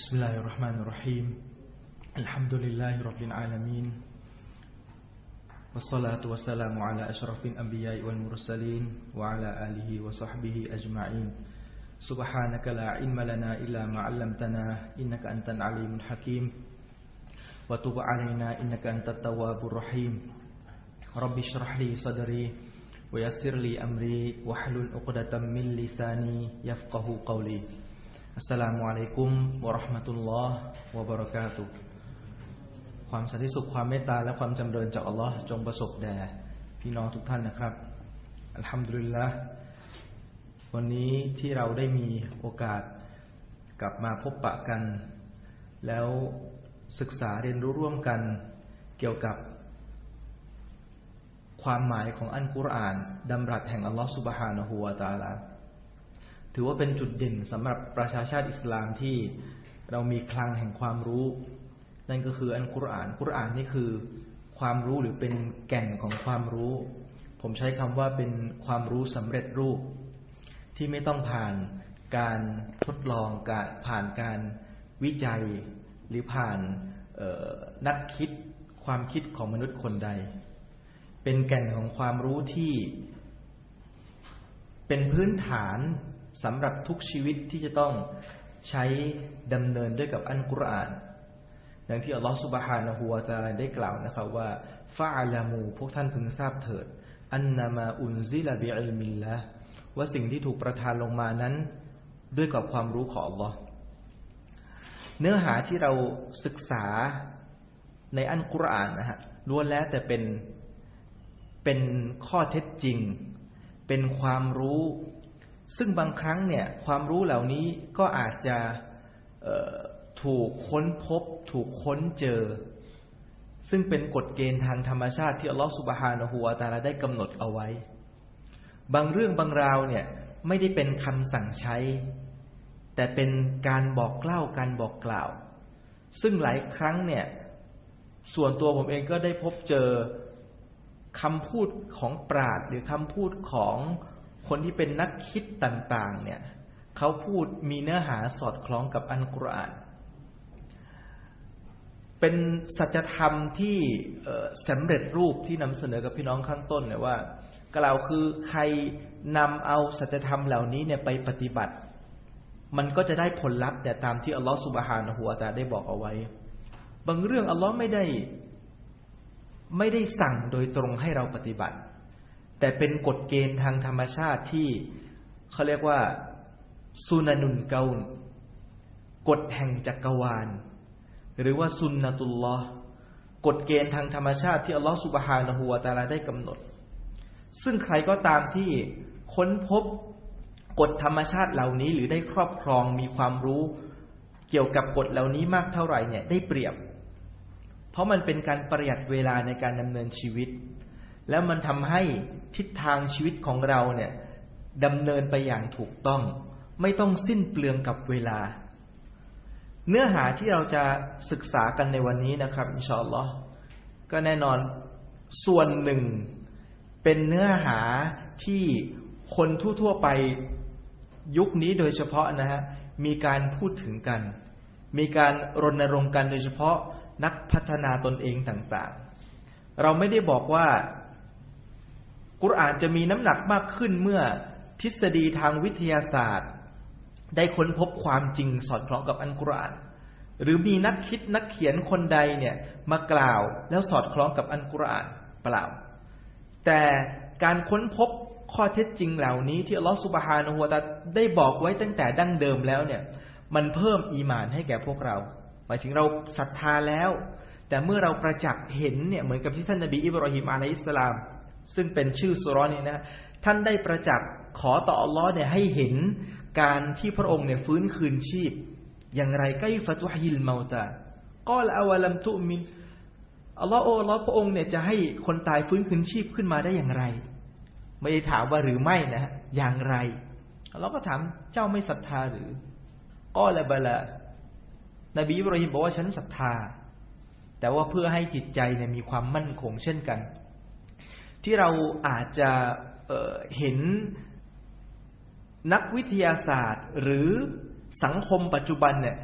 بسم الله الرحمن الرحيم الحمد لله رب العالمين والصلاة والسلام على أشرف الأنبياء والمرسلين وعلى آله وصحبه أجمعين سبحانك لا علم لنا إلا ما علمتنا إنك أنت العليم الحكيم وتب علينا إنك أنت التواب الرحيم رب اشرح لي صدري ويسر لي أمري واحلل عقدة من لساني يفقه قولي อัสสลามุอะลัยกุมวะราะห์มะตุลลอฮ์วะบะเราะกาตุฮ์ความสันติสุขความเมตตาและความจำเริญจากอัลลอฮ์จงประสบแด่พี่น้องทุกท่านนะครับ อัลฮัมดุลิลละวันนี้ที่เราได้มีโอกาสกลับมาพบปะกัน แล้วศึกษาเรียนรู้ร่วมกันเกี่ยวกับ ความหมายของอันกุรอานดำรัสแห่งอัลลอฮ์สุบฮานะฮูวาตาลา ถือว่าเป็นจุดเด่นสำหรับประชาชาติอิสลามที่เรามีคลังแห่งความรู้ นั่นก็คืออันกุรอานกุรอานนี่คือความรู้หรือเป็นแก่นของความรู้ ผมใช้คำว่าเป็นความรู้สำเร็จรูป ที่ไม่ต้องผ่านการทดลองการผ่านการวิจัยหรือผ่านนักคิดความคิดของมนุษย์คนใด เป็นแก่นของความรู้ที่เป็นพื้นฐาน สำหรับทุกชีวิตที่จะต้องใช้ดำเนินด้วยกับอันกุรอานอย่างที่อัลลอฮฺสุบฮานะฮูวาตาได้กล่าวนะครับว่าฟาอัลามูพวกท่านพึงทราบเถิด อันนามาอุนซิลาบิอัลมิลละว่าสิ่งที่ถูกประทานลงมานั้น ด้วยกับความรู้ของอัลลอฮ์เนื้อหาที่เราศึกษาในอันกุรอานนะฮะล้วนแล้วแต่เป็นเป็นข้อเท็จจริง เป็นความรู้ ซึ่งบางครั้งเนี่ยความรู้เหล่านี้ก็อาจจะถูกค้นพบ ถูกค้นเจอ ซึ่งเป็นกฎเกณฑ์ทางธรรมชาติที่อัลลอฮฺสุบฮานะฮูวาตาลาได้กำหนดเอาไว้ บางเรื่องบางราวเนี่ยไม่ได้เป็นคำสั่งใช้ แต่เป็นการบอกเล่าการบอกกล่าว ซึ่งหลายครั้งเนี่ยส่วนตัวผมเองก็ได้พบเจอคำพูดของปราดหรือคำพูดของ คนที่เป็นนักคิดต่างๆ เนี่ยเขาพูดมีเนื้อหาสอดคล้องกับอันกุรอานเป็นสัจธรรมที่สำเร็จรูปที่นำเสนอกับพี่น้องข้างต้นเนี่ยว่า กล่าวคือใครนำเอาสัจธรรมเหล่านี้เนี่ยไปปฏิบัติ มันก็จะได้ผลลัพธ์แต่ตามที่อัลลอฮฺสุบฮานะฮูวตาได้บอกเอาไว้ บางเรื่องอัลลอฮ์ไม่ได้ไม่ได้สั่งโดยตรงให้เราปฏิบัติ แต่เป็นกฎเกณฑ์ทางธรรมชาติที่เขาเรียกว่าสุนนุนเกาลกฎแห่งจักรวาล หรือว่าสุนนตุลลอฮ์กฎเกณฑ์ทางธรรมชาติที่อัลลอฮฺสุบฮานะฮูวาตาลาได้กำหนด ซึ่งใครก็ตามที่ค้นพบกฎธรรมชาติเหล่านี้หรือได้ครอบครองมีความรู้เกี่ยวกับกฎเหล่านี้มากเท่าไหร่เนี่ยได้เปรียบ เพราะมันเป็นการประหยัดเวลาในการดำเนินชีวิต แล้วมันทำให้ ทิศทางชีวิตของเราเนี่ยดำเนินไปอย่างถูกต้อง ไม่ต้องสิ้นเปลืองกับเวลา เนื้อหาที่เราจะศึกษากันในวันนี้นะครับอินชาอัลลอฮ์ก็แน่นอนส่วนหนึ่ง เป็นเนื้อหาที่คนทั่วๆไปยุคนี้โดยเฉพาะนะฮะมีการพูดถึงกัน มีการรณรงค์กันโดยเฉพาะนักพัฒนาตนเองต่างๆ เราไม่ได้บอกว่า กุรอานจะมีน้ำหนักมากขึ้นเมื่อทฤษฎีทางวิทยาศาสตร์ ได้ค้นพบความจริงสอดคล้องกับอันกุรอาน หรือมีนักคิดนักเขียนคนใดเนี่ยมากล่าวแล้วสอดคล้องกับอันกุรอานเปล่า แต่การค้นพบข้อเท็จจริงเหล่านี้ที่อัลลอฮฺสุบฮานะฮูวาตาได้บอกไว้ตั้งแต่ดั้งเดิมแล้วเนี่ย มันเพิ่มอีมานให้แก่พวกเรา หมายถึงเราศรัทธาแล้ว แต่เมื่อเราประจักษ์เห็นเนี่ยเหมือนกับที่ท่านนบีอิบรอฮิมอะลัยฮิสสลาม ซึ่งเป็นชื่อสุรนี้นะท่านได้ประจักษ์ขอต่ออัลลอฮ์เนี่ยให้เห็นการที่พระองค์เนี่ยฟื้นคืนชีพ อย่างไรใกล้ฟะตุฮิลเมาตาก็ละอวลัมตุมินอัลลอฮ์โอ้อัลลอฮ์พระองค์เนี่ยจะให้คนตายฟื้นคืนชีพขึ้นมาได้อย่างไร ไม่ได้ถามว่าหรือไม่นะอย่างไรอัลลอฮ์ก็ถามเจ้าไม่ศรัทธาหรือก็ละบละนบีอิบราฮิมบอกว่าฉันศรัทธา แต่ว่าเพื่อให้จิตใจเนี่ยมีความมั่นคงเช่นกัน ที่เราอาจจะเเห็นนักวิทยาศาสตร์ หรือสังคมปัจจุบันเนี่ย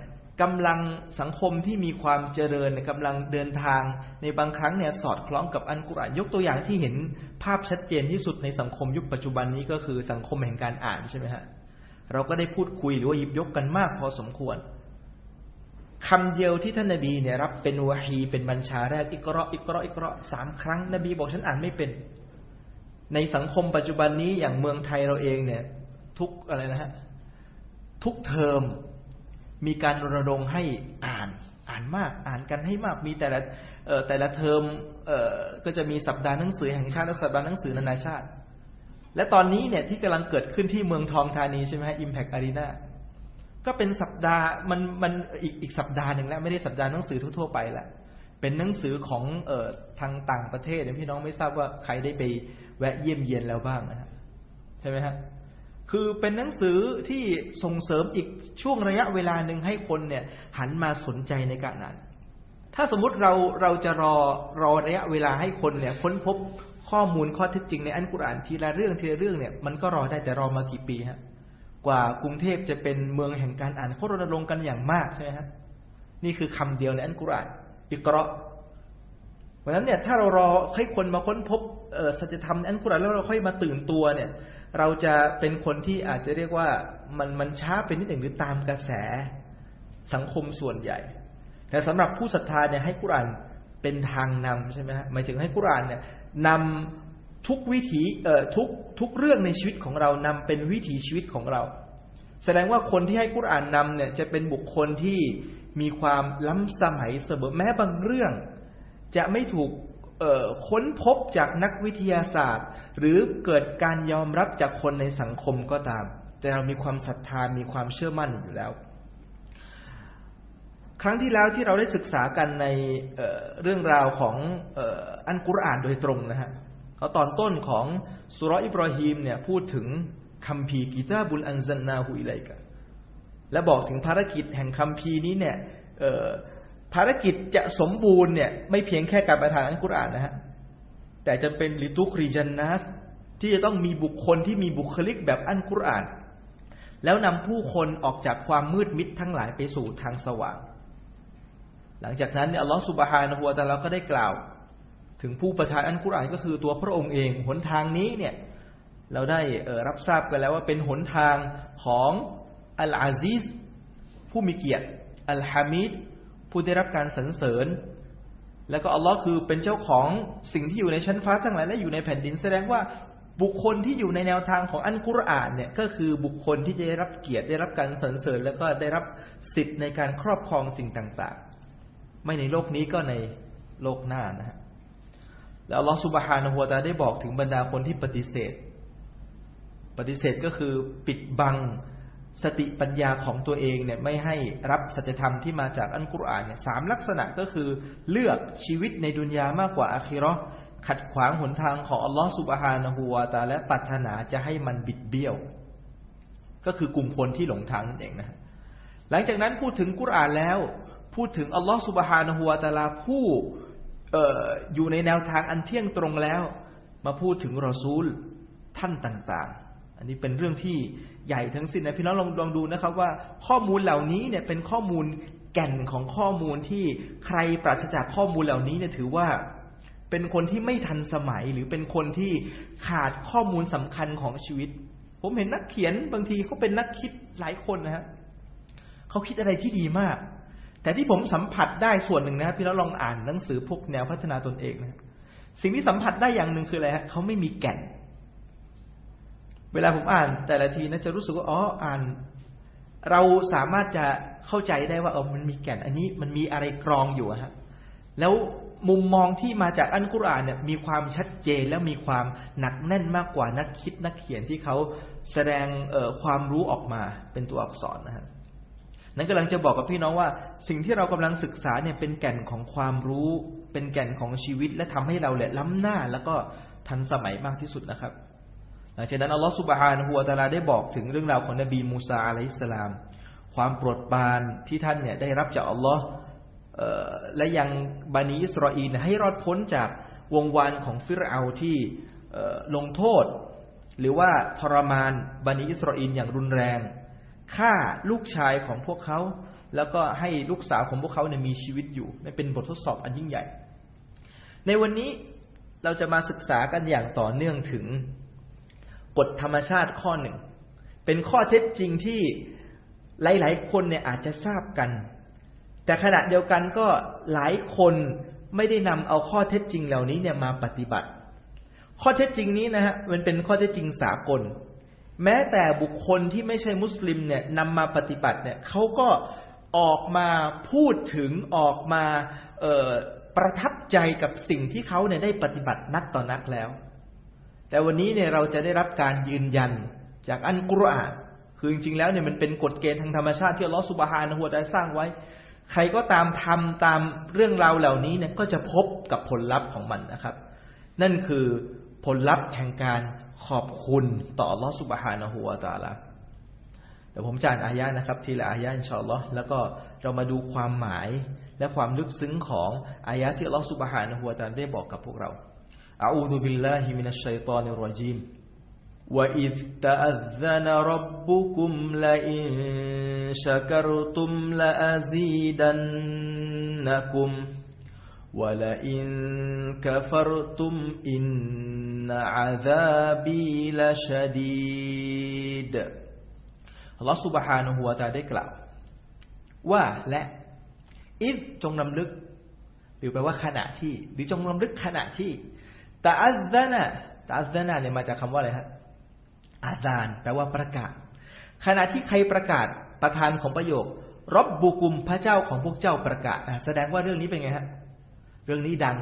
กำลังสังคมที่มีความเจริญกำลังเดินทางในบางครั้งเนี่ยสอดคล้องกับอันกุรอานยกตัวอย่างที่เห็นภาพชัดเจนที่สุดในสังคมยุคปัจจุบันนี้ก็คือสังคมแห่งการอ่านใช่ไหมฮะเราก็ได้พูดคุยหรือว่าหยิบยกกันมากพอสมควร คำเดียวที่ท่านนบีเนี่ยรับเป็นวะฮีเป็นบัญชาแรกอิกรออิกรออิกรอสามครั้ง นบีบอกฉันอ่านไม่เป็น ในสังคมปัจจุบันนี้อย่างเมืองไทยเราเองเนี่ย ทุกอะไรนะฮะทุกเทอมมีการรณรงค์ให้อ่านอ่านมากอ่านกันให้มากมีแต่ละแต่ละเทอมก็จะมีสัปดาห์หนังสือแห่งชาติและสัปดาห์หนังสือนานาชาติ และตอนนี้เนี่ยที่กำลังเกิดขึ้นที่เมืองทองธานีใช่ไหมฮะอิมแพกอารีนา ก็เป็นสัปดาห์มันมันอีกอีกสัปดาห์หนึ่งแล้วไม่ได้สัปดาห์หนังสือทั่วๆไปแหละเป็นหนังสือของเอ่อทางต่างประเทศเนี่ยพี่น้องไม่ทราบว่าใครได้ไปแวะเยี่ยมเยียนแล้วบ้างนะฮะใช่ไหมฮะคือเป็นหนังสือที่ส่งเสริมอีกช่วงระยะเวลาหนึ่งให้คนเนี่ย หันมาสนใจในการอ่านถ้าสมมุติเราเราจะรอรอระยะเวลาให้คนเนี่ย ค้นพบข้อมูลข้อเท็จจริงในอันกุรอานทีละเรื่องทีละเรื่องเนี่ยมันก็รอได้แต่รอมากี่ปีฮะ กว่ากรุงเทพจะเป็นเมืองแห่งการอ่านเขารณรงค์กันอย่างมากใช่ไหมฮะนี่คือคำเดียวในอันกุรอานอิกราะเพราะนั้นเนี่ยถ้าเรารอให้คนมาค้นพบสัจธรรมในอันกุรอานแล้วเราค่อยมาตื่นตัวเนี่ย เราจะเป็นคนที่อาจจะเรียกว่ามันมันช้าเป็นนิดหนึ่งหรือตามกระแสสังคมส่วนใหญ่ แต่สำหรับผู้ศรัทธาเนี่ยให้กุรอานเป็นทางนำใช่ไหมฮะหมายถึงให้กุรอานเนี่ยนำ ทุกวิถีเอ่อทุกทุกเรื่องในชีวิตของเรานำเป็นวิถีชีวิตของเรา แสดงว่าคนที่ให้กุรอานนำเนี่ยจะเป็นบุคคลที่มีความล้ำสมัยเสมอแม้บางเรื่อง จะไม่ถูกค้นพบจากนักวิทยาศาสตร์ หรือเกิดการยอมรับจากคนในสังคมก็ตาม แต่เรามีความศรัทธามีความเชื่อมั่นอยู่แล้ว ครั้งที่แล้วที่เราได้ศึกษากันในเเรื่องราวของอันกุรอานโดยตรงนะฮะ เขาตอนต้นของสุรอิบรอฮีมเนี่ยพูดถึงคัมภีร์กิตาบุลอันซันนาหุอิไลกะและบอกถึงภารกิจแห่งคัมภีร์นี้เนี่ยภารกิจจะสมบูรณ์เนี่ยไม่เพียงแค่การประทานอัลกุรอานนะฮะแต่จะเป็นลิตุคริจันนัสที่จะต้องมีบุคคลที่มีบุคลิกแบบอัลกุรอาน แล้วนำผู้คนออกจากความมืดมิดทั้งหลายไปสู่ทางสว่าง หลังจากนั้นเนี่ยอัลลอฮฺสุบฮานะฮูวะตาลาก็ได้กล่าว ถึงผู้ประทานอัลกุรอานก็คือตัวพระองค์เอง หนทางนี้เนี่ยเราได้รับทราบกันแล้วว่าเป็นหนทางของอัลอาซิสผู้มีเกียรติ อัลฮามิดผู้ได้รับการสรรเสริญ แล้วก็อัลลอฮ์คือเป็นเจ้าของสิ่งที่อยู่ในชั้นฟ้าทั้งหลายและอยู่ในแผ่นดินแสดงว่าบุคคลที่อยู่ในแนวทางของอันกุรอานเนี่ยก็คือบุคคลที่ได้รับเกียรติได้รับการสรรเสริญ แล้วก็ได้รับสิทธิ์ในการครอบครองสิ่งต่าง ๆ ไม่ในโลกนี้ก็ในโลกหน้านะฮะ แล้วอัลลอฮ์สุบฮานะฮัวตาได้บอกถึงบรรดาคนที่ปฏิเสธ ปฏิเสธก็คือปิดบังสติปัญญาของตัวเองเนี่ยไม่ให้รับสัจธรรมที่มาจากอันกุรอานเนี่ยสามลักษณะก็คือเลือกชีวิตในดุนยามากกว่าอาคิรอขัดขวางหนทางของอัลลอฮฺสุบฮานะฮูวาตาและปรารถนาจะให้มันบิดเบี้ยว ก็คือกลุ่มคนที่หลงทางนั่นเองนะ หลังจากนั้นพูดถึงกุรอานแล้ว พูดถึงอัลลอฮฺสุบฮานะฮูวาตาลาผู้ อยู่ในแนวทางอันเที่ยงตรงแล้ว มาพูดถึงรอซูลท่านต่างๆ อันนี้เป็นเรื่องที่ใหญ่ทั้งสิ้นนะพี่น้องลองลองดูนะครับว่าข้อมูลเหล่านี้เนี่ยเป็นข้อมูลแก่นของข้อมูลที่ใครปราศจากข้อมูลเหล่านี้เนี่ยถือว่าเป็นคนที่ไม่ทันสมัยหรือเป็นคนที่ขาดข้อมูลสำคัญของชีวิต ผมเห็นนักเขียนบางทีเขาเป็นนักคิดหลายคนนะฮะเขาคิดอะไรที่ดีมาก แต่ที่ผมสัมผัสได้ส่วนหนึ่งนะพี่น้องลองอ่านหนังสือพวกแนวพัฒนาตนเองนะสิ่งที่สัมผัสได้อย่างหนึ่งคืออะไรฮะเขาไม่มีแก่น เวลาผมอ่านแต่ละทีนะจะรู้สึกว่าอ๋ออ่าน เราสามารถจะเข้าใจได้ว่าเออมันมีแก่น อันนี้มันมีอะไรกรองอยู่ฮะแล้วมุมมองที่มาจากอันกุรอานเนี่ยมีความชัดเจนแล้วมีความหนักแน่นมากกว่านักคิดนักเขียนที่เขาแสดงความรู้ออกมาเป็นตัวอักษรนะฮะ นั้นกำลังจะบอกกับพี่น้องว่า สิ่งที่เรากำลังศึกษาเนี่ยเป็นแก่นของความรู้ เป็นแก่นของชีวิต และทำให้เราแหละล้ำหน้า แล้วก็ทันสมัยมากที่สุดนะครับ หลังจากนั้นอัลลอฮฺสุบฮานหัวตาลาได้บอกถึงเรื่องราวของนบีมูซาอะลัยฮิสสลาม ความโปรดปรานที่ท่านเนี่ยได้รับจากอัลลอฮ์และยังบานีอิสราเอลให้รอดพ้นจากวงวานของฟิรเอาที่ลงโทษ หรือว่าทรมานบานีอิสราเอลอย่างรุนแรง ฆ่าลูกชายของพวกเขา แล้วก็ให้ลูกสาวของพวกเขาเนี่ยมีชีวิตอยู่ไม่เป็นบททดสอบอันยิ่งใหญ่ ในวันนี้เราจะมาศึกษากันอย่างต่อเนื่องถึงกฎธรรมชาติข้อหนึ่ง เป็นข้อเท็จจริงที่หลาย ๆ คนเนี่ยอาจจะทราบกัน แต่ขณะเดียวกันก็หลายคนไม่ได้นำเอาข้อเท็จจริงเหล่านี้เนี่ยมาปฏิบัติ ข้อเท็จจริงนี้นะฮะมันเป็นข้อเท็จจริงสากล แม้แต่บุคคลที่ไม่ใช่มุสลิมเนี่ยนำมาปฏิบัติเนี่ยเขาก็ออกมาพูดถึงออกมาประทับใจกับสิ่งที่เขาเนี่ยได้ปฏิบัตินักต่อนักแล้ว แต่วันนี้เนี่ยเราจะได้รับการยืนยันจากอันกุรอานคือจริงๆแล้วเนี่ยมันเป็นกฎเกณฑ์ทางธรรมชาติที่ลอสุบฮานะฮูวได้สร้างไว้ ใครก็ตามทำตามเรื่องราวเหล่านี้เนี่ยก็จะพบกับผลลัพธ์ของมันนะครับ นั่นคือผลลัพธ์แห่งการ ขอบคุณต่ออัลลอฮฺสุบฮานะฮูวะตาลาเดี๋ยวผมจะอ่านอายะนะครับ ทีละอายะอินชาอัลลอฮ์แล้วก็เรามาดูความหมายและความลึกซึ้งของอายะที่อัลลอฮฺสุบฮานะฮูวะตาลาได้บอกกับพวกเราอาอูดุบิลลาฮิมินัชชัยฏอนิรรจีม وإذ تأذن ربكم لئن شكرتم لأزيدنكم ولئن كفرتم إن عذابي لشديد อัลลอฮฺ سبحانه และ تعالى ได้กล่าว ว่าและอิดจงนำลึก หรือแปลว่าขณะที่ หรือจงนำลึกขณะที่ตาอัลซานะตาอัลซานะเนี่ยมาจากคำว่าอะไรฮะอาซานแปลว่าประกาศ ขณะที่ใครประกาศประธานของประโยค รบบุกุมพระเจ้าของพวกเจ้าประกาศแสดงว่าเรื่องนี้เป็นไงฮะ เรื่องนี้ดัง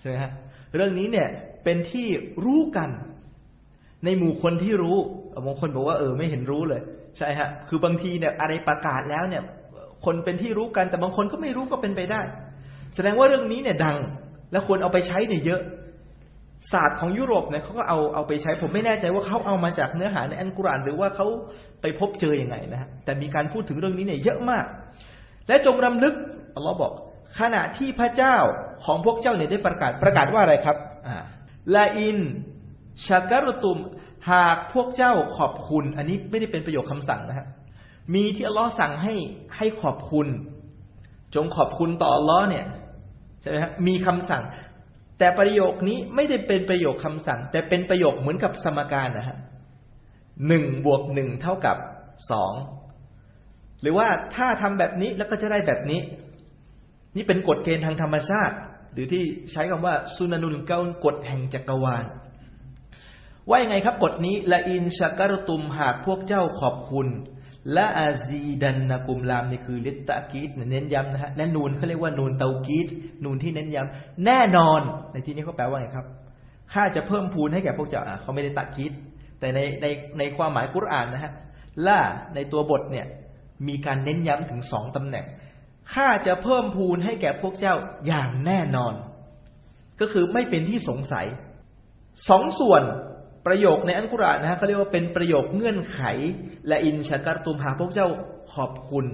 ใช่ไหมฮะเรื่องนี้เนี่ยเป็นที่รู้กัน ในหมู่คนที่รู้บางคนบอกว่าเออไม่เห็นรู้เลย ใช่ฮะคือบางทีเนี่ยอะไรประกาศแล้วเนี่ย คนเป็นที่รู้กันแต่บางคนก็ไม่รู้ก็เป็นไปได้ แสดงว่าเรื่องนี้เนี่ยดัง แล้วควรเอาไปใช้เนี่ยเยอะศาสตร์ของยุโรปเนี่ยเขาก็เอาเอาไปใช้ผมไม่แน่ใจว่าเขาเอามาจากเนื้อหาในอันกุรานหรือว่าเขาไปพบเจออยังไงนะฮะแต่มีการพูดถึงเรื่องนี้เนี่ยเยอะมาก และจงรำลึกอัลลอฮ์บอก ขณะที่พระเจ้าของพวกเจ้าเนี่ยได้ประกาศประกาศว่าอะไรครับอ่าลาอินชาการตุม หากพวกเจ้าขอบคุณ อันนี้ไม่ได้เป็นประโยคคำสั่งนะฮะมีที่อัลลอฮ์สั่งให้ให้ขอบคุณ จงขอบคุณต่ออัลลอฮ์เนี่ยใช่ไหมครับมีคำสั่ง แต่ประโยคนี้ไม่ได้เป็นประโยคคำสั่ง แต่เป็นประโยคเหมือนกับสมการนะฮะหนึ่งบวกหนึ่งเท่ากับสองหรือว่าถ้าทำแบบนี้แล้วก็จะได้แบบนี้ นี่เป็นกฎเกณฑ์ทางธรรมชาติ หรือที่ใช้คำว่าสุนานุลเกากฎแห่งจักรวาล ว่ายังไงครับกฎนี้ละอินชักรตุมหากพวกเจ้าขอบคุณและอาซีดันนะกุมลามนี่คือลิตตะกีดเน้นย้ำนะฮะและนูนเขาเรียกว่านูนเตากีดนูนที่เน้นย้ำแน่นอน ในที่นี้เขาแปลว่าไงครับข้าจะเพิ่มพูนให้แก่พวกเจ้าเขาไม่ได้ตะกีดแต่ในในในความหมายกุรอานนะฮะล่าในตัวบทเนี่ยมีการเน้นย้ำถึงสองตำแหน่ง ข้าจะเพิ่มพูนให้แก่พวกเจ้าอย่างแน่นอน ก็คือไม่เป็นที่สงสัยสองส่วนประโยคในอัลกุรานนะฮะเขาเรียกว่าเป็นประโยคเงื่อนไข และอินชาการตุมหาพวกเจ้าขอบคุณ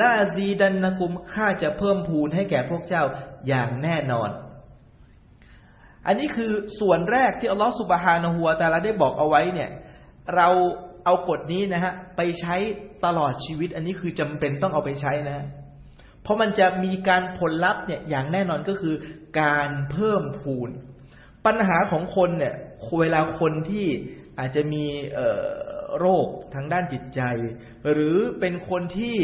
ลาซีดันนกุมข้าจะเพิ่มพูนให้แก่พวกเจ้าอย่างแน่นอน อันนี้คือส่วนแรกที่อัลลอฮฺสุบฮานะฮูวตาลาได้บอกเอาไว้เนี่ย เราเอากฎนี้นะฮะไปใช้ตลอดชีวิต อันนี้คือจำเป็นต้องเอาไปใช้นะ ราะมันจะมีการผลลัพธ์เนี่ยอย่างแน่นอนก็คือการเพิ่มพูน ปัญหาของคนเนี่ยเวลาคนที่อาจจะมีโรคทางด้านจิตใจ หรือเป็นคนที่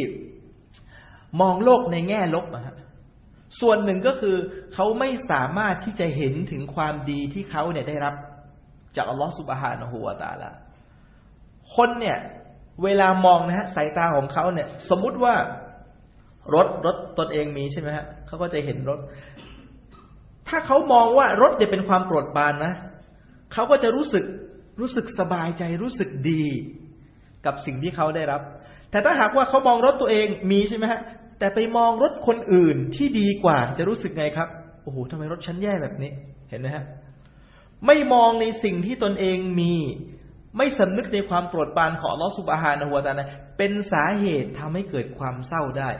มองโลกในแง่ลบอะส่วนหนึ่งก็คือเขาไม่สามารถที่จะเห็นถึงความดีที่เขาเนี่ยได้รับจากอัลลอฮฺสุบฮานะฮูวาตาละคนเนี่ย เวลามองนะฮะสายตาของเขาเนี่ย สมมุติว่า รถรถตนเองมีใช่ไหมฮะเขาก็จะเห็นรถ ถ้าเขามองว่ารถเนี่ยเป็นความโปรดปรานนะเขาก็จะรู้สึกรู้สึกสบายใจรู้สึกดี กับสิ่งที่เขาได้รับ แต่ถ้าหากว่าเขามองรถตัวเองมีใช่ไหมฮะแต่ไปมองรถคนอื่นที่ดีกว่า จะรู้สึกไงครับโอ้โหทำไมรถฉันแย่แบบนี้ เห็นไหมฮะไม่มองในสิ่งที่ตนเองมี ไม่สำนึกในความโปรดปรานของลอสุบฮานะฮัวตานะเป็นสาเหตุทำให้เกิดความเศร้าได้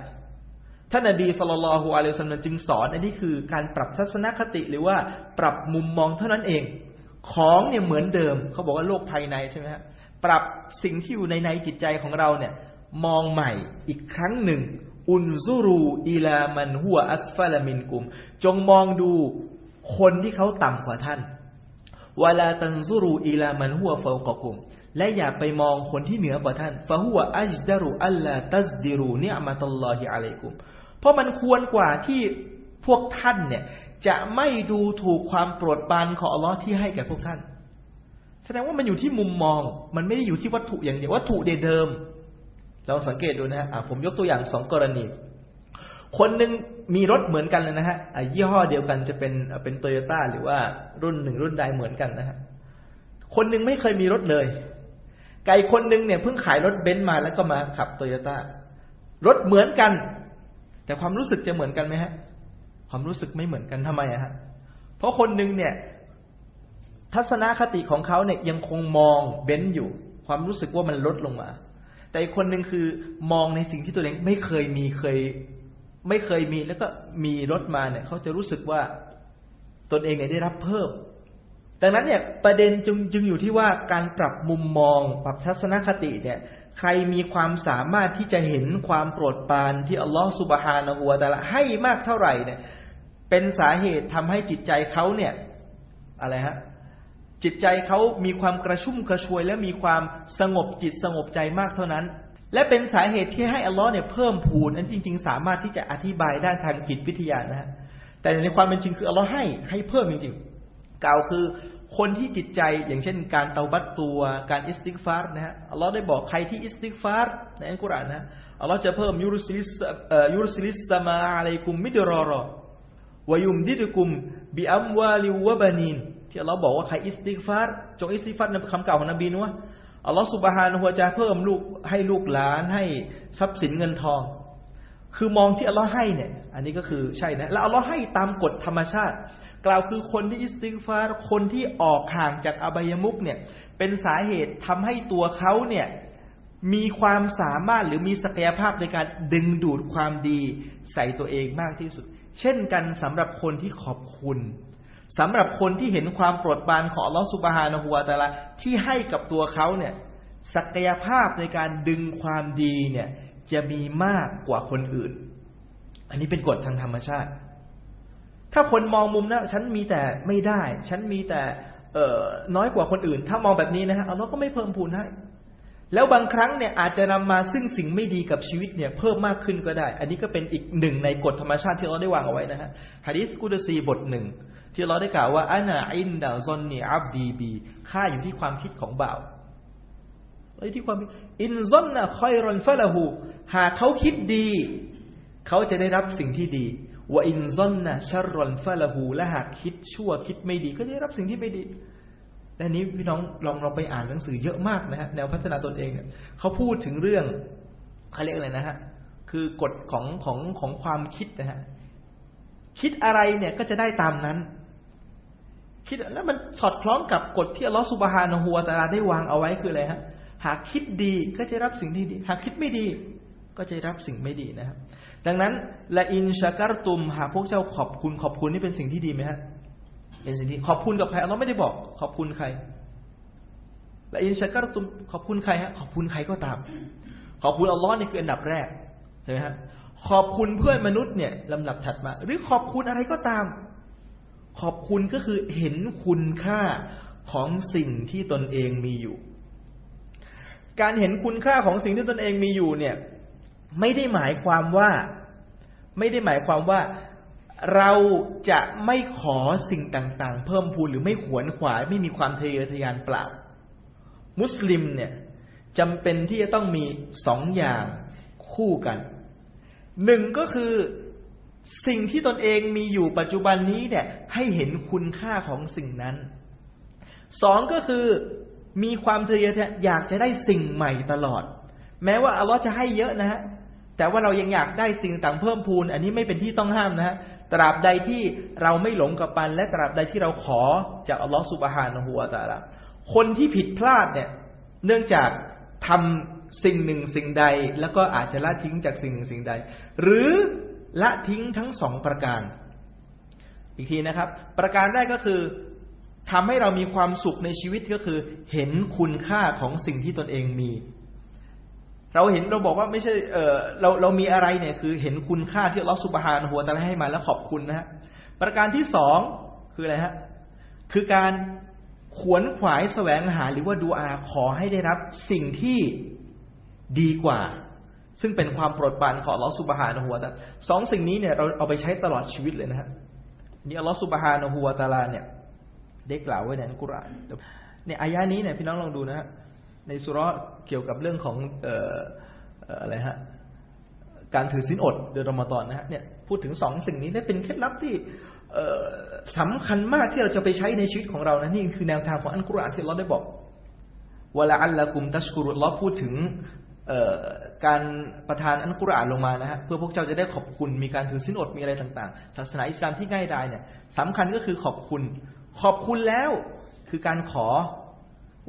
ท่านอบีสุลต่านฮุอะลัยฮิสลามจึงสอน อันนี้คือการปรับทัศนคติหรือว่าปรับมุมมองเท่านั้นเอง ของเนี่ยเหมือนเดิม เขาบอกว่าโลกภายในใช่ไหมฮะปรับสิ่งที่อยู่ในในจิตใจของเราเนี่ย มองใหม่อีกครั้งหนึ่ง อุนซุรูอิลามันหัวอัสฟาลามินกุม จงมองดูคนที่เขาต่ำกว่าท่าน วลาตันซุรูอิลามันหัวฟากกุมและอย่าไปมองคนที่เหนือกว่าท่านฟะหัวอัจดารุอัลลาตัสดิรูเนียมาตัลลอฮิอะลัยกุม เพราะมันควรกว่าที่พวกท่านเนี่ย จะไม่ดูถูกความโปรดปรานของอัลลอฮ์ที่ให้แก่พวกท่าน แสดงว่ามันอยู่ที่มุมมอง มันไม่ได้อยู่ที่วัตถุอย่างเดียววัตถุเดิม เราสังเกตดูนะฮะผมยกตัวอย่างสองกรณี คนหนึ่ง มีรถเหมือนกันเลยนะฮะยี่ห้อเดียวกันจะเป็นเป็นโตโยต้าหรือว่ารุ่นหนึ่งรุ่นใดเหมือนกันนะฮะคนหนึ่งไม่เคยมีรถเลย ไก่คนหนึ่งเนี่ยเพิ่งขายรถเบนซ์มาแล้วก็มาขับโตโยต้ารถเหมือนกัน แต่ความรู้สึกจะเหมือนกันไหมฮะ ความรู้สึกไม่เหมือนกันทำไมอะฮะ เพราะคนหนึ่งเนี่ย ทัศนคติของเขาเนี่ยยังคงมองเบนซ์อยู่ ความรู้สึกว่ามันลดลงมา แต่อีกคนหนึ่งคือมองในสิ่งที่ตัวเองไม่เคยมีเคย ไม่เคยมีแล้วก็มีรถมาเนี่ยเขาจะรู้สึกว่าตนเองเนี่ยได้รับเพิ่ม ดังนั้นเนี่ยประเด็นจึงจึงอยู่ที่ว่าการปรับมุมมอง ปรับทัศนคติเนี่ย ใครมีความสามารถที่จะเห็นความโปรดปรานที่อัลลอฮฺสุบฮานะฮูวาตาละให้มากเท่าไหร่เนี่ย เป็นสาเหตุทำให้จิตใจเขาเนี่ย อะไรฮะจิตใจเขามีความกระชุ่มกระชวยและมีความสงบจิตสงบใจมากเท่านั้น และเป็นสาเหตุที่ให้อัลลอฮ์เนี่ยเพิ่มพูนนั้นจริง ๆ สามารถที่จะอธิบายด้านทางจิตวิทยานะฮะแต่ในความเป็นจริงคืออัลลอฮ์ให้ให้เพิ่มจริงๆกล่าวคือคนที่จิตใจอย่างเช่น การเตาบัตตัวการอิสติกฟาร์นะฮะอัลลอฮ์ได้บอกใครที่อิสติกฟาร์ในอัลกุรอานนะอัลลอฮ์จะเพิ่มيرسل يرسل السماء عليكم مدرارا ويمددكم بأموال وبنين ที่อัลลอฮ์บอกว่าใครอิสติกฟาร์จงอิสติกฟาร์ในคำกล่าวของนบีนะ อัลลอฮ์สุบฮานะฮัวจะเพิ่มลูกให้ลูกหลานให้ทรัพย์สินเงินทอง คือมองที่อัลลอฮ์ให้เนี่ย อันนี้ก็คือใช่นะแล้วอัลลอฮ์ให้ตามกฎธรรมชาติ กล่าวคือคนที่อิสติกฟาร์คนที่ออกห่างจากอบายมุขเนี่ย เป็นสาเหตุทำให้ตัวเขาเนี่ยมีความสามารถหรือมีศักยภาพในการดึงดูดความดีใส่ตัวเองมากที่สุด เช่นกันสำหรับคนที่ขอบคุณ สำหรับคนที่เห็นความโปรดปรานของอัลลอฮฺสุบฮานะฮูวาตาลาที่ให้กับตัวเขาเนี่ย ศักยภาพในการดึงความดีเนี่ย จะมีมากกว่าคนอื่น อันนี้เป็นกฎทางธรรมชาติ ถ้าคนมองมุมนะฉันมีแต่ไม่ได้ ฉันมีแต่เออน้อยกว่าคนอื่น ถ้ามองแบบนี้นะฮะอัลลอฮ์ก็ไม่เพิ่มพูนให้ แล้วบางครั้งเนี่ยอาจจะนำมาซึ่งสิ่งไม่ดีกับชีวิตเนี่ยเพิ่มมากขึ้นก็ได้ อันนี้ก็เป็นอีกหนึ่งในกฎธรรมชาติที่เราได้วางเอาไว้นะฮะฮะดิษกุดซีบทหนึ่งที่เราได้กล่าวว่าอานาอินดาซอนนีอับดีบีค่าอยู่ที่ความคิดของบ่าวไอ้ที่ความอินซอนนะคอยรอนฟะละหูหากเขาคิดดี เขาจะได้รับสิ่งที่ดีว่าอินซอนนะชรอนฟะละหูและหากคิดชั่วคิดไม่ดี ก็ได้รับสิ่งที่ไม่ดี และนี้พี่น้องลองเราไปอ่านหนังสือเยอะมากนะฮะแนวพัฒนาตนเองเนี่ยเขาพูดถึงเรื่องเขาเรียกอะไรนะฮะคือกฎของของของความคิดนะฮะคิดอะไรเนี่ยก็จะได้ตามนั้น คิดแล้วมันสอดคล้องกับกฎที่อัลลอฮฺสุบฮานะฮูวตาลาได้วางเอาไว้คืออะไรฮะ หากคิดดีก็จะรับสิ่งที่ดี หากคิดไม่ดีก็จะรับสิ่งไม่ดีนะครับ ดังนั้นละอินชากรตุมหากพวกเจ้าขอบคุณขอบคุณนี่เป็นสิ่งที่ดีไหมฮะ เป็นสิ่งที่ขอบคุณกับใครอัลลอฮ์ไม่ได้บอก ขอบคุณใคร และอินชากรตุมขอบคุณใครฮะขอบคุณใครก็ตาม ขอบคุณอัลลอฮ์นี่คืออันดับแรกใช่ไหมฮะขอบคุณเพื่อนมนุษย์เนี่ยลำดับถัดมา หรือขอบคุณอะไรก็ตาม ขอบคุณก็คือเห็นคุณค่าของสิ่งที่ตนเองมีอยู่ การเห็นคุณค่าของสิ่งที่ตนเองมีอยู่เนี่ย ไม่ได้หมายความว่า ไม่ได้หมายความว่า เราจะไม่ขอสิ่งต่างๆ เพิ่มพูนหรือไม่ขวนขวาย ไม่มีความทะเยอทะยานเปล่า มุสลิมเนี่ยจำเป็นที่จะต้องมีสองอย่างคู่กันหนึ่งก็คือสิ่งที่ตนเองมีอยู่ปัจจุบันนี้เนี่ยให้เห็นคุณค่าของสิ่งนั้นสองก็คือมีความทะเยอทะอยากจะได้สิ่งใหม่ตลอด แม้ว่าอัลลอฮ์จะให้เยอะนะฮะแต่ว่าเรายังอยากได้สิ่งต่างเพิ่มพูน อันนี้ไม่เป็นที่ต้องห้ามนะฮะ ตราบใดที่เราไม่หลงกับปันและตราบใดที่เราขอจากอัลลอฮ์สุบฮานะฮูวาตาละคนที่ผิดพลาดเนี่ย เนื่องจากทำสิ่งหนึ่งสิ่งใด แล้วก็อาจจะละทิ้งจากสิ่งหนึ่งสิ่งใด หรือละทิ้งทั้งสองประการ อีกทีนะครับ ประการแรกก็คือทำให้เรามีความสุขในชีวิตก็คือ เห็นคุณค่าของสิ่งที่ตนเองมี เราเห็นเราบอกว่าไม่ใช่เออเราเรามีอะไรเนี่ยคือเห็นคุณค่าที่อัลลอฮฺสุบฮานะฮูวตะอาลาให้มาแล้วขอบคุณนะฮะประการที่สองคืออะไรฮะคือการขวนขวายแสวงหาหรือว่าดูอาขอให้ได้รับสิ่งที่ดีกว่า ซึ่งเป็นความโปรดปรานของอัลลอฮฺสุบฮานะฮูวตะอาลาสองสิ่งนี้เนี่ยเราเอาไปใช้ตลอดชีวิตเลยนะฮะนี่อัลลอฮฺสุบฮานะฮูวตะอาลาเนี่ยได้กล่าวไว้ในอัลกุรอานเนี่ยอายะนี้เนี่ยพี่น้องลองดูนะฮะ ในสุราเกี่ยวกับเรื่องของเออะไรฮะการถือศีลอดเดือนรอมฎอนนะฮะเนี่ยพูดถึงสองสิ่งนี้ได้เป็นเคล็ดลับที่สำคัญมากที่เราจะไปใช้ในชีวิตของเรานะนี่คือแนวทางของอัลกุรอานที่เราได้บอกวลาอัลละกุมตัชกุรุลอพูดถึงการประทานอัลกุรอานลงมานะฮะเพื่อพวกเจ้าจะได้ขอบคุณมีการถือศีลอดมีอะไรต่างๆ ศาสนาอิสลามที่ง่ายดายเนี่ยสำคัญก็คือขอบคุณ ขอบคุณแล้วคือการขอ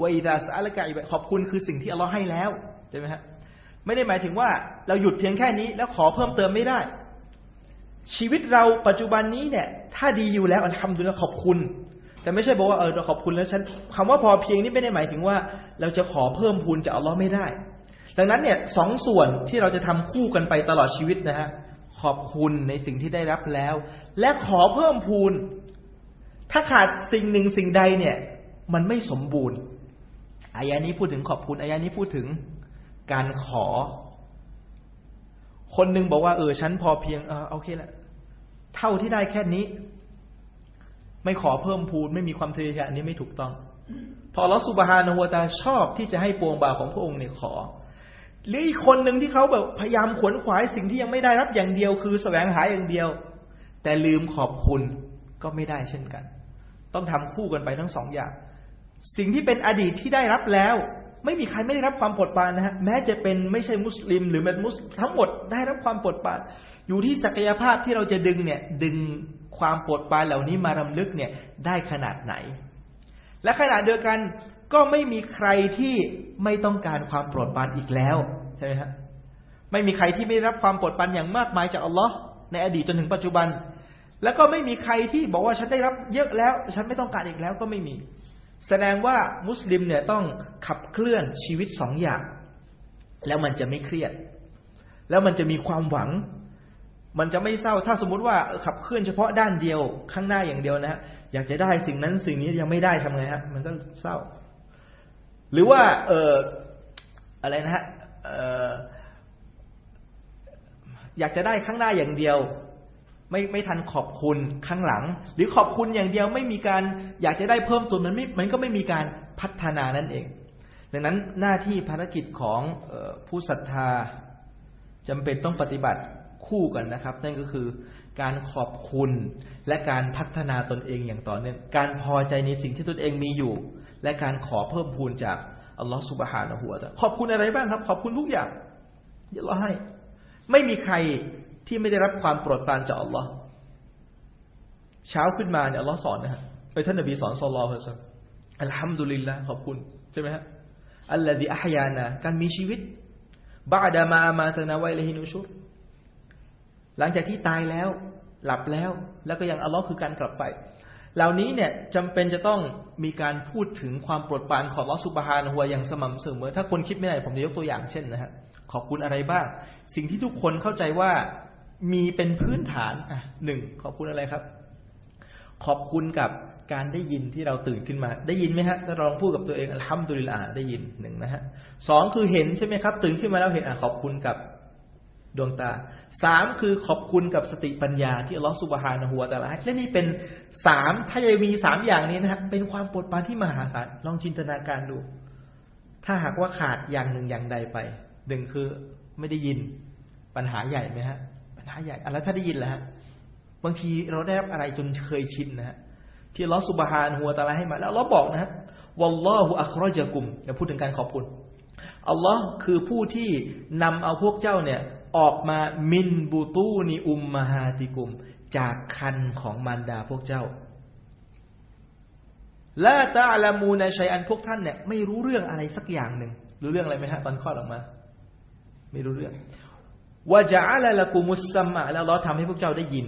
วอิดาสอัลกะอิบขอบคุณคือสิ่งที่อัลลอฮ์ให้แล้วใช่ไหมฮะไม่ได้หมายถึงว่าเราหยุดเพียงแค่นี้แล้วขอเพิ่มเติมไม่ได้ ชีวิตเราปัจจุบันนี้เนี่ย ถ้าดีอยู่แล้วอันทำดูแลขอบคุณ แต่ไม่ใช่บอกว่าเออเราขอบคุณแล้วฉันคำว่าพอเพียงนี่ไม่ได้หมายถึงว่า เราจะขอเพิ่มพูนจากอัลลอฮ์ไม่ได้ ดังนั้นเนี่ยสองส่วนที่เราจะทำคู่กันไปตลอดชีวิตนะฮะขอบคุณในสิ่งที่ได้รับแล้ว และขอเพิ่มพูน ถ้าขาดสิ่งหนึ่งสิ่งใดเนี่ย มันไม่สมบูรณ์ อายะนี้พูดถึงขอบคุณอายะนี้พูดถึงการขอ คนหนึ่งบอกว่าเออฉันพอเพียงเออโอเคละเท่าที่ได้แค่นี้ ไม่ขอเพิ่มพูนไม่มีความทะเยอทะยานนี้ไม่ถูกต้อง พอลอสุบฮานหัวตาชอบที่จะให้ปวงบาของพระองค์เนี่ยขอหรืออีกคนหนึ่งที่เขาแบบพยายามขวนขวายสิ่งที่ยังไม่ได้รับอย่างเดียวคือแสวงหาอย่างเดียว แต่ลืมขอบคุณก็ไม่ได้เช่นกัน ต้องทำคู่กันไปทั้งสองอย่าง สิ่งที่เป็นอดีตที่ได้รับแล้ว ไม่มีใครไม่ได้รับความปลดปานนะฮะแม้จะเป็นไม่ใช่มุสลิม หรือเป็นมุสทั้งหมดได้รับความปลดปาน อยู่ที่ศักยภาพที่เราจะดึงเนี่ยดึงความปลดปานเหล่านี้มารำลึกเนี่ยได้ขนาดไหน และขณะเดียวกันก็ไม่มีใครที่ไม่ต้องการความโปรดปรานอีกแล้วใช่ไหมฮะไม่มีใครที่ไม่รับความโปรดปรานอย่างมากมายจากอัลลอฮ์ในอดีตจนถึงปัจจุบัน แล้วก็ไม่มีใครที่บอกว่าฉันได้รับเยอะแล้ว ฉันไม่ต้องการอีกแล้วก็ไม่มี แสดงว่ามุสลิมเนี่ยต้องขับเคลื่อนชีวิตสองอย่าง แล้วมันจะไม่เครียด แล้วมันจะมีความหวัง มันจะไม่เศร้าถ้าสมมุติว่าขับเคลื่อนเฉพาะด้านเดียวข้างหน้าอย่างเดียวนะฮะอยากจะได้สิ่งนั้นสิ่งนี้ยังไม่ได้ทำไงฮะมันก็เศร้า หรือว่าเอออะไรนะฮะเอออยากจะได้ข้างหน้าอย่างเดียว ไม่ไม่ทันขอบคุณข้างหลัง หรือขอบคุณอย่างเดียวไม่มีการอยากจะได้เพิ่มตุนมันไม่มันก็ไม่มีการพัฒนานั่นเอง ดังนั้นหน้าที่ภารกิจของผู้ศรัทธาจำเป็นต้องปฏิบัติคู่กันนะครับ นั่นก็คือการขอบคุณและการพัฒนาตนเองอย่างต่อเนื่องการพอใจในสิ่งที่ตนเองมีอยู่ และการขอเพิ่มพูนจากอัลลอฮฺสุบฮานะฮูวตะขอบคุณอะไรบ้างครับ ขอบคุณทุกอย่างเดี๋ยวเราให้ไม่มีใคร ที่ไม่ได้รับความโปรดปรานจากอัลลอฮ์เช้าขึ้นมาเนี่ยอัลลอฮ์สอนนะฮะไปท่านนบีสอนสอลลอฮ์ฮะอัลฮัมดุลิลละขอบคุณใช่ไหมฮะอัลลอฮิอัฮยานะการมีชีวิตบาดามามาตนาไวเลหินุชุรหลังจากที่ตายแล้ว หลับแล้ว แล้วก็ยังอัลลอฮ์คือการกลับไป เหล่านี้เนี่ยจำเป็นจะต้องมีการพูดถึงความโปรดปรานของลอสุบฮานหัวอย่างสม่ำเสมอ ถ้าคนคิดไม่ได้ผมจะยกตัวอย่างเช่นนะฮะขอบคุณอะไรบ้าง สิ่งที่ทุกคนเข้าใจว่า มีเป็นพื้นฐานอะหนึ่งขอบคุณอะไรครับ ขอบคุณกับการได้ยินที่เราตื่นขึ้นมา ได้ยินไหมฮะถ้าลองพูดกับตัวเองอัลฮัมดุลิลอาได้ยินหนึ่งนะฮะสองคือเห็นใช่ไหมครับ ตื่นขึ้นมาแล้วเห็นอะขอบคุณกับดวงตาสามคือขอบคุณกับสติปัญญาที่อัลลอฮฺสุบฮานะฮัวตะลาและนี่เป็นสามถ้าจะมีสามอย่างนี้นะฮะเป็นความปวดปานที่มหาศาลลองจินตนาการดู ถ้าหากว่าขาดอย่างหนึ่งอย่างใดไปหนึ่งคือไม่ได้ยินปัญหาใหญ่ไหมฮะ ญหาใหญ่อะไรถ้าได้ยินแล้วฮะบางทีเราได้รับอะไรจนเคยชินนะฮะที่ลอสุบฮานหัวตาลาให้มาแล้วเราบอกนะฮะวัลลอฮุอัครจักุมเดี๋ยวพูดถึงการขอบคุณอัลลอฮ์คือผู้ที่นำเอาพวกเจ้าเนี่ยออกมามินบูตูนีอุมมาฮาติกุม จากคันของมารดาพวกเจ้าละตาลามูในชัยอันพวกท่านเนี่ยไม่รู้เรื่องอะไรสักอย่างหนึ่งรู้เรื่องอะไรไหมฮะตอนคลอดออกมา ไม่รู้เรื่อง วะจาละละกุมุสซัมมะแล้วเราทำให้พวกเจ้าได้ยิน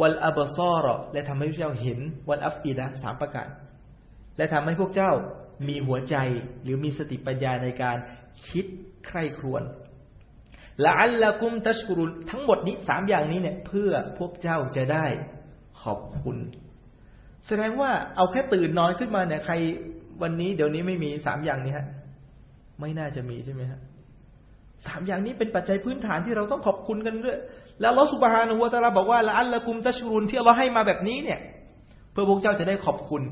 วัลอับซอรและทำให้พวกเจ้าเห็น วัลอัฟอีดะสามประการและทำให้พวกเจ้ามีหัวใจหรือมีสติปัญญาในการคิดใคร่ครวญละอัลละกุมตัชกุรุนทั้งหมดนี้สามอย่างนี้เนี่ย เพื่อพวกเจ้าจะได้ขอบคุณ แสดงว่าเอาแค่ตื่นนอนขึ้นมาเนี่ยใครวันนี้เดี๋ยวนี้ไม่มีสามอย่างนี้ฮะ ไม่น่าจะมีใช่ไหมฮะ สามอย่างนี้เป็นปัจจัยพื้นฐานที่เราต้องขอบคุณกันด้วยแล้วลอสุบฮานุวะตาลาบอกว่าละอัลละกุมตัชรุนที่เราให้มาแบบนี้เนี่ย เพื่อพวกเจ้าจะได้ขอบคุณ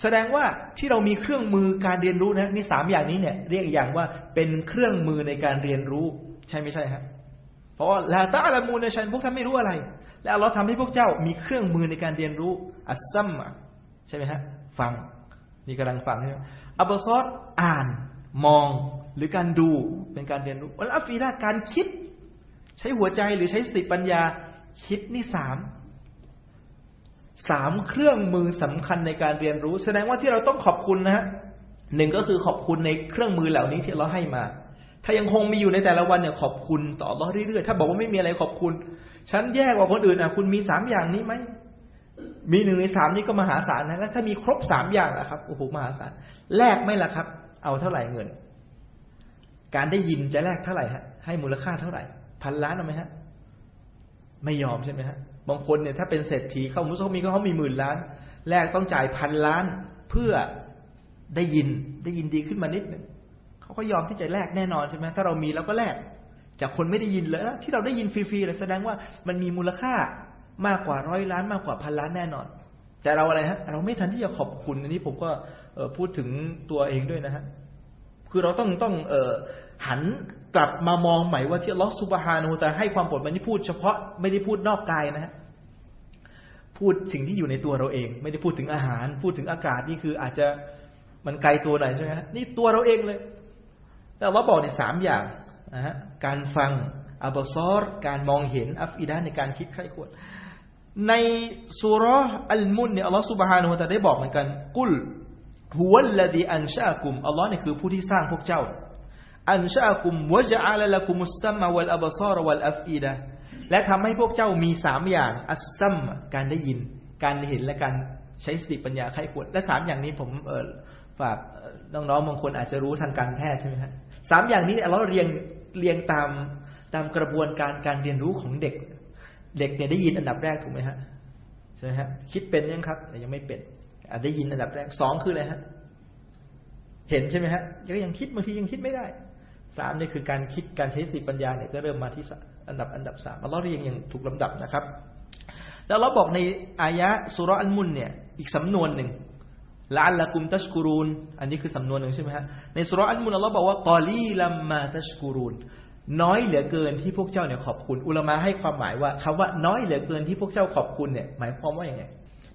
แสดงว่าที่เรามีเครื่องมือการเรียนรู้นะนี่สามอย่างนี้เนี่ย เรียกอย่างว่าเป็นเครื่องมือในการเรียนรู้ ใช่ไม่ใช่ฮะเพราะว่าลาตาละมูนชันพวกท่านไม่รู้อะไร แล้วเราทำให้พวกเจ้ามีเครื่องมือในการเรียนรู้ อัสซัมใช่ไหมฮะฟังนี่กำลังฟังใช่ไหมอับซอดอ่านมอง รือการดูเป็นการเรียนรู้วัลอัฟีดาการคิด ใช้หัวใจหรือใช้สติปัญญา คิดนี่สามสามเครื่องมือสำคัญในการเรียนรู้ แสดงว่าที่เราต้องขอบคุณนะฮะหนึ่งก็คือขอบคุณในเครื่องมือเหล่านี้ที่เราให้มา ถ้ายังคงมีอยู่ในแต่ละวันเนี่ยขอบคุณต่อรอเรื่อยๆ ถ้าบอกว่าไม่มีอะไรขอบคุณ ฉันแย่กว่าคนอื่นอะ คุณมีสามอย่างนี้ไหมมีหนึ่งในสามนี้ก็มหาศาลนะแล้วถ้ามีครบสามอย่างอะครับโอ้โหมหาศาลแลกไหมล่ะครับ เอาเท่าไหร่เงิน การได้ยินจะแลกเท่าไหร่ฮะให้มูลค่าเท่าไหร่ พันล้านเอาไหมฮะ ไม่ยอมใช่ไหมฮะบางคนเนี่ยถ้าเป็นเศรษฐีเขามุสลิมเขามีหมื่นล้าน แลกต้องจ่ายพันล้านเพื่อได้ยินได้ยินดีขึ้นมานิดหนึ่งเขาก็ยอมที่จะแลกแน่นอนใช่ไหมถ้าเรามีเราก็แลกจากคนไม่ได้ยินเลยที่เราได้ยินฟรีๆเลยแสดงว่ามันมีมูลค่ามากกว่าร้อยล้านมากกว่าพันล้านแน่นอน แต่เราอะไรฮะ เราไม่ทันที่จะขอบคุณอันนี้ผมก็พูดถึงตัวเองด้วยนะฮะคือเราต้องต้องเออ หันกลับมามองใหม่ว่าที่ลอสุบฮานูแต่ให้ความโปรดมันนี่พูดเฉพาะไม่ได้พูดนอกกายนะฮะพูดสิ่งที่อยู่ในตัวเราเอง ไม่ได้พูดถึงอาหาร พูดถึงอากาศนี่คืออาจจะมันไกลตัวหน่อยใช่ไหมฮะนี่ตัวเราเองเลย แต่เราบอกในสามอย่างนะฮะการฟังأبصار การมองเห็น أفئدة ในการคิดใคร่ครวญในสูเราะฮฺอัลมุลก์เนี่ยอัลลอฮฺสุบฮานูตะได้บอกเหมือนกัน قل هو الذي أنشأكم อัลลอฮ์เนี่ยคือผู้ที่สร้างพวกเจ้า أنشأكم وجعل لكم السمع والأبصار والأفئدة และทำให้พวกเจ้ามีสามอย่าง อัสซัมการได้ยิน การเห็นและการใช้สติปัญญาใคร่ครวญและสามอย่างนี้ผมเออฝากน้องๆบางคนอาจจะรู้ทางการแพทย์ใช่ไหมฮะสามอย่างนี้เราเรียงเรียงตามตามกระบวนการการเรียนรู้ของเด็ก เด็กเนี่ยได้ยินอันดับแรกถูกไหมฮะใช่ไหมฮะคิดเป็นยังครับแต่ยังไม่เป็นอาจได้ยินอันดับแรกสองคืออะไรฮะเห็นใช่ไหมฮะก็ยังคิดบางทียังคิดไม่ได้ สามนี่คือการคิดการใช้สติปัญญาเนี่ยก็เริ่มมาที่อันดับอันดับสามเราเรียงอย่างถูกลำดับนะครับ แล้วเราบอกในอายะสุรอันมุนเนี่ยอีกสำนวนหนึ่งละอัลละกุมตัชกูรูน อันนี้คือสำนวนหนึ่งใช่ไหมฮะในสุรอันมุนเราบอกว่ากอลีลัมมาตัชกูรูนน้อยเหลือเกินที่พวกเจ้าเนี่ยขอบคุณ อุลมะให้ความหมายว่าคำว่าน้อยเหลือเกินที่พวกเจ้าขอบคุณเนี่ยหมายความว่าอย่างไง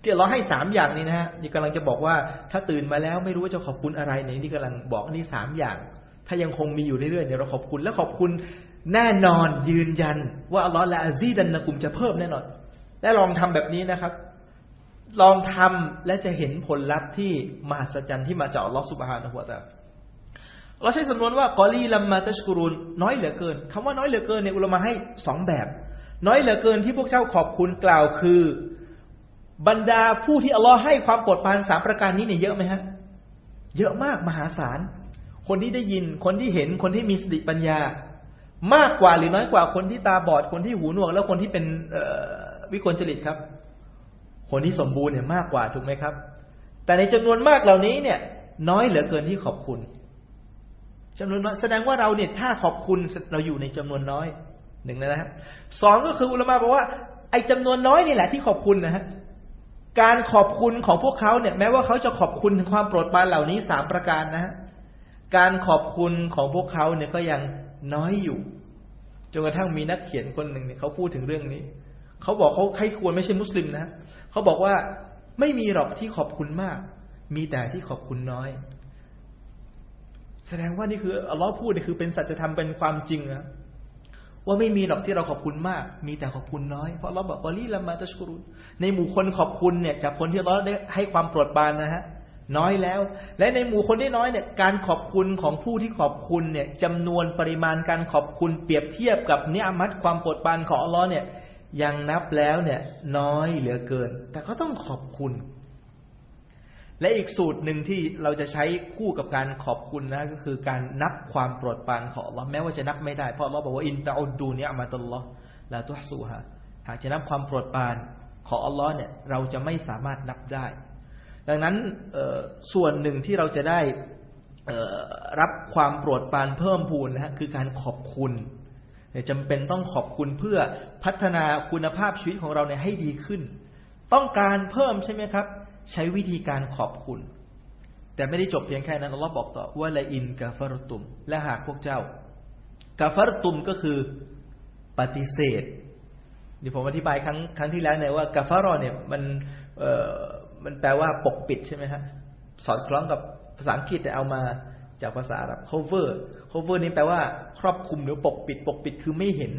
ที่เราให้สามอย่างนี้นะฮะนี่กำลังจะบอกว่าถ้าตื่นมาแล้วไม่รู้ว่าจะขอบคุณอะไรเนี่ยนี่กำลังบอกนี่สามอย่าง ถ้ายังคงมีอยู่เรื่อยๆเนี่ยเราขอบคุณและขอบคุณแน่นอนยืนยัน ว่าอัลลอฮฺและอาซีดันนะกุมจะเพิ่มแน่นอน และลองทำแบบนี้นะครับ ลองทำและจะเห็นผลลัพธ์ที่มหัศจรรย์ที่มาจากอัลลอฮฺสุบฮานะฮุวาตาเราใช้สำนวนว่ากอลีลัมมาตัชกรุนน้อยเหลือเกินคำว่าน้อยเหลือเกินเนี่ยอุลมาให้สองแบบ น้อยเหลือเกินที่พวกเจ้าขอบคุณกล่าวคือ บรรดาผู้ที่อัลลอฮ์ให้ความโปรดปรานสามประการนี้เนี่ยเยอะไหมฮะเยอะมากมหาศาล คนที่ได้ยิน คนที่เห็น คนที่มีสติปัญญา มากกว่าหรือน้อยกว่าคนที่ตาบอด คนที่หูหนวก แล้วคนที่เป็นวิกลจริตครับ คนที่สมบูรณ์เนี่ยมากกว่าถูกไหมครับ แต่ในจำนวนมากเหล่านี้เนี่ย น้อยเหลือเกินที่ขอบคุณจำนวนน้อยแสดงว่าเราเนี่ยถ้าขอบคุณเราอยู่ในจำนวนน้อยหนึ่งนะฮะสองก็คืออุลมะบอกว่า ไอ้จำนวนน้อยนี่แหละที่ขอบคุณนะฮะการขอบคุณของพวกเขาเนี่ย แม้ว่าเขาจะขอบคุณความโปรดปรานเหล่านี้สามประการนะฮะ การขอบคุณของพวกเขาเนี่ยก็ยังน้อยอยู่จนกระทั่งมีนักเขียนคนหนึ่งเนี่ยเขาพูดถึงเรื่องนี้ เขาบอกเขาใครควรไม่ใช่มุสลิมนะเขาบอกว่าไม่มีหรอกที่ขอบคุณมาก มีแต่ที่ขอบคุณน้อย แสดงว่านี่คืออัลลอฮ์พูดนี่คือเป็นสัจธรรมเป็นความจริงนะว่าไม่มีหรอกที่เราขอบคุณมาก มีแต่ขอบคุณน้อย เพราะเราบอกกอลีละมาตัชกรุนในหมู่คนขอบคุณเนี่ย จากคนที่เราได้ให้ความโปรดปรานนะฮะ น้อยแล้ว และในหมู่คนที่น้อยเนี่ยการขอบคุณของผู้ที่ขอบคุณเนี่ยจำนวนปริมาณการขอบคุณเปรียบเทียบกับเนื้อมัดความโปรดปรานของอัลลอฮ์เนี่ยยังนับแล้วเนี่ยน้อยเหลือเกิน แต่ก็ต้องขอบคุณ และอีกสูตรหนึ่งที่เราจะใช้คู่กับการขอบคุณนะก็คือการนับความโปรดปรานของอัลลอฮ์แม้ว่าจะนับไม่ได้เพราะอัลลอฮ์บอกว่าอินตะอุดดูเนี่ยมาตุลลอฮ์ลาตุฮซูฮะหากจะนับความโปรดปรานของอัลลอฮ์เนี่ยเราจะไม่สามารถนับได้ ดังนั้นส่วนหนึ่งที่เราจะได้รับความโปรดปรานเพิ่มพูนนะฮะคือการขอบคุณจำเป็นต้องขอบคุณเพื่อพัฒนาคุณภาพชีวิตของเราเนี่ยให้ดีขึ้น ต้องการเพิ่มใช่ไหมครับ ใช้วิธีการขอบคุณ แต่ไม่ได้จบเพียงแค่นั้นอัลลอฮ์บอกต่อว่าละอินกาฟารตุม และหากพวกเจ้ากาฟารตุมก็คือปฏิเสธเดี๋ยวผมอธิบายครั้งครั้งที่แล้วเนี่ยว่ากาฟารอเนี่ยมันเอ่อ มันแปลว่าปกปิดใช่ไหมฮะสอดคล้องกับภาษาอังกฤษแต่เอามาจากภาษาอาหรับ cover cover นี่แปลว่า ครอบคลุมหรือปกปิด ปกปิดคือไม่เห็น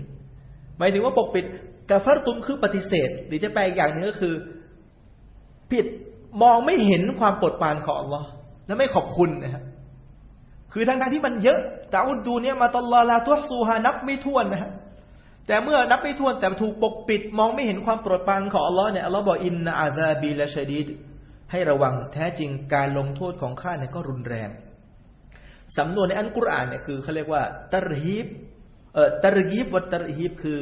หมายถึงว่าปกปิดกาฟารตุมคือปฏิเสธ หรือจะแปลอีกอย่างหนึ่งก็คือ ผิดมองไม่เห็นความโปรดปรานของอัลลอฮ์และไม่ขอบคุณนะครับคือทั้งทที่มันเยอะตาอุดดูเนี่ยมาตลอดลาทุกซูฮานับไม่ถ้วนนะฮะ แต่เมื่อนับไม่ถ้วนแต่ถูกปกปิด มองไม่เห็นความโปรดปรานของอัลลอฮ์เนี่ยอัลลอฮ์บอกอินนาอาซาบีละชดีดให้ระวังแท้จริงการลงโทษของข้าเนี่ยก็รุนแรงสำนวนในอันกุรอานเนี่ยคือเขาเรียกว่าตรฮีบเอ่อตรฮีบวัตรฮีบคือ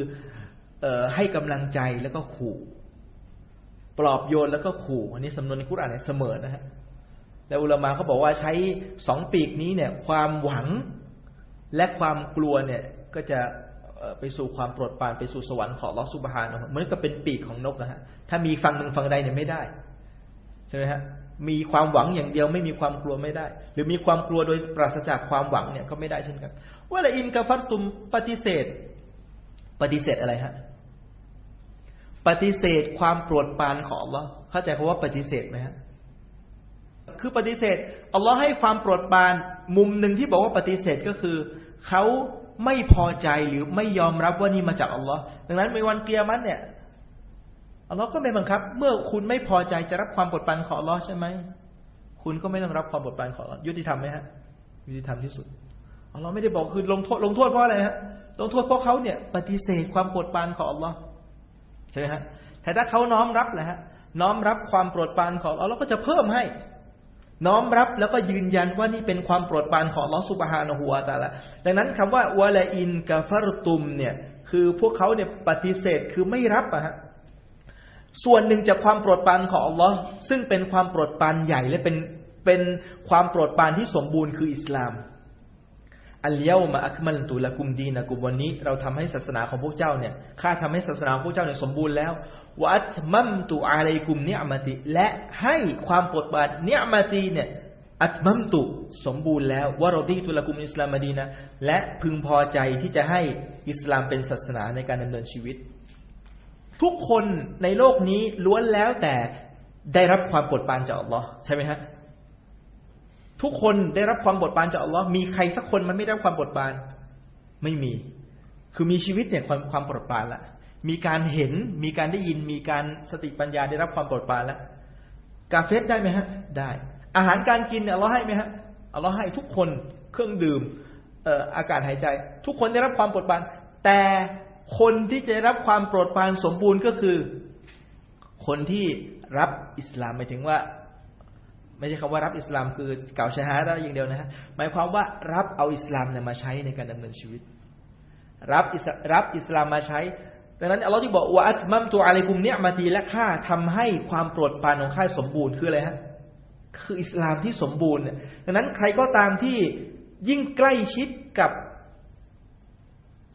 เอ่อให้กำลังใจแล้วก็ขู่ ปลอบโยนแล้วก็ขู่ อันนี้สำนวนในกุรอานเนี่ยเสมอนะฮะแล้วอุลามาเขาบอกว่าใช้สองปีกนี้เนี่ย ความหวังและความกลัวเนี่ยก็จะ ไปสู่ความโปรดปรานไปสู่สวรรค์ของลอสุบฮานเหมือนกับเป็นปีกของนกนะฮะถ้ามีฝั่งหนึ่งฝั่งใดเนี่ยไม่ได้ใช่ไหมฮะมีความหวังอย่างเดียวไม่มีความกลัวไม่ได้ หรือมีความกลัวโดยปราศจากความหวังเนี่ยก็ไม่ได้เช่นกันว่าละอินกาฟัตตุมปฏิเสธ ปฏิเสธอะไรฮะปฏิเสธความโปรดปรานของอัลลอฮ์เข้าใจคำว่าปฏิเสธไหมฮะคือปฏิเสธอัลลอฮ์ให้ความโปรดปรานมุมหนึ่งที่บอกว่าปฏิเสธก็คือเขา ไม่พอใจหรือไม่ยอมรับว่านี่มาจากอัลลอฮ์ดังนั้นในวันเกียรติเนี่ยอัลลอฮ์ก็ไม่บังคับ เมื่อคุณไม่พอใจจะรับความปรดปรานของอัลลอฮ์ใช่ไหมคุณก็ไม่ต้องรับความปรดปรานของอัลลอฮ์ยุติธรรมไหมฮะยุติธรรมที่สุดอัลลอฮ์ไม่ได้บอกคือลงโทษลงโทษเพราะอะไรฮะลงโทษเพราะเขาเนี่ย ปฏิเสธความโปรดปรานของอัลลอฮ์ใช่ไหมฮะแต่ถ้าเขาน้อมรับแหละฮะน้อมรับความโปรดปรานของอัลลอฮ์ก็จะเพิ่มให้ น้อมรับแล้วก็ยืนยันว่านี่เป็นความโปรดปรานของอัลลอฮ์สุบฮานะฮูวะตาอาลาดังนั้นคำว่าولئن كفرتم เนี่ย คือพวกเขาเนี่ยปฏิเสธคือไม่รับอะฮะส่วนหนึ่งจากความโปรดปรานของอัลลอฮ์ซึ่งเป็นความโปรดปรานใหญ่และเป็นเป็นความโปรดปรานที่สมบูรณ์คืออิสลาม اليوم أكملت لكم دينكم วันนี้เราทำให้ศาสนาของพวกเจ้าเนี่ยข้าทำให้ศาสนาของพวกเจ้าเนี่ยสมบูรณ์แล้ววัตมัมตุอาลัยกุมเนียมาติ และให้ความโปรดปรานเนียมาติเนี่ยอัตมัมตุสมบูรณ์แล้ววารดีตุละกุมอิสลามดีนะและพึงพอใจที่จะให้อิสลามเป็นศาสนาในการดำเนินชีวิต ทุกคนในโลกนี้ล้วนแล้วแต่ได้รับความโปรดปรานจากอัลลอฮ์ใช่ไหมฮะ ทุกคนได้รับความโปรดปรานจากอัลลอฮ์มีใครสักคนมันไม่ได้รับความโปรดปราน ไม่มี คือมีชีวิตเนี่ยความความโปรดปรานละมีการเห็นมีการได้ยินมีการสติปัญญาได้รับความโปรดปรานแล้วกาเฟสได้ไหมฮะ ได้ อาหารการกินเนี่ยอัลลอฮ์ให้ไหมฮะอัลลอฮ์ให้ทุกคนเครื่องดื่มเอ่ออากาศหายใจ ทุกคนได้รับความโปรดปราน แต่คนที่จะรับความโปรดปรานสมบูรณ์ก็คือ คนที่รับอิสลามหมายถึงว่า ไม่ใช่คำว่ารับอิสลามคือเก่าชาฮาดะอย่างเดียวนะฮะหมายความว่ารับเอาอิสลามเนี่ยมาใช้ในการดำเนินชีวิต รับรับอิสลามมาใช้ดังนั้นอัลลอฮ์ที่บอกว่าอัตมัมตัวอะไรกุมเนี่ยมาทีและข้าทำให้ความโปรดปรานของข้าสมบูรณ์คืออะไรฮะคืออิสลามที่สมบูรณ์ดังนั้นใครก็ตามที่ยิ่งใกล้ชิดกับ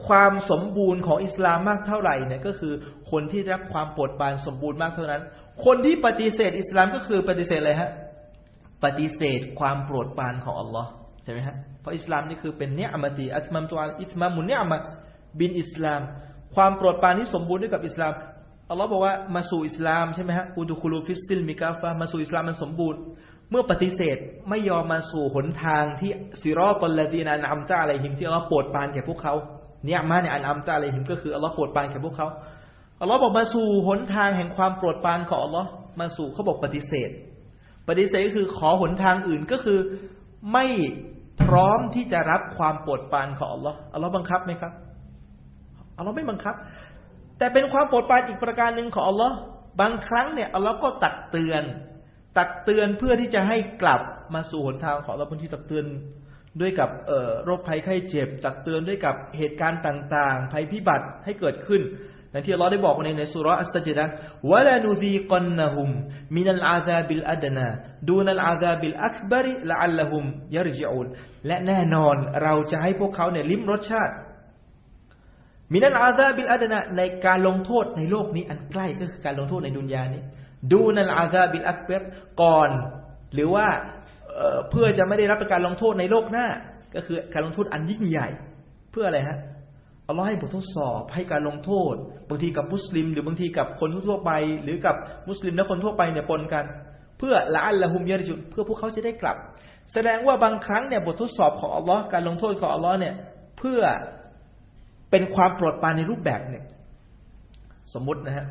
ความสมบูรณ์ของอิสลามมากเท่าไหร่เนี่ยก็คือคนที่รับความโปรดปรานสมบูรณ์มากเท่านั้น คนที่ปฏิเสธอิสลามก็คือปฏิเสธอะไรฮะ ปฏิเสธความโปรดปรานของอัลลอฮ์ใช่ไหมฮะเพราะอิสลามนี่คือเป็นเนียอมตีอัตมัมตัวอิสมามุนเนียมบินอิสลาม ความโปรดปรานที่สมบูรณ์ด้วยกับอิสลามอัลลอฮ์บอกว่ามาสู่อิสลามใช่ไหมฮะอูดุคุลูฟิสซิลมิกาฟามาสู่อิสลามมันสมบูรณ์ เมื่อปฏิเสธไม่ยอมมาสู่หนทางที่ซิรอตลลดีนานอัมจ้าอะไรหิมที่อัลลอฮ์โปรดปรานแก่พวกเขาเนี่ยมาเนี่ยอันอัมตาอะไรหิมก็คืออัลลอฮ์โปรดปรานแก่พวกเขาอัลลอฮ์บอกมาสู่หนทางแห่งความโปรดปรานของอัลลอฮ์มาสู่เขาบอกปฏิเสธ ปฏิเสธก็คือขอหนทางอื่นก็คือไม่พร้อมที่จะรับความโปรดปรานของอัลลอฮ์อัลลอฮ์บังคับไหมครับอัลลอฮ์ไม่บังคับ แต่เป็นความโปรดปรานอีกประการหนึ่งของอัลลอฮ์บางครั้งเนี่ยอัลลอฮ์ก็ตักเตือน ตักเตือนเพื่อที่จะให้กลับมาสู่หนทางของเราบางทีตักเตือนด้วยกับโรคภัยไข้เจ็บ ตักเตือนด้วยกับเหตุการณ์ต่าง ๆ ภัยพิบัติให้เกิดขึ้น อย่างที่เราได้บอกในในสุรอัสตจดะวะลานูซีกันนะฮุมมินัลอาซาบิลอัดนาดูนัลอาซาบิลอักบริละอัลละฮุมยารจิอูนและแน่นอนเราจะให้พวกเขาเนี่ยลิ้มรสชาติمن العذاب الأدنى ในการลงโทษในโลกนี้อันใกล้ก็คือการลงโทษในดุนยานี้ دون العذاب الأكبر ก่อน หรือว่าเพื่อจะไม่ได้รับการลงโทษในโลกหน้า ก็คือการลงโทษอันยิ่งใหญ่ เพื่ออะไรฮะ อัลลอฮ์ให้บททดสอบให้การลงโทษ บางทีกับมุสลิม หรือบางทีกับคนทั่วไป หรือกับมุสลิมและคนทั่วไปเนี่ยปนกัน เพื่อละอัลละฮุมยาริจุเพื่อพวกเขาจะได้กลับ แสดงว่าบางครั้งเนี่ยบททดสอบของอัลลอฮ์การลงโทษของอัลลอฮ์เนี่ยเพื่อเป็นความโปรดปรานในรูปแบบหนึ่งสมมุตินะฮะ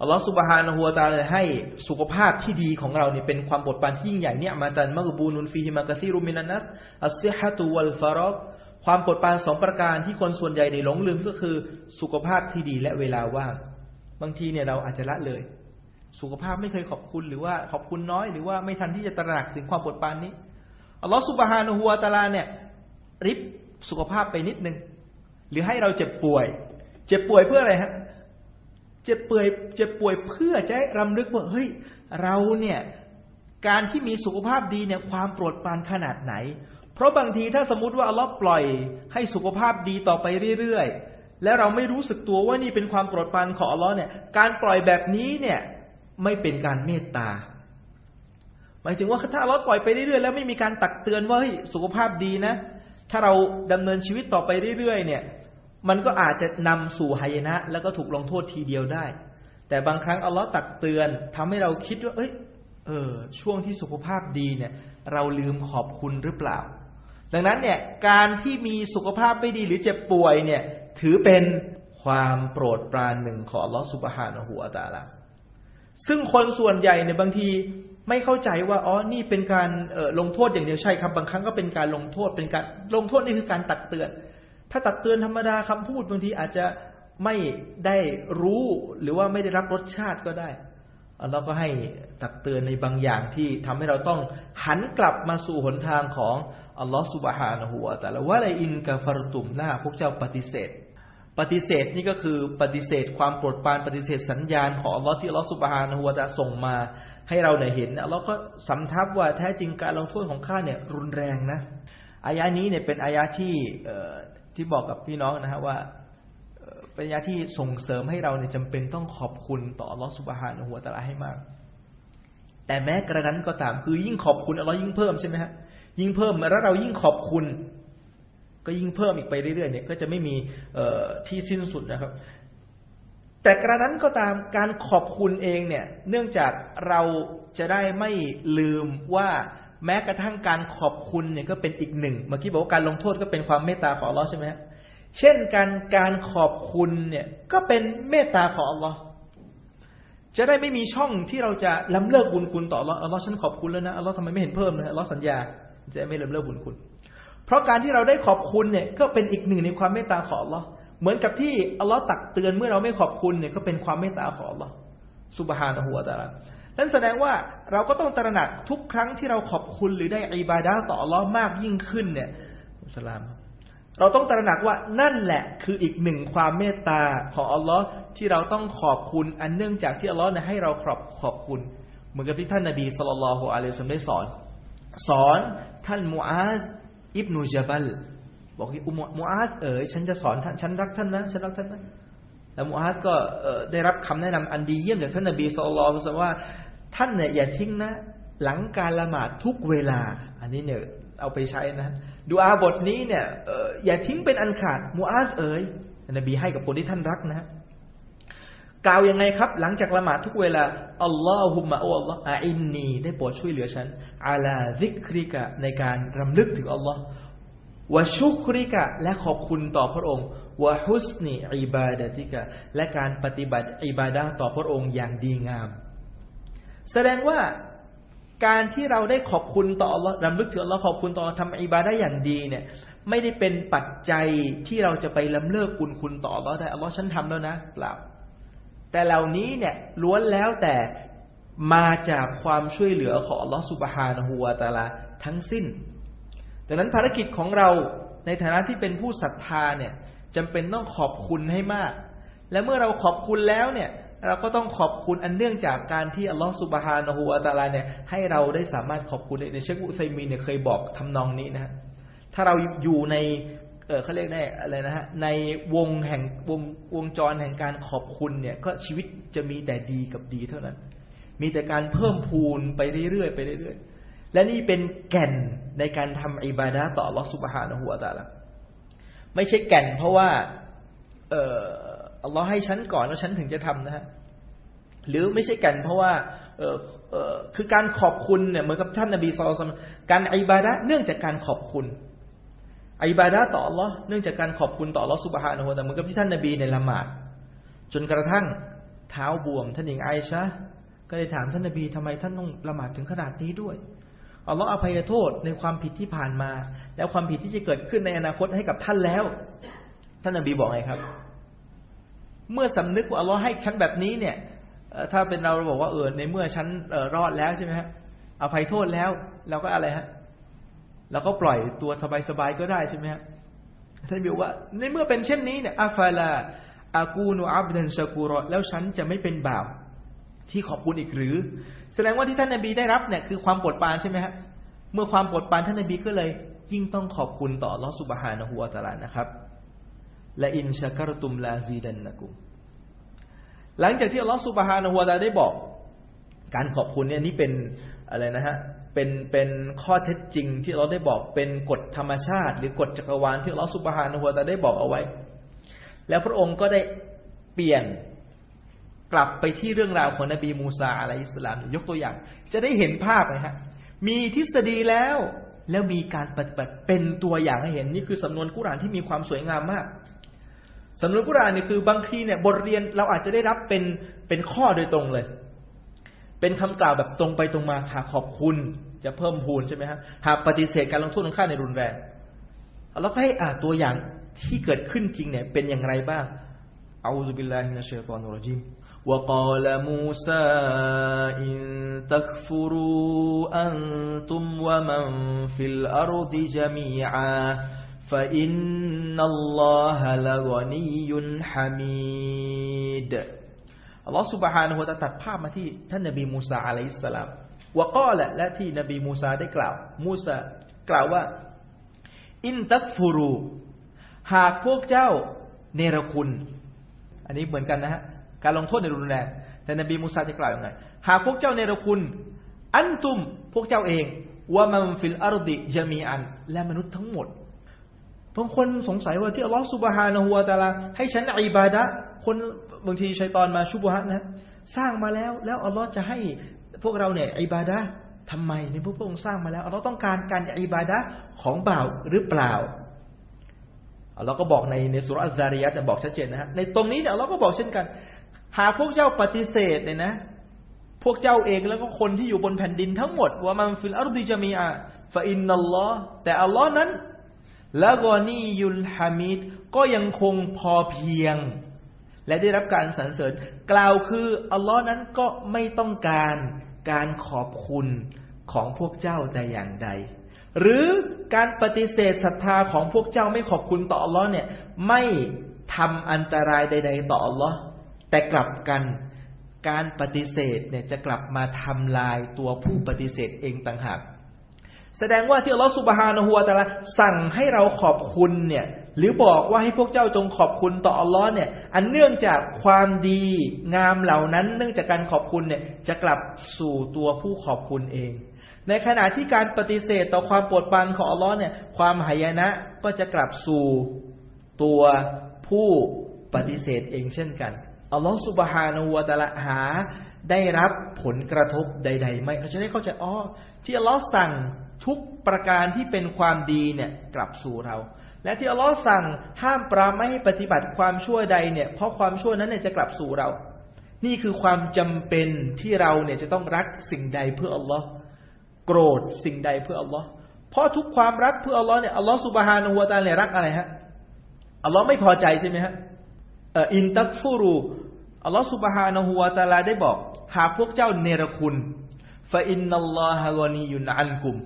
อัลลอฮฺสุบฮานะฮูวาตาเลยให้สุขภาพที่ดีของเราเนี่ยเป็นความโปรดปรานที่ยิ่งใหญ่เนี่ยมาตันมักบูนุนฟีฮิมากะซีรุมินันนัสอัสซิฮะตุวัลฟารอก ความปรดปานสองประการที่คนส่วนใหญ่ในหลงลืมก็คือ สุขภาพที่ดีและเวลาว่างบางทีเนี่ยเราอาจจะละเลย สุขภาพไม่เคยขอบคุณหรือว่าขอบคุณน้อยหรือว่าไม่ทันที่จะตระหนักถึงความปรดปานนี้อัลลอฮฺสุบฮานะฮูวาตาลาเนี่ย ริบสุขภาพไปนิดนึง หรือให้เราเจ็บป่วย เจ็บป่วยเพื่ออะไรฮะเจ็บป่วยเจ็บป่วยเพื่อจะให้รำลึกว่าเฮ้ยเราเนี่ยการที่มีสุขภาพดีเนี่ยความโปรดปรานขนาดไหน เพราะบางทีถ้าสมมติว่าอัลลอฮ์ปล่อยให้สุขภาพดีต่อไปเรื่อยๆ และเราไม่รู้สึกตัวว่านี่เป็นความโปรดปรานของอัลลอฮ์เนี่ย การปล่อยแบบนี้เนี่ยไม่เป็นการเมตตา หมายถึงว่าถ้าอัลลอฮ์ปล่อยไปเรื่อยๆ แล้วไม่มีการตักเตือนว่าเฮ้ยสุขภาพดีนะ ถ้าเราดำเนินชีวิตต่อไปเรื่อยๆ เนี่ย มันก็อาจจะนำสู่หายนะ แล้วก็ถูกลงโทษทีเดียวได้ แต่บางครั้งอัลลอฮ์ตักเตือนทำให้เราคิดว่า เอ้ย เออ ช่วงที่สุขภาพดีเนี่ย เราลืมขอบคุณหรือเปล่า ดังนั้นเนี่ยการที่มีสุขภาพไม่ดีหรือเจ็บป่วยเนี่ยถือเป็นความโปรดปรานหนึ่งของอัลลอฮฺสุบฮานะฮูวตาละซึ่งคนส่วนใหญ่เนี่ยบางทีไม่เข้าใจว่าอ๋อนี่เป็นการลงโทษอย่างเดียวใช่ครับบางครั้งก็เป็นการลงโทษเป็นการลงโทษนี่คือการตักเตือน ถ้าตักเตือนธรรมดาคำพูดบางทีอาจจะไม่ได้รู้หรือว่าไม่ได้รับรสชาติก็ได้อัลลอฮ์ก็ให้ตักเตือนในบางอย่างที่ทำให้เราต้องหันกลับมาสู่หนทางของ อัลลอฮ์สุบฮานะฮูวาแต่ละว่าอะไรอินกาฟารตุมหน้าพวกเจ้าปฏิเสธ ปฏิเสธนี่ก็คือปฏิเสธความโปรดปรานปฏิเสธสัญญาณของอัลลอฮ์ที่อัลลอฮ์สุบฮานะฮูวาตะส่งมาให้เราเนี่ยเห็นอัลลอฮ์ก็สำทับว่าแท้จริงการลงโทษของข้าเนี่ยรุนแรงนะอายะนี้เนี่ยเป็นอายะที่ที่บอกกับพี่น้องนะฮะว่าเป็นอายะที่ส่งเสริมให้เราเนี่ยจำเป็นต้องขอบคุณต่ออัลลอฮ์สุบฮานะฮูวาตะลาให้มาก แต่แม้กระนั้นก็ตามคือยิ่งขอบคุณอัลลอฮ์ยิ่งเพิ่มใช่ไหมฮะ ยิ่งเพิ่มแล้วเรายิ่งขอบคุณ ก็ยิ่งเพิ่มอีกไปเรื่อยๆเนี่ยก็จะไม่มีที่สิ้นสุดนะครับ แต่กระนั้นก็ตามการขอบคุณเองเนี่ย เนื่องจากเราจะได้ไม่ลืมว่าแม้กระทั่งการขอบคุณเนี่ยก็เป็นอีกหนึ่ง เมื่อกี้บอกว่าการลงโทษก็เป็นความเมตตาของอัลลอฮ์ใช่ไหมเช่นการการขอบคุณเนี่ยก็เป็นเมตตาของอัลลอฮ์จะได้ไม่มีช่องที่เราจะล้ำเลิกบุญคุณต่ออัลลอฮ์อัลลอฮ์ฉันขอบคุณแล้วนะอัลลอฮ์ทำไมไม่เห็นเพิ่มนะอัลลอฮ์สัญญา จะไม่ลืมเลิกบุญคุณ เพราะการที่เราได้ขอบคุณเนี่ย ก็เป็นอีกหนึ่งในความเมตตาของอัลลอฮ์เหมือนกับที่อัลลอฮ์ตักเตือนเมื่อเราไม่ขอบคุณเนี่ยก็เป็นความเมตตาของอัลลอฮ์สุบฮานะฮูวตาลานั่นแสดงว่าเราก็ต้องตระหนักทุกครั้งที่เราขอบคุณหรือได้อิบาดาต่ออัลลอฮ์มากยิ่งขึ้นเนี่ยสลามเราต้องตระหนักว่านั่นแหละคืออีกหนึ่งความเมตตาของอัลลอฮ์ที่เราต้องขอบคุณอันเนื่องจากที่อัลลอฮ์ให้เราขอบขอบคุณ เหมือนกับที่ท่านนบีสุลต่านละฮ์อะลัยฮิสซาลมได้สอน สอนท่านมูอาซอิบนูจาบัลบอกอุมูอาซเอ๋ยฉันจะสอนท่านฉันรักท่านนะฉันรักท่านนะแล้วมูอาซก็ได้รับคำแนะนำอันดีเยี่ยมจากท่านนบีสุลต่านว่า ท่านเนี่ยอย่าทิ้งนะ หลังการละหมาดทุกเวลา อันนี้เนี่ยเอาไปใช้นะดูอาบทนี้เนี่ยอย่าทิ้งเป็นอันขาดมูอาซเอ๋ยนบีให้กับคนที่ท่านรักนะ กล่าวยังไงครับ หลังจากละหมาดทุกเวลาอัลลอฮุมะอัลลอฮ์อาอินนีได้โปรดช่วยเหลือฉันอาลาซิกริกะในการรำลึกถึงอัลลอฮ์วะชุกริกะและขอบคุณต่อพระองค์วะฮุสนีอิบาดติกะและการปฏิบัติอิบาดาต่อพระองค์อย่างดีงาม แสดงว่าการที่เราได้ขอบคุณต่ออัลลอฮ์รำลึกถึงอัลลอฮ์ขอบคุณต่อทำอิบาดาอย่างดีเนี่ย ไม่ได้เป็นปัจจัยที่เราจะไปล้ำเลิกคุณคุณต่ออัลลอฮ์ได้อัลลอฮ์ฉันทำแล้วนะเปล่า แต่เหล่านี้เนี่ยล้วนแล้วแต่มาจากความช่วยเหลือของอัลลอฮฺสุบฮานะฮูวาตาลาทั้งสิ้นดังนั้นภารกิจของเราในฐานะที่เป็นผู้ศรัทธาเนี่ยจำเป็นต้องขอบคุณให้มาก และเมื่อเราขอบคุณแล้วเนี่ย เราก็ต้องขอบคุณอันเนื่องจากการที่อัลลอฮฺสุบฮานะฮูวาตาลาเนี่ยให้เราได้สามารถขอบคุณในเชคอุไซมีเนี่ยเคยบอกทำนองนี้นะฮะถ้าเราอยู่ใน เออเขาเรียกได้อะไรนะฮะในวงแห่งวงวงจรแห่งการขอบคุณเนี่ย ก็ชีวิตจะมีแต่ดีกับดีเท่านั้น มีแต่การเพิ่มพูนไปเรื่อยๆไปเรื่อยๆ และนี่เป็นแก่นในการทำอิบาดะต่อลอสุบฮานะฮูวตาละไม่ใช่แก่นเพราะว่า เอออัลลอฮ์ให้ฉันก่อนแล้วฉันถึงจะทำนะฮะหรือไม่ใช่แก่นเพราะว่า เออเออคือการขอบคุณเนี่ยเหมือนกับท่านนบีสุลต่านการอิบาดะเนื่องจากการขอบคุณ อิบาดะต่ออัลลอเนื่องจากการขอบคุณต่ออัลลอสุบฮานะฮูวาตาเหมือนกับที่ท่านนบีในละหมาด จนกระทั่งเท้าบวม ท่านหญิงไอชะก็เลยถามท่านนบีทำไมท่านต้องละหมาดถึงขนาดนี้ด้วยอัลลอฮ์อภัยโทษในความผิดที่ผ่านมา แล้วความผิดที่จะเกิดขึ้นในอนาคตให้กับท่านแล้ว ท่านนบีบอกไงครับ เมื่อสำนึกว่าอัลลอฮ์ให้ฉันแบบนี้เนี่ยถ้าเป็นเราเราบอกว่าเออในเมื่อฉันรอดแล้วใช่ไหมฮะอภัยโทษแล้วเราก็อะไรฮะ เราก็ปล่อยตัวสบายๆก็ได้ใช่ไหมฮะท่านบอกว่า ในเมื่อเป็นเช่นนี้เนี่ยอัฟาลาอากูนูอับดันชากูรอแล้วฉันจะไม่เป็นบาปที่ขอบคุณอีกหรือ แสดงว่าที่ท่านนบีได้รับเนี่ยคือความปรดปานใช่ไหมฮะเมื่อความปรดปานท่านนบีก็เลย ยิ่งต้องขอบคุณต่อลอสุบฮานะฮูวาตลานะครับและอินชากรตุมลาซีดันนะกุมหลังจากที่อัลลอฮฺสุบฮานะฮูวาตาได้บอก การขอบคุณเนี่ยนี่เป็นอะไรนะฮะ เป็นเป็นข้อเท็จจริงที่เราได้บอกเป็นกฎธรรมชาติ หรือกฎจักรวาลที่อัลลอฮฺสุบฮานะฮวตาได้บอกเอาไว้ แล้วพระองค์ก็ได้เปลี่ยนกลับไปที่เรื่องราวของนบีมูซาอะลัยฮิสลามยกตัวอย่าง จะได้เห็นภาพนะฮะมีทฤษฎีแล้ว แล้วมีการปฏิบัติเป็นตัวอย่างให้เห็นนี่คือสำนวนกุรานที่มีความสวยงามมากสำนวนกุรานนี่คือบางทีเนี่ยบทเรียนเราอาจจะได้รับเป็นเป็นข้อโดยตรงเลย เป็นคำกล่าวแบบตรงไปตรงมาหากขอบคุณ จะเพิ่มพูนใช่ไหมฮะหากปฏิเสธการลงโทษของข้าในรุนแรงเราก็ให้อ่านตัวอย่างที่เกิดขึ้นจริงเนี่ยเป็นอย่างไรบ้างอาอุบิลลาฮินะชัยตอนรจิม وقال موسى إن تكفروا أنتم ومن في الأرض جميعا فإن الله لغني حميد อัลลอฮฺ سبحانه และ تعالى ตัดภาพมาที่ท่านนบีมูซาอะลัยฮิสสลาม วะกอละและที่นบีมูซาได้กล่าว มูซากล่าวว่า อินตักฟูรู หากพวกเจ้าเนรคุณ อันนี้เหมือนกันนะฮะ การลงโทษในรุนแรง แต่นบีมูซาจะกล่าวยังไง หากพวกเจ้าเนรคุณ อันตุม พวกเจ้าเองว่ามันฟิลอารดิจะมีอัน และมนุษย์ทั้งหมด บางคนสงสัยว่าที่อัลลอฮฺสุบฮานะฮูวาตาลาให้ฉันอิบาดะคนบางทีชัยตอนมาชุบฮะนะ สร้างมาแล้ว แล้วอัลลอฮ์จะให้ พวกเราเนี่ยอิบาดะทำไมในพวกพระองค์สร้างมาแล้วอัลลอฮ์ต้องการการอิบาดะของบ่าวหรือเปล่าอัลลอฮ์ก็บอกในในสูเราะฮฺอัซซาริยาตจะบอกชัดเจนนะฮะในตรงนี้เนี่ยอัลลอฮ์ก็บอกเช่นกัน หากพวกเจ้าปฏิเสธเนี่ยนะ พวกเจ้าเองแล้วก็คนที่อยู่บนแผ่นดินทั้งหมดومن في الأرض جميعاฟาอินนัลลอฮ์แต่อัลลอฮ์นั้นละกอนียุลฮามิดก็ยังคงพอเพียง และได้รับการสรรเสริญ กล่าวคืออัลลอฮ์นั้นก็ไม่ต้องการ การขอบคุณของพวกเจ้าแต่อย่างใด หรือการปฏิเสธศรัทธาของพวกเจ้าไม่ขอบคุณต่ออัลลอฮ์เนี่ยไม่ทำอันตรายใด ๆ ต่ออัลลอฮ์แต่กลับกันการปฏิเสธเนี่ยจะกลับมาทำลายตัวผู้ปฏิเสธเองต่างหากแสดงว่าที่อัลลอฮฺสุบฮานะฮูวาตาลาสั่งให้เราขอบคุณเนี่ย หรือบอกว่าให้พวกเจ้าจงขอบคุณต่ออัลลอฮ์เนี่ย อันเนื่องจากความดีงามเหล่านั้น เนื่องจากการขอบคุณเนี่ยจะกลับสู่ตัวผู้ขอบคุณเอง ในขณะที่การปฏิเสธต่อความโปรดปรานของอัลลอฮ์เนี่ย ความหายนะก็จะกลับสู่ตัวผู้ปฏิเสธเองเช่นกันอัลลอฮฺสุบฮานาหัวตะละหาได้รับผลกระทบใด ๆไหมเราจะได้เข้าใจอ๋อที่อัลลอฮ์สั่งทุกประการที่เป็นความดีเนี่ยกลับสู่เรา และที่อัลลอฮ์สั่งห้ามปรามไม่ให้ปฏิบัติความชั่วใดเนี่ยเพราะความชั่วนั้นเนี่ยจะกลับสู่เรา นี่คือความจำเป็นที่เราเนี่ยจะต้องรักสิ่งใดเพื่ออัลลอฮ์โกรธสิ่งใดเพื่ออัลลอฮ์เพราะทุกความรักเพื่ออัลลอฮ์เนี่ยอัลลอฮ์สุบฮานาหัวตาเนี่ยรักอะไรฮะอัลลอฮ์ไม่พอใจใช่ไหมฮะอินตักฟูรูอัลลอฮฺสุบฮานะฮูวาตาลาได้บอก หากพวกเจ้าเนรคุณฟาอินนัลลอฮะกอนียุนอันกุม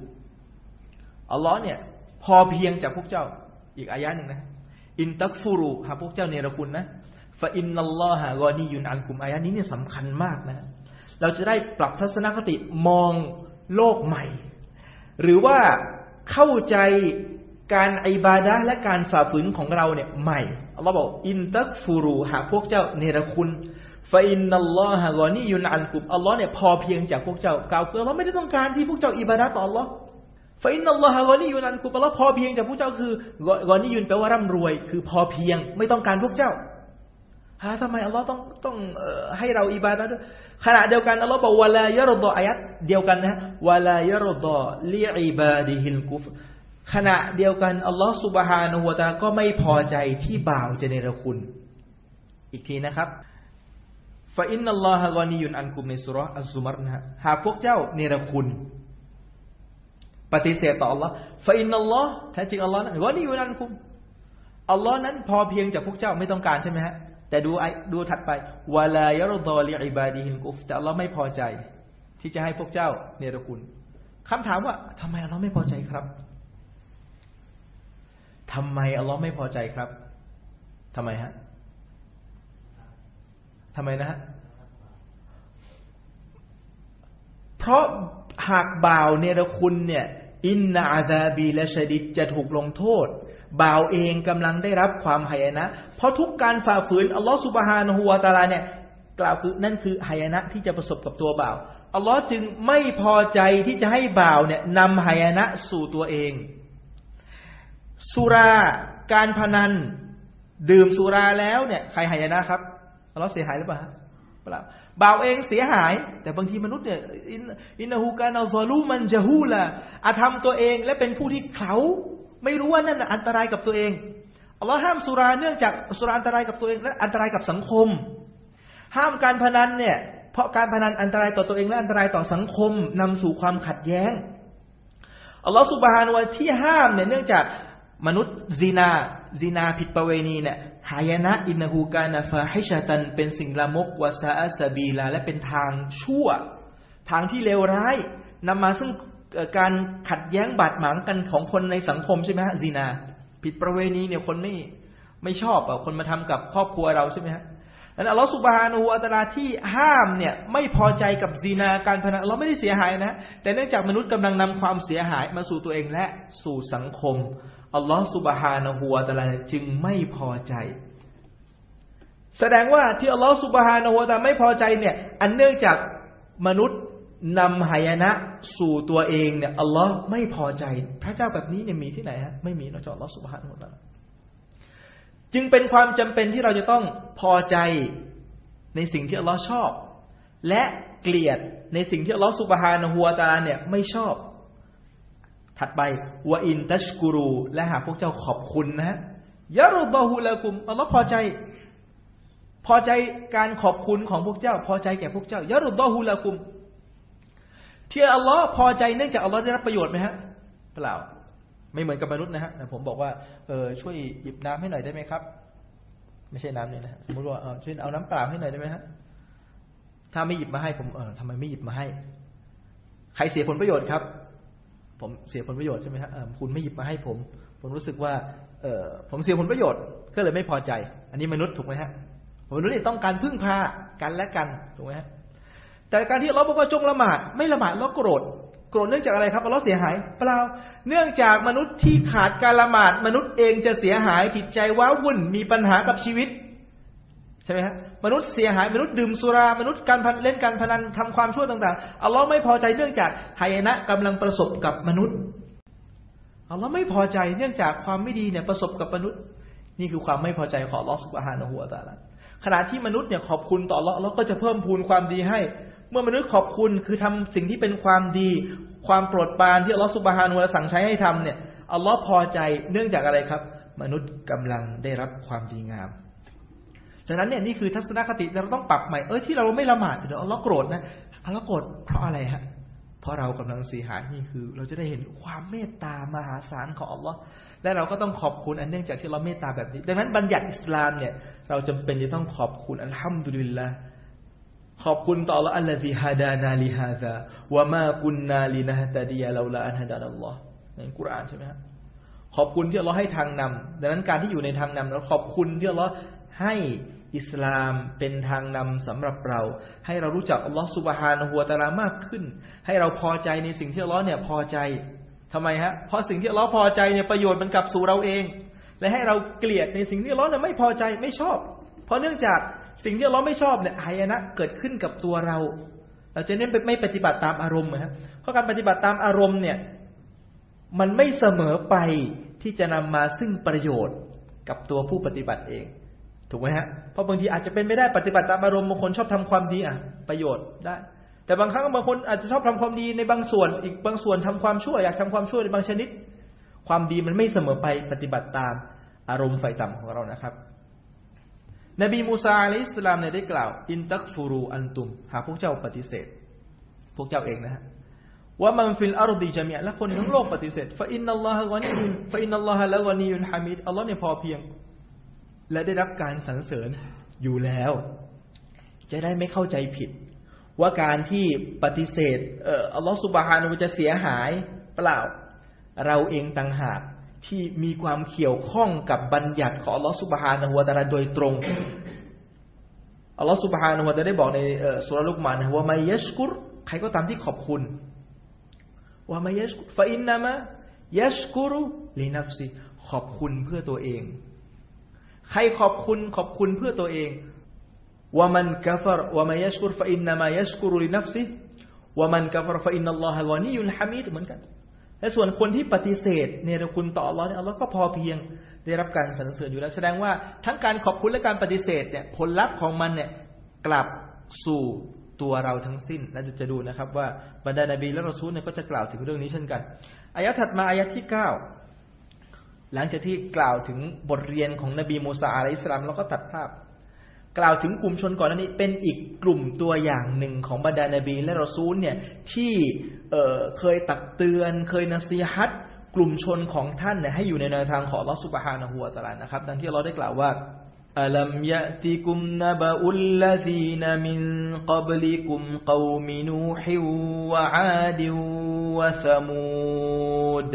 อัลลอฮ์เนี่ย พอเพียงจากพวกเจ้า อีกอายะหนึ่งนะ อินตักฟูรูหากพวกเจ้าเนรคุณนะฟาอินนัลลอฮะกอนียุนอันกุมอายะนี้เนี่ยสำคัญมากนะ เราจะได้ปรับทัศนคติมองโลกใหม่ หรือว่าเข้าใจการอิบาดะและการฝ่าฝืนของเราเนี่ยใหม่อัลลอฮ์บอกإن تكفروا หากพวกเจ้าเนรคุณفإن الله غني عنكم อัลลอฮ์เนี่ยพอเพียงจากพวกเจ้ากล่าวคืออัลลอฮ์ไม่ได้ต้องการที่พวกเจ้าอิบาดะต่ออัลลอฮ์ فإن الله غني عنكم อัลลอฮ์พอเพียงจากพวกเจ้าคือغني แปลว่าร่ำรวย คือพอเพียงไม่ต้องการพวกเจ้าฮะทำไมอัลลอฮ์ต้องต้องให้เราอิบาดะด้วยขณะเดียวกันอัลลอฮ์บอกولا يرضى لعبادهเดียวกันนะวะลายรดอลิอิบาดิฮิลกุฟขณะเดียวกันอัลลอฮ์สุบฮานะฮูวะตาก็ไม่พอใจที่บ่าวจะเนรคุณ อีกทีนะครับฟาอินนัลลอฮะกอนียุนอันกุมในสุรอัลซุมารนะฮะหากพวกเจ้าเนรคุณ ปฏิเสธต่ออัลลอฮ์ฟาอินนัลลอฮ์แท้จริงอัลลอฮ์นั้นกอนียุนอันกุมอัลลอฮ์นั้นพอเพียงจากพวกเจ้าไม่ต้องการใช่ไหมฮะแต่ดูไอดูถัดไปวาลายรดอลิอิบาดีฮินกุฟแต่อัลลอฮ์ไม่พอใจ ที่จะให้พวกเจ้าเนรคุณคำถามว่าทำไมอัลลอฮ์ไม่พอใจครับทำไมอัลลอฮ์ไม่พอใจครับทำไมฮะทำไมนะฮะเพราะหากบ่าวเนรคุณเนี่ย อินนาอาซาบีและชดิดจะถูกลงโทษ บ่าวเองกำลังได้รับความหายนะ เพราะทุกการฝ่าฝืนอัลลอฮ์สุบฮานะฮูวาตาลาเนี่ยกล่าวคือนั่นคือหายนะที่จะประสบกับตัวบ่าวอัลลอฮ์จึงไม่พอใจที่จะให้บ่าวเนี่ยนำหายนะสู่ตัวเอง สุราการพนัน ดื่มสุราแล้วเนี่ยใครหายนะ ครับเราเสียหายหรือเปล่าเปล่า บ่าวเองเสียหาย แต่บางทีมนุษย์เนี่ยอินนหูการเอาซอลูมันจะฮูละอาธรรมตัวเองและเป็นผู้ที่เขาไม่รู้ว่านั่นอันตรายกับตัวเองอัลลอฮ์ห้ามสุราเนื่องจากสุราอันตรายกับตัวเองและอันตรายกับสังคม ห้ามการพนันเนี่ย เพราะการพนันอันตรายต่อตัวเองและอันตรายต่อสังคมนำสู่ความขัดแย้งอัลลอฮ์สุบฮานวะที่ห้ามเนี่ยเนื่องจากมนุษย์ซีนาซีนาผิดประเวณีเนี่ย หายนะอินหูกานาฟาฮิชาตัน เป็นสิ่งละมกวาซาอัสบีลา และเป็นทางชั่ว ทางที่เลวร้ายนำมาซึ่งการขัดแย้งบาดหมางกันของคนในสังคมใช่ไหมฮะซีนา ผิดประเวณีเนี่ยคนไม่ไม่ชอบอะคนมาทำกับครอบครัวเราใช่ไหมฮะนั้นอัลลอฮฺสุบฮานูอัตลาที่ห้ามเนี่ยไม่พอใจกับซีนาการพนันเราไม่ได้เสียหายนะ แต่เนื่องจากมนุษย์กำลังนำความเสียหายมาสู่ตัวเองและสู่สังคม อัลลอฮฺสุบฮานะฮูวาตาลาจึงไม่พอใจ แสดงว่าที่อัลลอฮฺสุบฮานะฮูวาตาไม่พอใจเนี่ย อันเนื่องจากมนุษย์นำหายนะสู่ตัวเองเนี่ยอัลลอฮ์ไม่พอใจ พระเจ้าแบบนี้เนี่ยมีที่ไหนฮะไม่มีนอกจากอัลลอฮฺสุบฮานะฮูวาตาลาจึงเป็นความจำเป็นที่เราจะต้องพอใจในสิ่งที่อัลลอฮ์ชอบ และเกลียดในสิ่งที่อัลลอฮ์สุบฮานะฮูวาตาเนี่ยไม่ชอบ ถัดไปวอินตัชกูรูและหากพวกเจ้าขอบคุณนะยะรุบะฮูละกุมอัลลอฮ์พอใจ พอใจการขอบคุณของพวกเจ้า พอใจแก่พวกเจ้ายะรุบะฮูละกุมที่อัลลอฮ์พอใจเนื่องจากอัลลอฮ์ได้รับประโยชน์ไหมฮะเปล่า ไม่เหมือนกับมนุษย์นะฮะผมบอกว่าเออช่วยหยิบน้ำให้หน่อยได้ไหมครับ ไม่ใช่น้ำเนี่ยนะสมมติว่าเออช่วยเอาน้ำเปล่าให้หน่อยได้ไหมฮะถ้าไม่หยิบมาให้ผมเออทำไมไม่หยิบมาให้ ใครเสียผลประโยชน์ครับ ผมเสียผลประโยชน์ใช่ไหมฮะคุณไม่หยิบมาให้ผม ผมรู้สึกว่าเออผมเสียผลประโยชน์ก็เลยไม่พอใจ อันนี้มนุษย์ถูกไหมฮะมนุษย์ต้องการพึ่งพากันและกันถูกไหมฮะแต่การที่เราบอกว่าจงละหมาดไม่ละหมาดแล้วโกรธโกรธเนื่องจากอะไรครับเราเสียหายเปล่าเนื่องจากมนุษย์ที่ขาดการละหมาด มนุษย์เองจะเสียหายจิตใจว้าวุ่นมีปัญหากับชีวิต ใช่ไหมฮะมนุษย์เสียหายมนุษย์ดื่มสุรามนุษย์การเล่นการพนันทำความชั่วต่างๆอัลลอฮ์ไม่พอใจเนื่องจากหายนะกำลังประสบกับมนุษย์อัลลอฮ์ไม่พอใจเนื่องจากความไม่ดีเนี่ยประสบกับมนุษย์ นี่คือความไม่พอใจของอัลลอฮ์สุบฮานะฮูวตาละขณะที่มนุษย์เนี่ยขอบคุณต่ออัลลอฮ์เราก็จะเพิ่มพูนความดีให้ เมื่อมนุษย์ขอบคุณคือทำสิ่งที่เป็นความดี ความโปรดปรานที่อัลลอฮ์สุบฮานะฮูวสั่งใช้ให้ทำเนี่ยอัลลอฮ์พอใจเนื่องจากอะไรครับ มนุษย์กำลังได้รับความดีงาม ฉะนั้นเนี่ยนี่คือทัศนคติเราต้องปรับใหม่เออที่เราไม่ละหมาดเดี๋ยวเราโกรธนะเราโกรธเพราะอะไรฮะเพราะเรากำลังเสียหายนี่คือ เราจะได้เห็นความเมตตามหาศาลของอัลลอฮ์และเราก็ต้องขอบคุณอันเนื่องจากที่เราเมตตาแบบนี้ ดังนั้นบัญญัติอิสลามเนี่ย เราจำเป็นจะต้องขอบคุณอัลฮัมดุลิลละขอบคุณต่อ Allah อัลลอฮิฮะดานาลิฮาซาวะมากุนนาลินะฮตดียาลาลาอันฮะดานัลลอฮ์ในกุรอานใช่ไหมครับขอบคุณที่อัลลอฮ์ให้ทางนำดังนั้นการที่อยู่ในทางนำเราขอบคุณที่อัลลอฮ์ให้ อิสลามเป็นทางนำสำหรับเรา ให้เรารู้จักอัลลอฮ์สุบฮานะฮัวตะลามากขึ้น ให้เราพอใจในสิ่งที่อัลลอฮ์เนี่ยพอใจทำไมฮะ เพราะสิ่งที่อัลลอฮ์พอใจเนี่ยประโยชน์มันกลับสู่เราเอง และให้เราเกลียดในสิ่งที่อัลลอฮ์เนี่ยไม่พอใจไม่ชอบ เพราะเนื่องจากสิ่งที่อัลลอฮ์ไม่ชอบเนี่ยอายนะเกิดขึ้นกับตัวเรา เราจะเน้นไม่ปฏิบัติตามอารมณ์นะเพราะการปฏิบัติตามอารมณ์เนี่ยมันไม่เสมอไปที่จะนำมาซึ่งประโยชน์กับตัวผู้ปฏิบัติเอง ถูกไหมฮะเพราะบางทีอาจจะเป็นไม่ได้ปฏิบัติตามอารมณ์บางคนชอบทำความดีอะ ประโยชน์ได้ แต่บางครั้งบางคนอาจจะชอบทำความดีในบางส่วน อีกบางส่วนทำความชั่วอยากทำความชั่วในบางชนิด ความดีมันไม่เสมอไปปฏิบัติตามอารมณ์ไฟต่ำของเรานะครับ นบีมูซาอะลัยฮิสสลามเนี่ยได้กล่าว อินตักฟูรูอันตุม หากพวกเจ้าปฏิเสธ พวกเจ้าเองนะฮะومن في الأرض جميعا และคนทั้งโลกปฏิเสธفإن الله غني فإن الله لغني حميد อัลลอฮ์เนี่ยพอเพียง และได้รับการสรรเสริญอยู่แล้ว จะได้ไม่เข้าใจผิด ว่าการที่ปฏิเสธเอ่ออัลลอฮ์สุบฮานุจะเสียหายเปล่า เราเองต่างหากที่มีความเกี่ยวข้องกับบัญญัติของอัลลอฮ์สุบฮานะฮุวาตาลาโดยตรงอัลลอฮ์สุบฮานะฮุวาตาได้บอกในสูเราะฮฺลุกมาน ومن يشكر ใครก็ตามที่ขอบคุณومن يشكر فإنما يشكر لنفسه ขอบคุณเพื่อตัวเอง ใครขอบคุณขอบคุณเพื่อตัวเองومن كفر ومن يشكر فإنما يشكر لنفسه ومن كفر فإن الله غني حميد เหมือนกันและส่วนคนที่ปฏิเสธเนรคุณต่ออัลลอฮ์เนี่ยอัลลอฮ์ก็พอเพียงได้รับการสรรเสริญอยู่แล้ว แสดงว่าทั้งการขอบคุณและการปฏิเสธเนี่ยผลลัพธ์ของมันเนี่ยกลับสู่ตัวเราทั้งสิ้นเราจะดูนะครับว่าบรรดานบีและรอซูลเนี่ยก็จะกล่าวถึงเรื่องนี้เช่นกันอายะถัดมาอายะที่เก้า หลังจากที่กล่าวถึงบทเรียนของนบีมูซาอะลัยสลามเราก็ตัดภาพ กล่าวถึงกลุ่มชนก่อนหน้านี้เป็นอีกกลุ่มตัวอย่างหนึ่งของบรรดานบีและรอซูลเนี่ยที่เเคยตักเตือน เคยนสีฮัดกลุ่มชนของท่านเนี่ยให้อยู่ในแนวทางของลอสุบฮานะฮัวตะลานะครับดังที่เราได้กล่าวว่าอัลัมยะติกุมนบะอุลลซีนมินกับลิกุมกวมินูฮิวะอาดิวะสมูด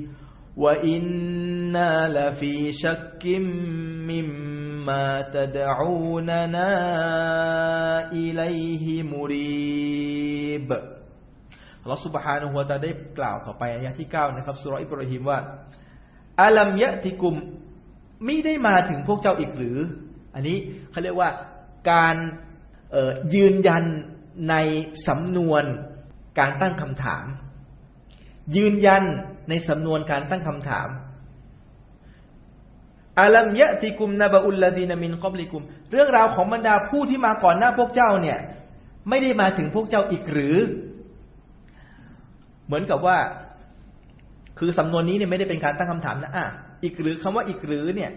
وإنا لفي شك مما تدعوننا إليه مريب อัลลอฮฺ سبحانه และ تعالى ได้กล่าวต่อไปอายะที่เก้านะครับสุรอิบราฮิมว่าอาลัมยะติกุมไม่ได้มาถึงพวกเจ้าอีกหรือ อันนี้เขาเรียกว่าการยืนยันในสำนวนการตั้งคำถาม ยืนยัน ในสำนวนการตั้งคำถามอาลัมยะติกุมนาบะอุลลาดีนามินกอบลิกุม เรื่องราวของบรรดาผู้ที่มาก่อนหน้าพวกเจ้าเนี่ย ไม่ได้มาถึงพวกเจ้าอีกหรือ เหมือนกับว่า คือสำนวนนี้เนี่ยไม่ได้เป็นการตั้งคำถามนะอะอีกหรือคำว่าอีกหรือเนี่ย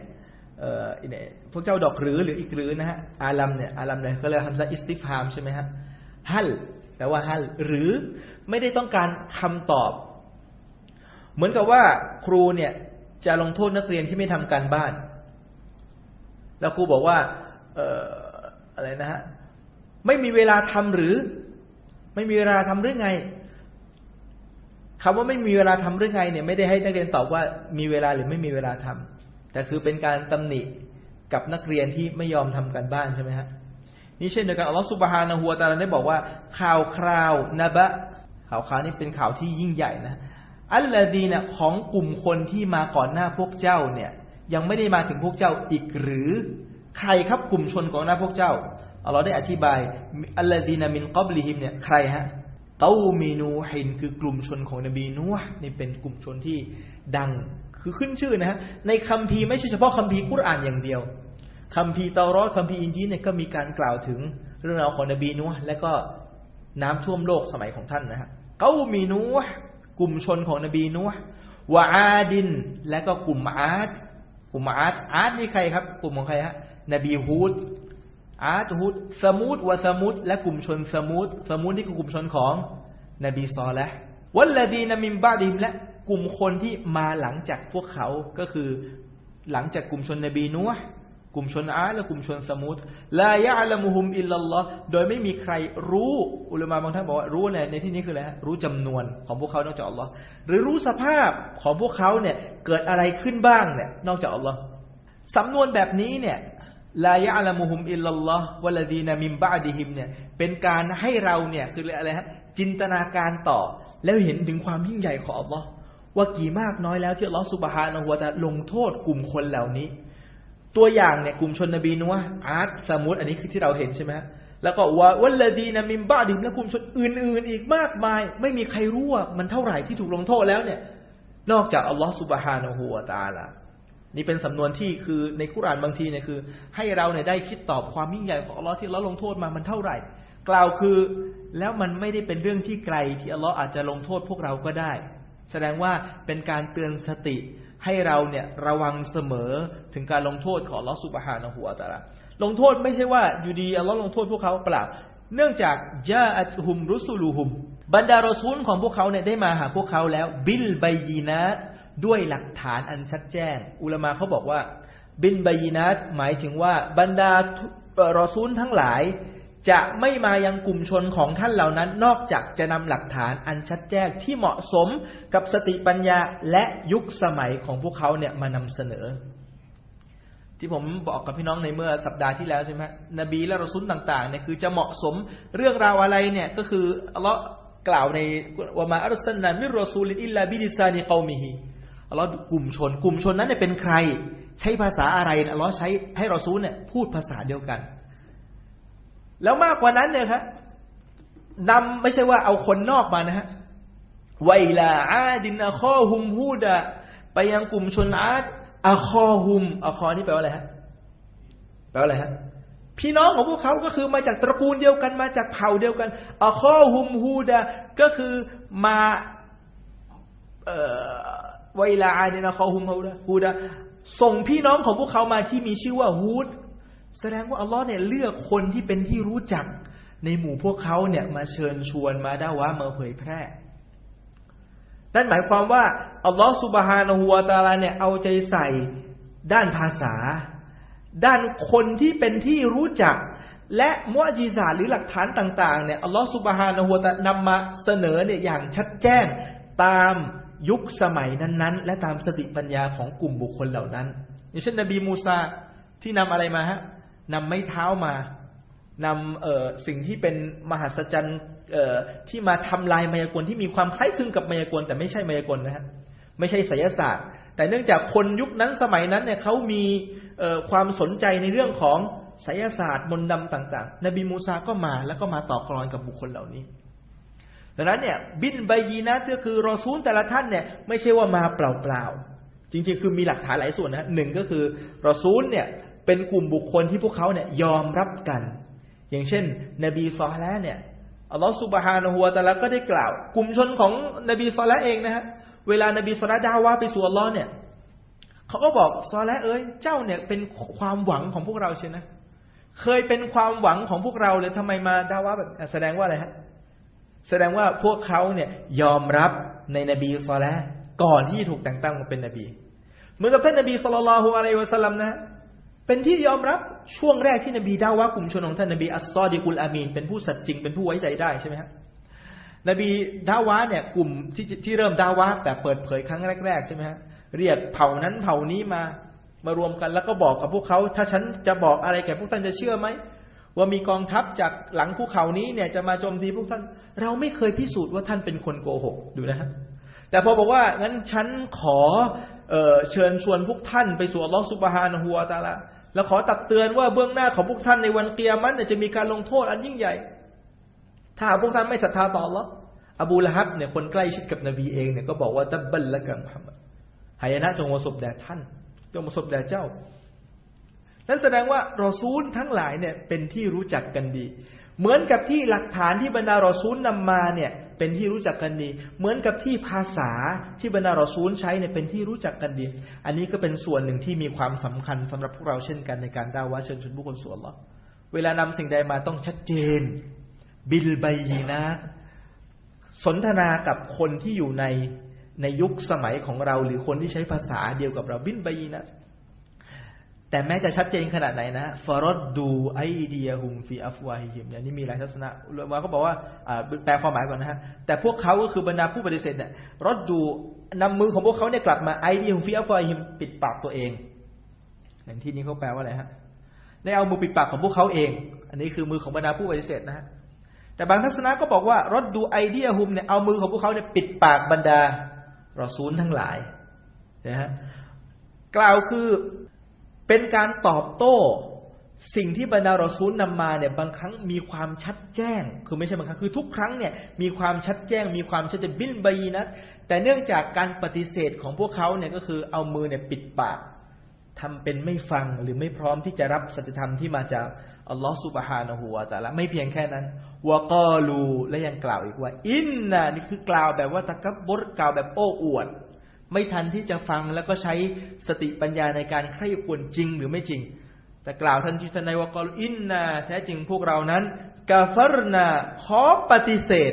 เอ่อเนพวกเจ้าดอกหรือหรืออีกหรือนะฮะอาลัมเนี่ยอาลัมเนี่ยก็เลยทำซะอิสติฟามใช่ไหมฮะฮัลแปลว่าฮัลหรือไม่ได้ต้องการคำตอบ เหมือนกับว่าครูเนี่ยจะลงโทษนักเรียนที่ไม่ทำการบ้าน แล้วครูบอกว่า เอ่ออะไรนะฮะไม่มีเวลาทำหรือ ไม่มีเวลาทำหรือไงคำว่าไม่มีเวลาทำหรือไงเนี่ยไม่ได้ให้นักเรียนตอบว่ามีเวลาหรือไม่มีเวลาทำแต่คือเป็นการตำหนิกับนักเรียนที่ไม่ยอมทำการบ้านใช่ไหมฮะนี่เช่นเดียวกันอัลลอฮฺสุบฮานะฮัวตาลาได้บอกว่า ข่าวคราวนะบะข่าวคราวนี้เป็นข่าวที่ยิ่งใหญ่นะ الذين ของกลุ่มคนที่มาก่อนหน้าพวกเจ้าเนี่ย ยังไม่ได้มาถึงพวกเจ้าอีกหรือ ใครครับกลุ่มชนของหน้าพวกเจ้าอัลลอฮ์ได้อธิบายالذين من قبلهم เนี่ยใครฮะقوم نوح คือกลุ่มชนของนบีนูห์นี่เป็นกลุ่มชนที่ดังคือขึ้นชื่อนะฮะในคัมภีร์ไม่ใช่เฉพาะคัมภีร์กุรอานอย่างเดียวคัมภีร์เตารอดคัมภีร์อินญีลเนี่ยก็มีการกล่าวถึงเรื่องราวของนบีนูห์และก็น้ำท่วมโลกสมัยของท่านนะฮะเกามีนูห์ กลุ่มชนของนบีนูห์วาอาดิน และก็กลุ่มอาดกลุ่มอาดอาดนี่ใครครับ กลุ่มของใครฮะนบีฮูดอาดฮูดสมูดวะสมูดและกลุ่มชนสมูดสมูดนี่คือกลุ่มชนของนบีซอและวัลลดีนามิมบาดิมและกลุ่มคนที่มาหลังจากพวกเขาก็คือหลังจากกลุ่มชนนบีนัว กลุ่มชนอาและกลุ่มชนสมุทลายะละมุฮุมอิลลัลลอฮ์โดยไม่มีใครรู้ อุลามะบางท่านบอกว่ารู้ในในที่นี้คืออะไรรู้จำนวนของพวกเขานอกจากอัลลอฮ์หรือรู้สภาพของพวกเขาเนี่ยเกิดอะไรขึ้นบ้างเนี่ยนอกจากอัลลอฮ์สำนวนแบบนี้เนี่ยلا يعلمهم إلا الله والذين من بعدهم เนี่ยเป็นการให้เราเนี่ยคืออะไรฮะจินตนาการต่อ แล้วเห็นถึงความยิ่งใหญ่ของอัลลอฮ์ว่ากี่มากน้อยแล้วที่อัลลอฮ์سبحانه وتعالى ลงโทษกลุ่มคนเหล่านี้ ตัวอย่างเนี่ยกลุ่มชนนบีนัวอาร์ตสมุดอันนี้คือที่เราเห็นใช่ไหมแล้วก็ว่าวัลลดีนามิมบาดิมและกลุ่มชนอื่น ๆ อีกมากมาย ไม่มีใครรู้ว่ามันเท่าไหร่ที่ถูกลงโทษแล้วเนี่ย นอกจากอัลลอฮ์สุบฮานะฮูวตาละนี่เป็นสำนวนที่คือในคุรานบางทีเนี่ยคือ ให้เราเนี่ยได้คิดตอบความยิ่งใหญ่ของอัลลอฮ์ที่อัลลอฮ์ลงโทษมามันเท่าไหร่ กล่าวคือแล้วมันไม่ได้เป็นเรื่องที่ไกลที่อัลลอฮ์อาจจะลงโทษพวกเราก็ได้ แสดงว่าเป็นการเตือนสติ ให้เราเนี่ยระวังเสมอถึงการลงโทษของลอสุบฮานะหัวตาละลงโทษไม่ใช่ว่าอยู่ดีอัลลอลงโทษพวกเขาเปล่า เนื่องจากยาอัตฮุมรุสุลูฮุม บรรดารอซูลของพวกเขาเนี่ยได้มาหาพวกเขาแล้ว บิลบายีนะด้วยหลักฐานอันชัดแจ้ง อุลามาเขาบอกว่า บิลบายีนะหมายถึงว่าบรรดารอซูลทั้งหลาย จะไม่มายังกลุ่มชนของท่านเหล่านั้น นอกจากจะนำหลักฐานอันชัดแจ้งที่เหมาะสมกับสติปัญญาและยุคสมัยของพวกเขาเนี่ยมานำเสนอ ที่ผมบอกกับพี่น้องในเมื่อสัปดาห์ที่แล้วใช่ไหมนบีและรอซุลต่างๆเนี่ยคือจะเหมาะสมเรื่องราวอะไรเนี่ยก็คืออัลลอฮ์กล่าวในวามาอัลสันนามิรอซูลินอิลลาบิดิซานีกอมิฮีอัลลอฮ์กลุ่มชน กลุ่มชนนั้นเนี่ยเป็นใคร ใช้ภาษาอะไรอัลลอฮ์ใช้ให้รอซูลเนี่ยพูดภาษาเดียวกัน แล้วมากกว่านั้นเนี่ยครับนำไม่ใช่ว่าเอาคนนอกมานะฮะไวลาอาดินอาคอฮุมฮูดะไปยังกลุ่มชนอาดอาคอฮุมอาคอนี่แปลว่าอะไรฮะแปลว่าอะไรฮะพี่น้องของพวกเขาก็คือมาจากตระกูลเดียวกันมาจากเผ่าเดียวกันอาคอฮุมฮูดะก็คือมาเอ่อไวลาอาดินอาคอฮุมฮูดะฮูดะส่งพี่น้องของพวกเขามาที่มีชื่อว่าฮูด แสดงว่าอัลลอฮ์เนี่ยเลือกคนที่เป็นที่รู้จักในหมู่พวกเขาเนี่ยมาเชิญชวนมาด่าวะมาเผยแพร่ นั่นหมายความว่าอัลลอฮ์สุบฮานะฮูวตาลาเนี่ยเอาใจใส่ด้านภาษา ด้านคนที่เป็นที่รู้จัก และมุอจิซาหรือหลักฐานต่างๆเนี่ยอัลลอฮ์สุบฮานะฮูวตานำมาเสนอเนี่ยอย่างชัดแจ้งตามยุคสมัยนั้นๆ และตามสติปัญญาของกลุ่มบุคคลเหล่านั้น อย่างเช่นนบีมูซาที่นำอะไรมาฮะ นำไม้เท้ามานำเอ่อสิ่งที่เป็นมหัศจรรย์เอ่อที่มาทำลายมายากลที่มีความคล้ายคลึงกับมายากลแต่ไม่ใช่มายากลนะฮะไม่ใช่ไสยศาสตร์ แต่เนื่องจากคนยุคนั้นสมัยนั้นเนี่ยเขามีเอ่อความสนใจในเรื่องของไสยศาสตร์มนต์ดำต่าง ๆ นบีมูซาก็มาแล้วก็มาต่อกรอนกับบุคคลเหล่านี้ดังนั้นเนี่ยบินใบยีนะก็คือรอซูลแต่ละท่านเนี่ยไม่ใช่ว่ามาเปล่าๆจริงๆ คือมีหลักฐานหลายส่วนนะหนึ่งก็คือรอซูลเนี่ย เป็นกลุ่มบุคคลที่พวกเขาเนี่ยยอมรับกัน อย่างเช่น นบีซอลแล้วเนี่ยอัลลอฮฺสุบฮานะฮูวาตาลาก็ได้กล่าว กลุ่มชนของนบีซอลแล้วเองนะฮะเวลานบีซอลแล้วดาว่าไปสู่อัลลอฮ์เนี่ยเขาก็บอกซอลแล้วเอ้ยเจ้าเนี่ยเป็นความหวังของพวกเราใช่ไหมเคยเป็นความหวังของพวกเราเลยทำไมมาดาว่าแบบแสดงว่าอะไรฮะแสดงว่าพวกเขาเนี่ยยอมรับในนบีซอลแล้วก่อนที่ถูกแต่งตั้งมาเป็นนบี เหมือนกับท่านนบีสุลต่านละฮ์อะลัยวะสัลลัมนะ เป็นที่ยอมรับช่วงแรกที่นบีดาว่ากลุ่มชนของท่านนบีอัสซอดีกุลอามีนเป็นผู้สัตย์จริงเป็นผู้ไว้ใจได้ใช่ไหมครับนบีดาวะเนี่ยกลุ่มที่ที่เริ่มดาวะแบบเปิดเผยครั้งแรกๆใช่ไหมฮะเรียกเผ่านั้นเผ่านี้มามารวมกันแล้วก็บอกกับพวกเขา ถ้าฉันจะบอกอะไรแก่พวกท่านจะเชื่อไหมว่ามีกองทัพจากหลังภูเขานี้เนี่ยจะมาโจมตีพวกท่าน เราไม่เคยพิสูจน์ว่าท่านเป็นคนโกหกดูนะฮะแต่พอบอกว่างั้นฉันขอ เชิญชวนพวกท่านไปสู่อัลลอฮฺสุบฮานะฮูวตาลาแล้วขอตักเตือนว่าเบื้องหน้าของพวกท่านในวันเกียรมันจะมีการลงโทษอันยิ่งใหญ่ ถ้าพวกท่านไม่ศรัทธาต่อละอบูละฮับเนี่ยคนใกล้ชิดกับนบีเองเนี่ยก็บอกว่าตับบัลละกันมุฮัมมัดหายนะจงมาสบแด่ท่านจงมาสบแด่เจ้า นั่นแสดงว่ารอซูลทั้งหลายเนี่ยเป็นที่รู้จักกันดี เหมือนกับที่หลักฐานที่บรรดารอซูลนำมาเนี่ย เป็นที่รู้จักกันดี เหมือนกับที่ภาษาที่บรรดารอซูลใช้เนี่ยเป็นที่รู้จักกันดี อันนี้ก็เป็นส่วนหนึ่งที่มีความสำคัญสำหรับพวกเราเช่นกันในการด่าวะเชิญชวนบุคคลส่วนละเวลานำสิ่งใดมาต้องชัดเจน บิลบยีนะสนทนากับคนที่อยู่ในในยุคสมัยของเรา หรือคนที่ใช้ภาษาเดียวกับเราบินบยีนะ แต่แม้จะชัดเจนขนาดไหนนะفردوا أيديهم في أفواههم อย่างนี้มีหลายทัศนะว่าเขาบอกว่าแปลความหมายก่อนนะฮะแต่พวกเขาก็คือบรรดาผู้ปฏิเสธเนี่ยردوا นำมือของพวกเขาเนี่ยกลับมาأيديهم في أفواههم ปิดปากตัวเองอย่างที่นี้เขาแปลว่าอะไรฮะได้เอามือปิดปากของพวกเขาเอง อันนี้คือมือของบรรดาผู้ปฏิเสธนะฮะแต่บางทัศนะก็บอกว่าردوا أيديهم เนี่ยเอามือของพวกเขาเนี่ยปิดปากบรรดารอซูลทั้งหลายนะฮะกล่าวคือ เป็นการตอบโต้ สิ่งที่บรรดารอซูลนำมาเนี่ยบางครั้งมีความชัดแจ้ง คือไม่ใช่บางครั้งคือทุกครั้งเนี่ยมีความชัดแจ้ง มีความชัดเจนบินบยีนะแต่เนื่องจากการปฏิเสธของพวกเขาเนี่ยก็คือเอามือเนี่ยปิดปากทำเป็นไม่ฟังหรือไม่พร้อมที่จะรับสัจธรรมที่มาจากอัลลอฮฺสุบฮานะฮูวาตาละไม่เพียงแค่นั้นวะกอลูและยังกล่าวอีกว่า อินนะนี่คือกล่าวแบบว่าตะกับบดกล่าวแบบโอ้อวด ไม่ทันที่จะฟังแล้วก็ใช้สติปัญญาในการใคร่ควรจริงหรือไม่จริง แต่กล่าวทันทีทันใดว่ากอลอินนะแท้จริงพวกเรานั้นกาฟรนาขอปฏิเสธ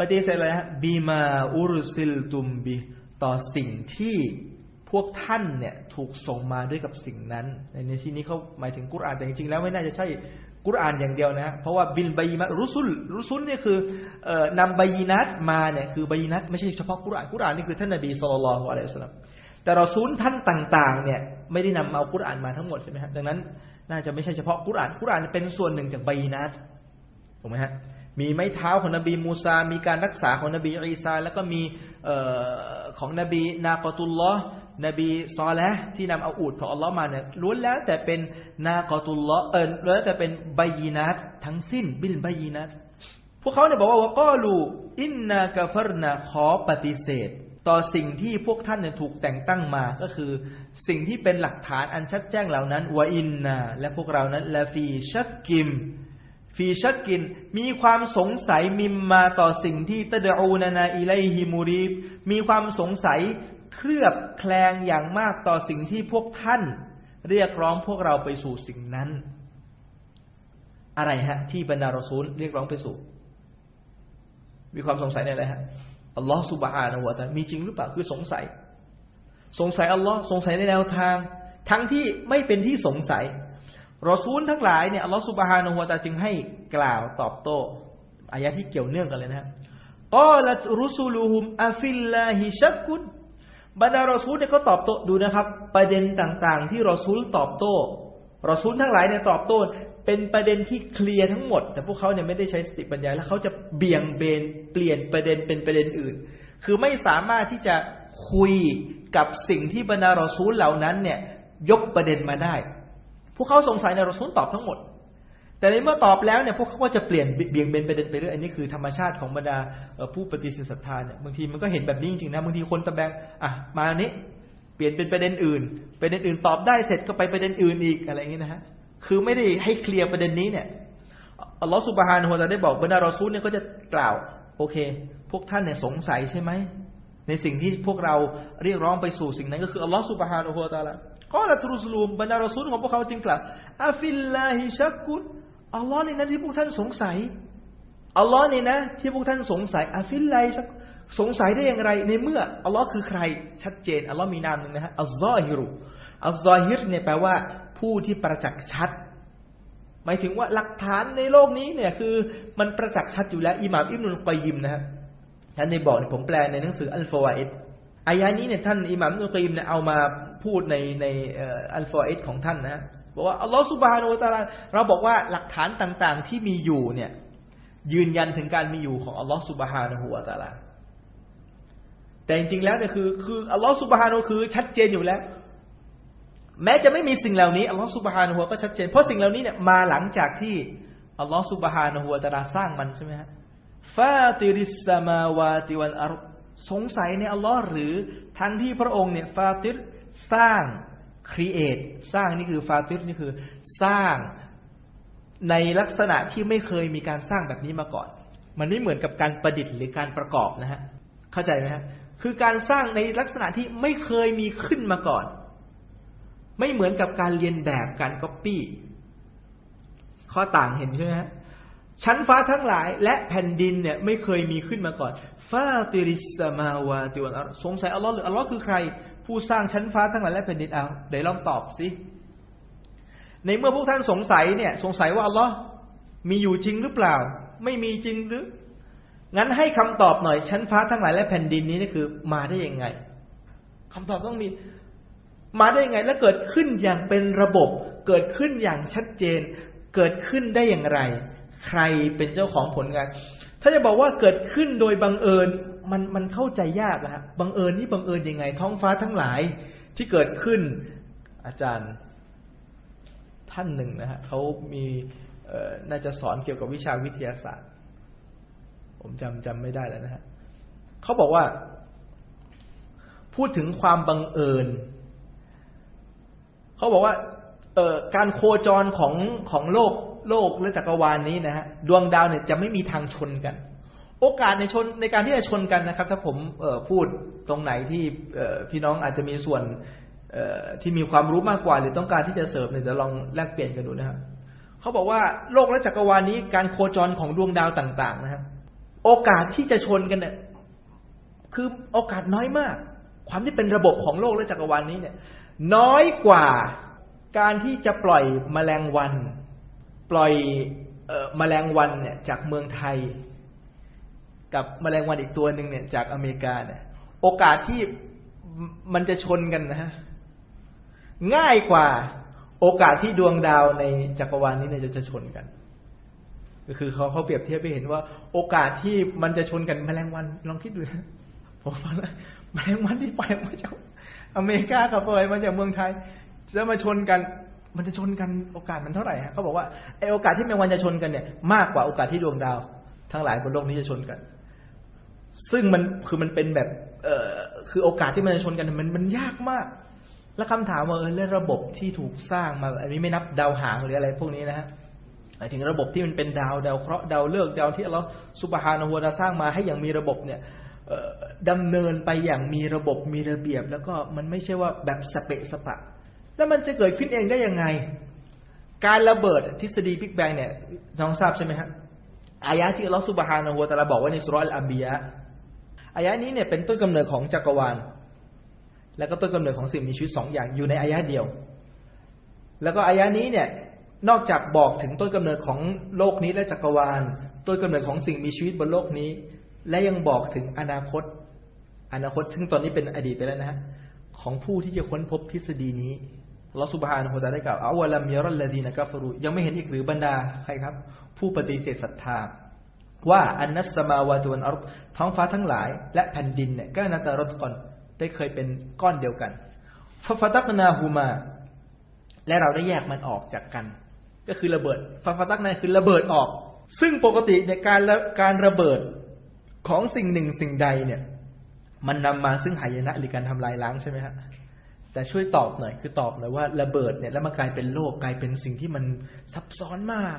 ปฏิเสธอะไรฮะบีมาอุรุซิลตุมบีต่อสิ่งที่พวกท่านเนี่ยถูกส่งมาด้วยกับสิ่งนั้น ในที่นี้เขาหมายถึงกุรอานแต่จริงๆแล้วไม่น่าจะใช่ กุรอานอย่างเดียวนะเพราะว่าบิลบายีมัรุสุลรุสุลเนี่ยคือนำ بينات มาเนี่ยคือ بينات ไม่ใช่เฉพาะกุรอานกุรอานนี่คือท่านนบีสุลต่านละอะลัยฮิสสลามแต่เรอซูลท่านต่างๆ เนี่ยไม่ได้นำเอากุรอานมาทั้งหมดใช่ไหมฮะดังนั้น น่าจะไม่ใช่เฉพาะกุรอานกุรอานเป็นส่วนหนึ่งจาก بينات ถูกไหมฮะมีไม้เท้าของนบีมูซา มีการรักษาของนบีอีซา แล้วก็มีของนบีناقة الله นบีซอและฮ์ที่นำเอาอูฐของอัลลอฮ์มาเนี่ยล้วนแล้วแต่เป็นناقة الله เออล้วนแล้วแต่เป็นบายีนัตทั้งสิ้นบิลบายีนัตพวกเขาเนี่ยบอกว่าวก็ลูอินนากาฟรนาขอปฏิเสธ ต่อสิ่งที่พวกท่านเนี่ยถูกแต่งตั้งมาก็คือ สิ่งที่เป็นหลักฐานอันชัดแจ้งเหล่านั้นวะอินนา และพวกเรานั้นละฟีชักกิมฟีชักกินมีความสงสัยมิมมาต่อสิ่งที่ตะดอูนานาอิไลฮิมูรีบมีความสงสัย เครือบแคลงอย่างมากต่อสิ่งที่พวกท่าน เรียกร้องพวกเราไปสู่สิ่งนั้น อะไรฮะ ที่บรรดารอซูลเรียกร้องไปสู่ มีความสงสัยในอะไรฮะอัลลอฮฺสุบฮานะฮุวตามีจริงหรือเปล่าคือสงสัย สงสัยอัลลอฮ์สงสัยในแนวทาง ทั้งที่ไม่เป็นที่สงสัยรอซูลทั้งหลายเนี่ยอัลลอฮฺสุบฮานะฮุวตาจึงให้กล่าวตอบโต้อายะที่เกี่ยวเนื่องกันเลยนะกอลัตรุสูลูฮุมอัฟิลลาฮิชักกุน บรรดารอซูลเนี่ยก็ตอบโต้ดูนะครับ ประเด็นต่างๆ ที่รอซูลตอบโต้รอซูลทั้งหลายเนี่ยตอบโต้เป็นประเด็นที่เคลียร์ทั้งหมด แต่พวกเขาเนี่ยไม่ได้ใช้สติปัญญาแล้วเขาจะเบี่ยงเบนเปลี่ยนประเด็นเป็นประเด็นอื่น คือไม่สามารถที่จะคุยกับสิ่งที่บรรดารอซูลเหล่านั้นเนี่ย ยกประเด็นมาได้ พวกเขาสงสัยในรอซูลตอบทั้งหมด แต่ในเมื่อตอบแล้วเนี่ยพวกเขาก็จะเปลี่ยนเบี่ยงเบนประเด็นไปเรื่อยอันนี้คือธรรมชาติของบรรดาผู้ปฏิเสธศรัทธาเนี่ยบางทีมันก็เห็นแบบนี้จริงๆนะบางทีคนตะแบงอะมาเนี้ยเปลี่ยนเป็นประเด็นอื่นประเด็นอื่นตอบได้เสร็จก็ไปประเด็นอื่นอีกอะไรอย่างนี้นะฮะคือไม่ได้ให้ clear ประเด็นนี้เนี่ยอัลลอฮฺسبحانه وتعالى ได้บอกบรรดารอซูลเนี่ยก็จะกล่าว โอเค พวกท่านเนี่ยสงสัยใช่ไหมในสิ่งที่พวกเราเรียกร้องไปสู่สิ่งนั้นก็คืออัลลอฮฺسبحانه وتعالى قالت رسلهم บรรดารอซูลของพวกเขาจึงกล่าวأفي الله شك อัลลอฮ์นี่นะที่พวกท่านสงสัยอัลลอฮ์นี่นะที่พวกท่านสงสัยأفي الله สงสัยได้อย่างไรในเมื่ออัลลอฮ์คือใคร ชัดเจนอัลลอฮ์มีนามหนึ่งนะฮะالظاهر الظاهر เนี่ยแปลว่า ผู้ที่ประจักษ์ชัด หมายถึงว่าหลักฐานในโลกนี้เนี่ยคือ มันประจักษ์ชัดอยู่แล้วอิหม่ามอิบนุลกอยิมนะฮะท่านในบอกผมแปลในหนังสืออัลฟาวอิดอายานี้เนี่ยท่านอิหม่ามอิบนุลกอยิมเนี่ยเอามาพูดในในอัลฟาวอิดของท่านนะ บอกว่าอัลลอฮฺสุบฮานาอัลตาลาเราบอกว่าหลักฐานต่างๆ ที่มีอยู่เนี่ยยืนยันถึงการมีอยู่ของอัลลอฮฺสุบฮานาอัลตาลาแต่จริงๆแล้วเนี่ยคือคืออัลลอฮฺสุบฮานาคือชัดเจนอยู่แล้ว แม้จะไม่มีสิ่งเหล่านี้อัลลอฮฺสุบฮานาหัวก็ชัดเจนเพราะสิ่งเหล่านี้เนี่ยมาหลังจากที่อัลลอฮฺสุบฮานาหัวตาลาสร้างมันใช่ไหมฮะฟาติริสสมาวาติวันอารสงสัยในอัลลอฮ์หรือทั้งที่พระองค์เนี่ยفاطر สร้าง create สร้างนี่คือ فاطر นี่คือสร้างในลักษณะที่ไม่เคยมีการสร้างแบบนี้มาก่อน มันไม่เหมือนกับการประดิษฐ์หรือการประกอบนะฮะ เข้าใจไหมฮะ คือการสร้างในลักษณะที่ไม่เคยมีขึ้นมาก่อน ไม่เหมือนกับการเลียนแบบการก๊อปปี้ข้อต่างเห็นใช่ไหมฮะ ชั้นฟ้าทั้งหลายและแผ่นดินเนี่ยไม่เคยมีขึ้นมาก่อนฟาติริสมาวาติวันสงสัยอัลลอฮ์หรืออัลลอฮ์คือใคร ผู้สร้างชั้นฟ้าทั้งหลายและแผ่นดินเอาเดี๋ยวลองตอบสิในเมื่อพวกท่านสงสัยเนี่ย สงสัยว่าอัลลอฮ์มีอยู่จริงหรือเปล่า ไม่มีจริงหรือ งั้นให้คำตอบหน่อย ชั้นฟ้าทั้งหลายและแผ่นดินนี้นี่คือ มาได้ยังไงคำตอบต้องมี มาได้ยังไง และเกิดขึ้นอย่างเป็นระบบ เกิดขึ้นอย่างชัดเจน เกิดขึ้นได้อย่างไร ใครเป็นเจ้าของผลงาน ถ้าจะบอกว่าเกิดขึ้นโดยบังเอิญ มันมันเข้าใจยากนะฮะบังเอิญนี่บังเอิญยังไง ท้องฟ้าทั้งหลายที่เกิดขึ้น อาจารย์ท่านหนึ่งนะฮะเขามีน่าจะสอนเกี่ยวกับวิชาวิทยาศาสตร์ ผมจำจำไม่ได้แล้วนะฮะเขาบอกว่า พูดถึงความบังเอิญเขาบอกว่าการโคจรของของโลกโลกและจักรวาลนนี้นะฮะดวงดาวเนี่ยจะไม่มีทางชนกัน โอกาสในชนในการที่จะชนกันนะครับ ถ้าผมพูดตรงไหนที่พี่น้องอาจจะมีส่วนที่มีความรู้มากกว่า หรือต้องการที่จะเสริมเนี่ยจะลองแลกเปลี่ยนกันดูนะครับเขาบอกว่าโลกและจักรวาลนี้การโคจรของดวงดาวต่าง ๆ นะครับ โอกาสที่จะชนกันเนี่ยคือโอกาสน้อยมาก ความที่เป็นระบบของโลกและจักรวาลนี้เนี่ย น้อยกว่าการที่จะปล่อยมแมลงวัน ปล่อยมแมลงวันเนี่ยจากเมืองไทย กับมแมลงวันอีกตัวหนึ่งเนี่ยจากอเมริกาเนี่ย โอกาสที่มันจะชนกันนะฮะง่ายกว่าโอกาสที่ดวงดาวในจักรวาลนี้เนี่ยจะจะชนกัน ก็คือเขาเขาเปรียบเทียบไปเห็นว่า โอกาสที่มันจะชนกันแมลงวันลองคิดดูนะผมฟังแล้วแมลงวันที่ไปมาจากอเมริกากับไปมาจากเมืองไทยจะมาชนกัน มันจะชนกันโอกาสมันเท่าไหร่ฮะเขาบอกว่าไอโอกาสที่แมลงวันจะชนกันเนี่ย มากกว่าโอกาสที่ดวงดาว ทั้งหลายบนโลกนี้จะชนกัน ซึ่งมันคือมันเป็นแบบ เออคือโอกาสที่มันจะชนกันมันมันยากมาก แล้วคำถามว่าเออเรื่องระบบที่ถูกสร้างมา อันนี้ไม่นับดาวหางหรืออะไรพวกนี้นะฮะหมายถึงระบบที่มันเป็นดาวดาวเคราะห์ดาวเลิกดาวที่เราสุบฮานะฮูวาสร้างมาให้อย่างมีระบบเนี่ยดำเนินไปอย่างมีระบบมีระเบียบ แล้วก็มันไม่ใช่ว่าแบบสเปะสปะ แล้วมันจะเกิดขึ้นเองได้ยังไง การระเบิดทฤษฎีพิกแบงเนี่ยน้องทราบใช่ไหมฮะอายะที่เราสุบฮานะฮูวตาลาบอกว่าในสุรอัลอัมบียะ อายะนี้เนี่ยเป็นต้นกำเนิดของจักรวาล แล้วก็ต้นกำเนิดของสิ่งมีชีวิตสองอย่างอยู่ในอายะเดียว แล้วก็อายะนี้เนี่ยนอกจากบอกถึงต้นกำเนิดของโลกนี้และจักรวาล ต้นกำเนิดของสิ่งมีชีวิตบนโลกนี้ และยังบอกถึงอนาคต อนาคตซึ่งตอนนี้เป็นอดีตไปแล้วนะฮะของผู้ที่จะค้นพบทฤษฎีนี้ลอสุบฮานโฮตาได้กล่าวอาวลัมยรัลลดีนะกัฟรุยังไม่เห็นอีกหรือบรรดาใครครับ ผู้ปฏิเสธศรัทธา ว่าอันนัสมาวาตุวันอัลท้องฟ้าทั้งหลาย และแผ่นดินเนี่ยก็นาตารถก่อนได้เคยเป็นก้อนเดียวกันฟาฟตักนาฮูมา และเราได้แยกมันออกจากกัน ก็คือระเบิดฟาฟตักนาคือระเบิดออก ซึ่งปกติในการการระเบิดของสิ่งหนึ่งสิ่งใดเนี่ย มันนำมาซึ่งหายนะหรือการทำลายล้างใช่ไหมฮะแต่ช่วยตอบหน่อยคือตอบหน่อยว่าระเบิดเนี่ยแล้วมันกลายเป็นโลกกลายเป็นสิ่งที่มันซับซ้อนมาก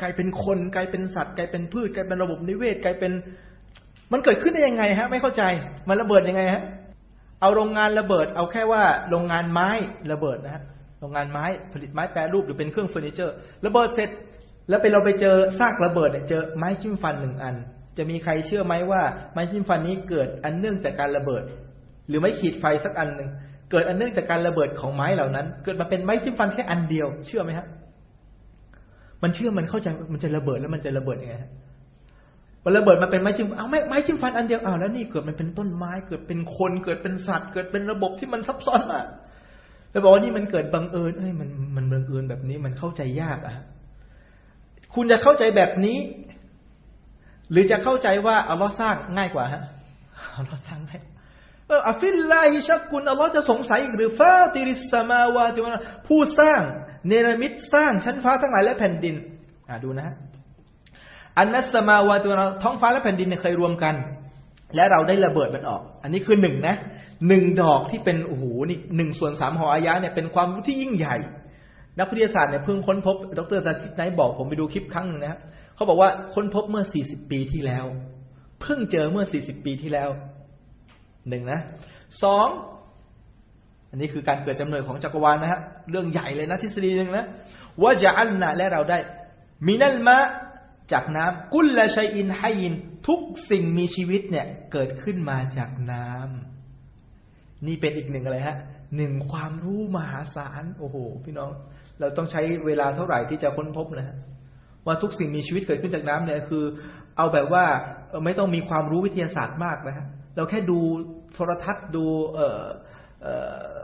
กลายเป็นคนกลายเป็นสัตว์กลายเป็นพืชกลายเป็นระบบนิเวศกลายเป็น มันเกิดขึ้นได้ยังไงฮะ ไม่เข้าใจมันระเบิดยังไงฮะเอาโรงงานระเบิด เอาแค่ว่าโรงงานไม้ระเบิดนะฮะโรงงานไม้ผลิตไม้แปรรูปหรือเป็นเครื่องเฟอร์นิเจอร์ ระเบิดเสร็จ แล้วไปเราไปเจอซากระเบิดเนี่ยเจอไม้จิ้มฟันหนึ่งอัน จะมีใครเชื่อไหมว่าไม้จิ้มฟันนี้เกิดอันเนื่องจากการระเบิด หรือไม่ขีดไฟสักอันหนึ่งเกิดอันเนื่องจากการระเบิดของไม้เหล่านั้น เกิดมาเป็นไม้จิ้มฟันแค่อันเดียว เชื่อไหมฮะ มันเชื่อมันเข้าใจมันจะระเบิดแล้วมันจะระเบิดยังไงมันระเบิดมาเป็นไม้จิ้มเอาไม้ไม้จิ้มฟันอันเดียวอ้าวแล้วนี่เกิดมันเป็นต้นไม้เกิดเป็นคนเกิดเป็นสัตว์ เกิดเป็นระบบที่มันซับซ้อนมาแล้วบอกว่านี่มันเกิดบังเอิญเอ้ยมันมันบังเอิญแบบนี้มันเข้าใจยากอะคุณจะเข้าใจแบบนี้ หรือจะเข้าใจว่าอัลลอฮ์สร้างง่ายกว่าฮะอัลลอฮ์สร้างให้เออأفي الله شك อัลลอฮ์จะสงสัยอีกหรือفاطر السماواتผู้สร้าง เนรมิตสร้างชั้นฟ้าทั้งหลายและแผ่นดินอ่าดูนะอันนัสมาวาตุวท้องฟ้าและแผ่นดินเนี่ยเคยรวมกัน และเราได้ระเบิดมันออก อันนี้คือหนึ่งนะหนึ่งดอกที่เป็นโอ้โหนี่หนึ่งส่วนสามหออายะเนี่ยเป็นความรู้ที่ยิ่งใหญ่ นักวิทยาศาสตร์เนี่ยเพิ่งค้นพบ ดรซาคิดไนบอกผมไปดูคลิปครั้งหนึงนะเขาบอกว่าค้นพบเมื่อ40ปีที่แล้ว เพิ่งเจอเมื่อ40ปีที่แล้วหนึ่งนะสอง อันนี้คือการเกิดจำเนิดของจักรวาลนะฮะเรื่องใหญ่เลยนะทฤษฎีหนึ่งนะว่าจะอันนะและเราได้ มินัลมะจากน้ำกุลละชัยอินให้ยิน ทุกสิ่งมีชีวิตเนี่ยเกิดขึ้นมาจากน้ำนี่เป็นอีกหนึ่งอะไรฮะหนึ่งความรู้มหาศาลโอ้โห พี่น้อง เราต้องใช้เวลาเท่าไหร่ที่จะค้นพบนะฮะว่าทุกสิ่งมีชีวิตเกิดขึ้นจากน้ำเนี่ยคือ เอาแบบว่าไม่ต้องมีความรู้วิทยาศาสตร์มากนะฮะเราแค่ดูโทรทัศน์ดูเอ่อเอ่อ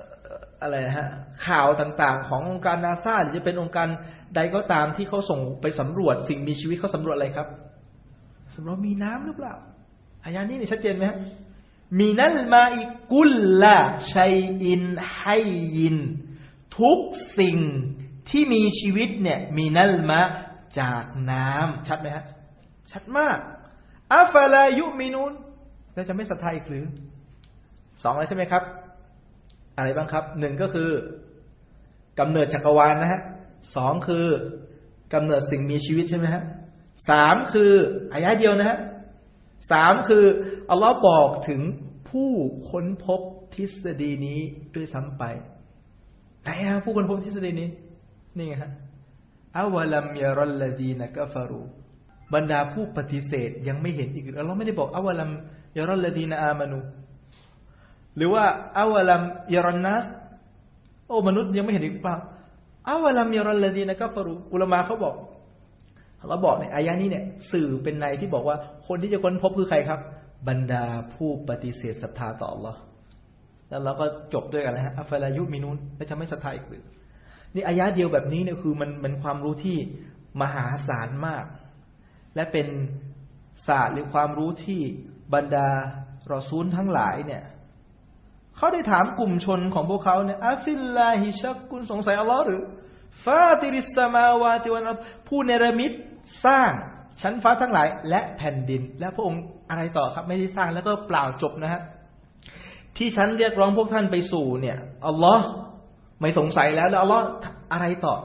อะไรฮะข่าวต่างๆ ขององค์การนาซาหรือจะเป็นองค์การใดก็ตามที่เขาส่งไปสำรวจสิ่งมีชีวิตเขาสำรวจอะไรครับสำรวจมีน้ำหรือเปล่าอายานี้นี่ชัดเจนไหมมีนัลมาอิกุลละชัยอินให้ยิน ทุกสิ่งที่มีชีวิตเนี่ยมีนัลมาจากน้ำชัดไหมฮะชัดมากอัฟลายุมินุนแล้วจะไม่ศรัทธาอีกหรือสองอะไรใช่ไหมครับ อะไรบ้างครับหนึ่งก็คือกำเนิดจักรวาลนะฮะสองคือกำเนิดสิ่งมีชีวิตใช่ไหมฮะสามคืออายะเดียวนะฮะสามคืออัลลอฮ์บอกถึงผู้ค้นพบทฤษฎีนี้ด้วยซ้ำไปไหนฮะผู้ค้นพบทฤษฎีนี้ นี่ไงฮะอาวลัมยารัลลดีนกฟารูบรรดาผู้ปฏิเสธยังไม่เห็นอีกหรือเราไม่ได้บอกอาวลัมยารัลลดีนอามานู หรือว่าอาวลัมยารนัสโอ้มนุษย์ยังไม่เห็นอีกเปล่าอาวลัมยารัลลดีนกฟารูอุลมาเขาบอกเราบอกในอายะนี้เนี่ย สื่อเป็นในที่บอกว่าคนที่จะค้นพบคือใครครับ บรรดาผู้ปฏิเสธศรัทธาต่อ Allah แล้วเราก็จบด้วยกันนะฮะأفلا يؤمنون แล้วจะไม่ศรัทธาอีกหรือนี่อายะเดียวแบบนี้เนี่ยคือมันเป็นความรู้ที่มหาศาลมาก และเป็นศาสตร์หรือความรู้ที่บรรดารอซูลทั้งหลายเนี่ย เขาได้ถามกลุ่มชนของพวกเขาเนี่ยأفي الله شك สงสัยอัลลอฮ์หรือفاطر السماوات والأرض ผู้เนรมิตสร้างชั้นฟ้าทั้งหลาย และแผ่นดิน และพระองค์อะไรต่อครับ ไม่ได้สร้างแล้วก็เปล่าจบนะฮะที่ฉันเรียกร้องพวกท่านไปสู่เนี่ยอัลลอฮ์ไม่สงสัยแล้วแล้วอัลลอฮ์อะไรต่อ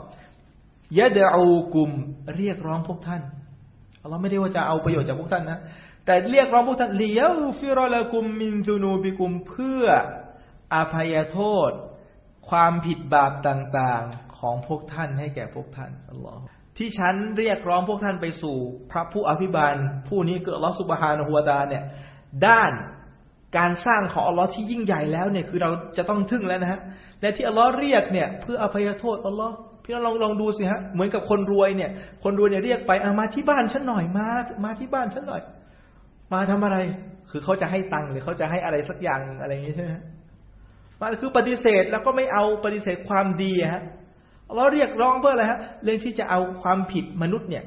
ยะเดอูกุมเรียกร้องพวกท่านอัลลอฮ์ไม่ได้ว่าจะเอาประโยชน์จากพวกท่านนะแต่เรียกร้องพวกท่านเลียวฟิรอละกุมมินซูนูบิกุมเพื่อ อภัยโทษ ความผิดบาปต่างๆของพวกท่านให้แก่พวกท่านอัลลอฮ์ที่ฉันเรียกร้องพวกท่านไปสู่ พระผู้อภิบาล ผู้นี้เกิดลอสุบฮานะฮัวตาเนี่ย ด้านการสร้างของอัลลอฮ์ที่ยิ่งใหญ่แล้วเนี่ยคือเราจะต้องทึ่งแล้วนะฮะและที่อัลลอฮ์เรียกเนี่ย เพื่ออภัยโทษอัลลอฮ์พี่ลองลองดูสิฮะเหมือนกับคนรวยเนี่ย คนรวยเนี่ยเรียกไปอามาที่บ้านฉันหน่อยมามาที่บ้านฉันหน่อย มาทำอะไร คือเขาจะให้ตังค์หรือเขาจะให้อะไรสักอย่างอะไรอย่างนี้ใช่ไหม มาคือปฏิเสธแล้วก็ไม่เอาปฏิเสธความดีฮะเราเรียกร้องเพื่ออะไรฮะเรื่องที่จะเอาความผิดมนุษย์เนี่ย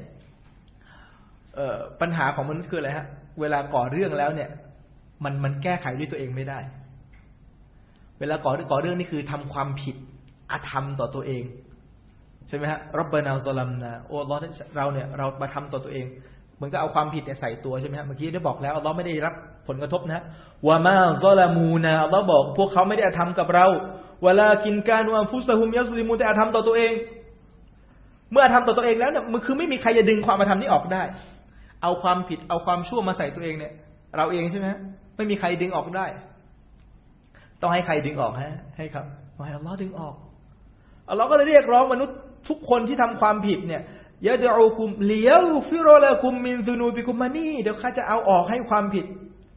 ปัญหาของมนุษย์คืออะไรฮะ เวลาก่อเรื่องแล้วเนี่ย มันมันแก้ไขด้วยตัวเองไม่ได้ เวลาก่อก่อเรื่องนี่คือทำความผิดอาธรรมต่อตัวเองใช่ไหมฮะรับบานาซลัมนะโอ้เราเราเนี่ยเรามาทำต่อตัวเอง เหมือนก็เอาความผิดใส่ตัวใช่ไหมฮะเมื่อกี้ได้บอกแล้วเราไม่ได้รับ ผลกระทบนะว่ามาซอลามูนะเราบอก พวกเขาไม่ได้ทำกับเราเวลากินการวาฟุสฮุมยัสลิมูแต่อาธรรมต่อตัวเอง เมื่อทำต่อตัวเองแล้วเนี่ยมันคือไม่มีใครจะดึงความมาทำนี้ออกได้ เอาความผิดเอาความชั่วมาใส่ตัวเองเนี่ย เราเองใช่ไหมไม่มีใครดึงออกได้ ต้องให้ใครดึงออกฮะ ให้ครับให้อัลลอฮ์ดึงออกอัลลอฮ์ก็เลยเรียกร้องมนุษย์ทุกคนที่ทำความผิดเนี่ยยะดูกุมเลียวฟิโรละกุมมินซูนูบิกุมมานี่เดี๋ยวข้าจะเอาออกให้ความผิด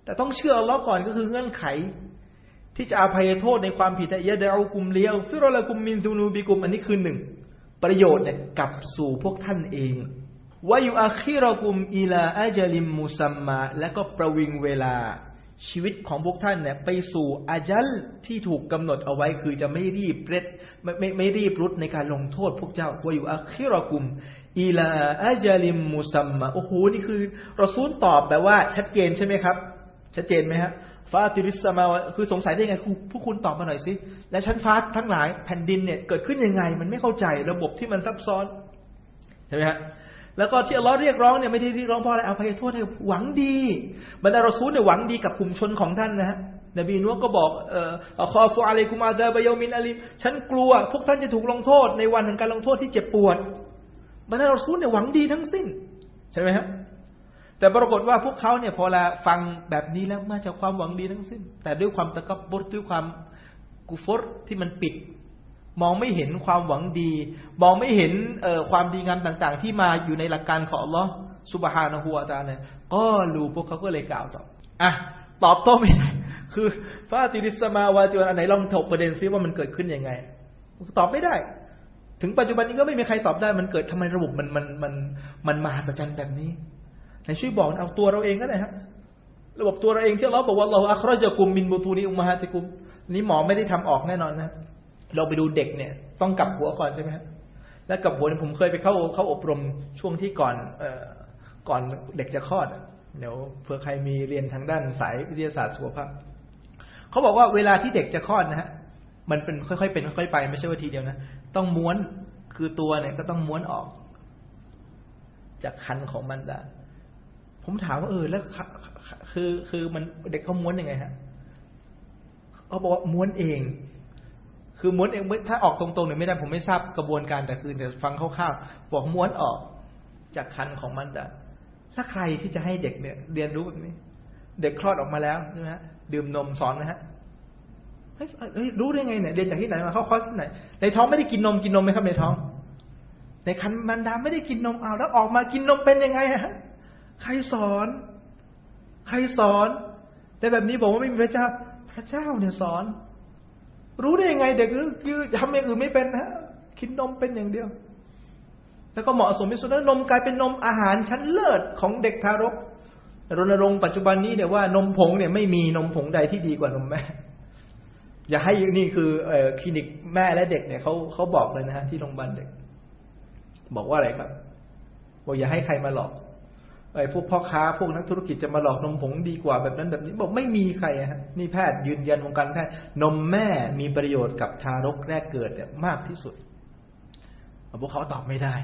แต่ต้องเชื่ออัลลอฮ์ก่อนก็คือเงื่อนไข ที่จะอภัยโทษในความผิดยะดากุมเลียวฟิรอละกุมมินซูนูบิกุม อันนี้คือหนึ่งประโยชน์เนี่ยกลับสู่พวกท่านเองวายุอาคิรกุมอีลาอาจลิมมุซัมมาและก็ประวิงเวลาชีวิตของพวกท่านเนี่ยไปสู่อาจัลที่ถูกกำหนดเอาไว้คือจะไม่รีบเร็ดไม่ไม่ไม่รีบรุดในการลงโทษพวกเจ้าวายุอาคิรกุมอีลาอาจลิมมุซัมมาโอ้โหนี่คือรอซูลตอบแบบว่าชัดเจนใช่ไหมครับ ชัดเจนไหมครับฟาติริสมาคือสงสัยได้ไงคือผู้คุณตอบมาหน่อยสิ และชั้นฟ้าทั้งหลายแผ่นดินเนี่ยเกิดขึ้นยังไง มันไม่เข้าใจระบบที่มันซับซ้อนใช่ไหมฮะแล้วก็ที่อัลลอฮ์เรียกร้องเนี่ยไม่ได้เรียกร้องเพราะอะไรเอภัยโทษให้หวังดีบรรดารอซูลเนี่ยหวังดีกับกลุ่มชนของท่านนะฮะนบีนัวก็บอกเอ่อคอฟูอะลัยกุมาดาบยมินอาลีฉันกลัว พวกท่านจะถูกลงโทษในวันแห่งการลงโทษที่เจ็บปวดบรรดารอซูลเนี่ยหวังดีทั้งสิ้นใช่ไหมครับ แต่ปรากฏว่าพวกเขาเนี่ยพอละฟังแบบนี้แล้วมาจากความหวังดีทั้งสิ้น แต่ด้วยความตะกับบดด้วยความกุฟรที่มันปิด มองไม่เห็นความหวังดี มองไม่เห็นเอ่อความดีงามต่าง ๆ ที่มาอยู่ในหลักการของอัลลอฮ์สุบฮานะฮูวาตาเนี่ยก็รู้พวกเขาก็เลยกล่าวต่ออะตอบโต้ไม่ได้คือฟาติริสมาวาจิวันอันไหนลองถกประเด็นซิว่ามันเกิดขึ้นยังไง ตอบไม่ได้ ถึงปัจจุบันนี้ก็ไม่มีใครตอบได้มันเกิดทำไมระบบมันมันมันมันมหัศจรรย์แบบนี้ ในช่วยบอกเอาตัวเราเองก็ได้ครับระบบตัวเราเองที่เราบอกว่าเราอัครจะกุมมินบูตูนีอุมาฮะติกุม นี้หมอไม่ได้ทำออกแน่นอนนะเราไปดูเด็กเนี่ย ต้องกลับหัวก่อนใช่ไหมครับแล้วกับหัวผมเคยไปเข้าเข้าอบรมช่วงที่ก่อนเอ่อก่อนเด็กจะคลอดเดี๋ยวเผื่อใครมีเรียนทางด้านสายวิทยาศาสตร์สุขภาพเขาบอกว่าเวลาที่เด็กจะคลอดนะฮะมันเป็นค่อยๆเป็นค่อยๆไปไม่ใช่ว่าทีเดียวนะต้องม้วนคือตัวเนี่ยก็ต้องม้วนออก จากคันของมันดา ผมถามว่าเออแล้วคือคือมันเด็กเขาม้วนยังไงฮะเขาบอกว่าม้วนเอง คือม้วนเองถ้าออกตรงๆเนี่ยไม่ได้ผมไม่ทราบกระบวนการแต่คือเดี๋ยวฟังคร่าวๆบอกม้วนออกจากคันของมันดาถ้าใครที่จะให้เด็กเนี่ย เรียนรู้แบบนี้ เด็กคลอดออกมาแล้วใช่ไหมฮะดื่มนมสอนนะฮะเฮ้ยรู้ได้ไงเนี่ยเรียนจากที่ไหนมาเข้าคอร์สที่ไหน ในท้องไม่ได้กินนมกินนมไหมครับในท้อง ในคันมันดาไม่ได้กินนมเอาแล้วออกมากินนมเป็นยังไงฮะ ใครสอน ใครสอน แต่แบบนี้บอกว่าไม่มีพระเจ้า พระเจ้าเนี่ยสอน รู้ได้ยังไงเด็กคือทำอย่างอื่นไม่เป็นนะกินนมเป็นอย่างเดียว แล้วก็เหมาะสมที่สุดแล้วนมกลายเป็นนมอาหารชั้นเลิศของเด็กทารกรณรงค์ปัจจุบันนี้เนี่ยว่านมผงเนี่ยไม่มีนมผงใดที่ดีกว่านมแม่ อย่าให้นี่คือเอคลินิกแม่และเด็กเนี่ยเขาเขาบอกเลยนะฮะที่โรงพยาบาลเด็ก บอกว่าอะไรครับบอกอย่าให้ใครมาหลอก ไอ้พวกพ่อค้าพวกนักธุรกิจจะมาหลอกนมผงดีกว่าแบบนั้นแบบนี้บอกไม่มีใครฮะนี่แพทย์ยืนยันวงการแพทย์นมแม่มีประโยชน์กับทารกแรกเกิดเนี่ยมากที่สุดพวกเขาตอบไม่ได้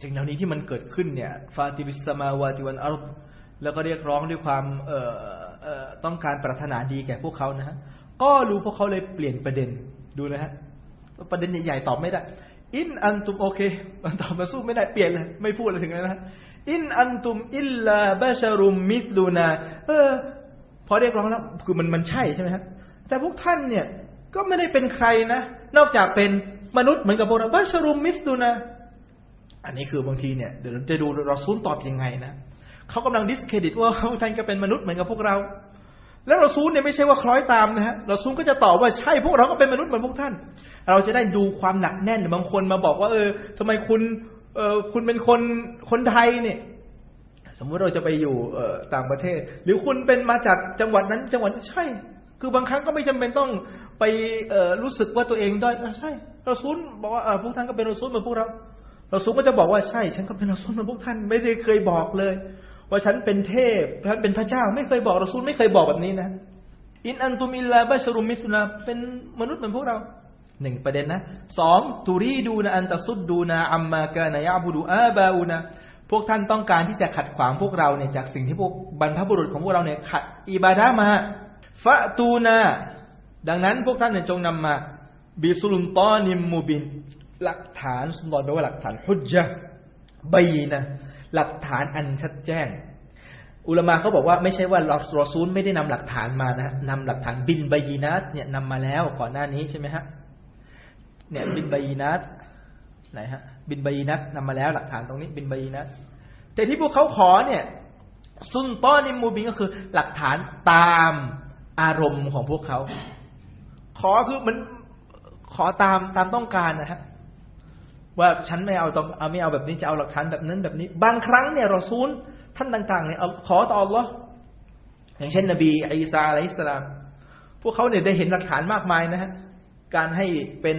สิ่งเหล่านี้ที่มันเกิดขึ้นเนี่ยฟาติบิสมาวาติวันอัลแล้วก็เรียกร้องด้วยความเอ่อต้องการปรารถนาดีแก่พวกเขานะฮะก็รู้พวกเขาเลยเปลี่ยนประเด็นดูนะฮะประเด็นใหญ่ๆตอบไม่ได้อินอันตุมโอเคตอบมาสู้ไม่ได้เปลี่ยนเลยไม่พูดเลยถึงนั้นนะ อินอันตุมอิลลาบาชารุมมิสลูนา เออ พอเรียกร้องแล้วคือมันมันใช่ใช่ไหมครับแต่พวกท่านเนี่ยก็ไม่ได้เป็นใครนะ นอกจากเป็นมนุษย์เหมือนกับพวกเราบาชารุมมิสลูนา อันนี้คือบางทีเนี่ยเดี๋ยวเราจะดูเราซูนตอบยังไงนะเขากำลังดิสเครดิตว่าพวกท่านก็เป็นมนุษย์เหมือนกับพวกเรา แล้วเราซูนเนี่ยไม่ใช่ว่าคล้อยตามนะฮะเราซูนก็จะตอบว่าใช่พวกเราก็เป็นมนุษย์เหมือนพวกท่าน เราจะได้ดูความหนักแน่นบางคนมาบอกว่าเออทำไมคุณ เออคุณเป็นคนคนไทยเนี่ย สมมุติเราจะไปอยู่เออต่างประเทศ หรือคุณเป็นมาจากจังหวัดนั้นจังหวัดใช่ คือบางครั้งก็ไม่จำเป็นต้องไปเออรู้สึกว่าตัวเองด้อยใช่เราซุนบอกว่าเออพวกท่านก็เป็นเราซุนเหมือนพวกเราเราซุนก็จะบอกว่าใช่ ฉันก็เป็นเราซุนเหมือนพวกท่านไม่ได้เคยบอกเลย ว่าฉันเป็นเทพฉันเป็นพระเจ้า ไม่เคยบอกเราซุนไม่เคยบอกแบบนี้นะอินอันตุมิลลาบาชรุมิสุนาเป็นมนุษย์เหมือนพวกเรา หนึ่งประเด็นนะสองตุรีดูนะอันตะสุดดูนะอัมมากานายาบุดูอาบาอูนะพวกท่านต้องการที่จะขัดขวางพวกเราเนี่ยจากสิ่งที่พวกบรรพบุรุษของพวกเราเนี่ยขัดอิบาดามาฟะตูนาดังนั้นพวกท่านเนี่ยจงนำมาบิสุลุนตอนิมมูบิน หลักฐานสุนทรแปลว่าหลักฐานฮุจจ์บยนะหลักฐานอันชัดแจ้ง อุลมะเขาบอกว่าไม่ใช่ว่าลอสรอซูลไม่ได้นำหลักฐานมานะนำหลักฐานบินบยีนัสเนี่ยนำมาแล้วก่อนหน้านี้ใช่ไหมฮะ เนี่ยบินบายีนัสไหนฮะ บินบายีนัสนำมาแล้วหลักฐานตรงนี้บินบายีนัสแต่ที่พวกเขาขอเนี่ย ซุนต้อนิมูบินก็คือ หลักฐานตามอารมณ์ของพวกเขา ขอคือมันขอตามตามต้องการนะฮะว่าฉันไม่เอาต้องเอาไม่เอาแบบนี้จะเอาหลักฐานแบบนั้นแบบนี้ บางครั้งเนี่ยเราซูลท่านต่างๆเนี่ยขอต่ออัลลอฮ์อย่างเช่น นบีอิสาอะลัยฮิสสลาม พวกเขาเนี่ยได้เห็นหลักฐานมากมายนะฮะ การให้เป็น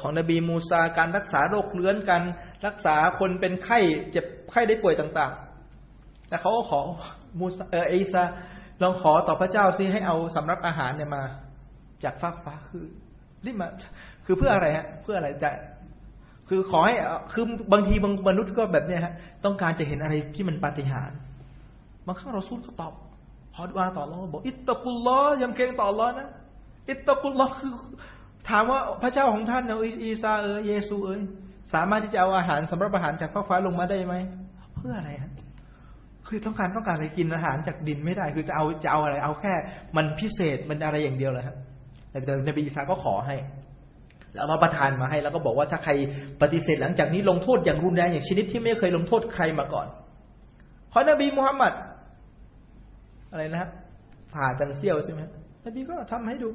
ของนบีมูซา การรักษาโรคเลื้อนกันรักษาคนเป็นไข้เจ็บไข้ได้ป่วยต่างๆ แล้วเขาก็ขอมูซาเอออิซาลองขอต่อพระเจ้าซิให้เอาสำรับอาหารเนี่ยมา จากฟากฟ้าคือรีบมา คือเพื่ออะไรฮะ เพื่ออะไรจะคือขอให้คือบางทีบางมนุษย์ก็แบบเนี้ยฮะ ต้องการจะเห็นอะไรที่มันปาฏิหาริย์บางครั้งเราสู้ก็ตอบ ขอดุอาต่อรอบอก อิตตะกุลลอฮ์ยำเกรงต่อรอนะอิตตะกุลลอฮ์คือ ถามว่าพระเจ้าของท่านเนอะอีซาเออเยซูเอยสามารถที่จะเอาอาหารสำหรับอาหารจากฟ้าฟ้าลงมาได้ไหมเพื่ออะไรฮะคือต้องการต้องการอะไรกินอาหารจากดินไม่ได้ คือจะเอาจะเอาอะไร เอาแค่ มันพิเศษมันอะไรอย่างเดียวเลยครับแต่ในบีอีสาก็ขอให้ แล้วมาประทานมาให้ แล้วก็บอกว่าถ้าใครปฏิเสธหลังจากนี้ลงโทษอย่างรุนแรงอย่างชนิดที่ไม่เคยลงโทษใครมาก่อนขอนบีมุฮัมมัดอะไรนะฮะผ่าจันเซียวใช่ไหมนบีก็ทำให้ดู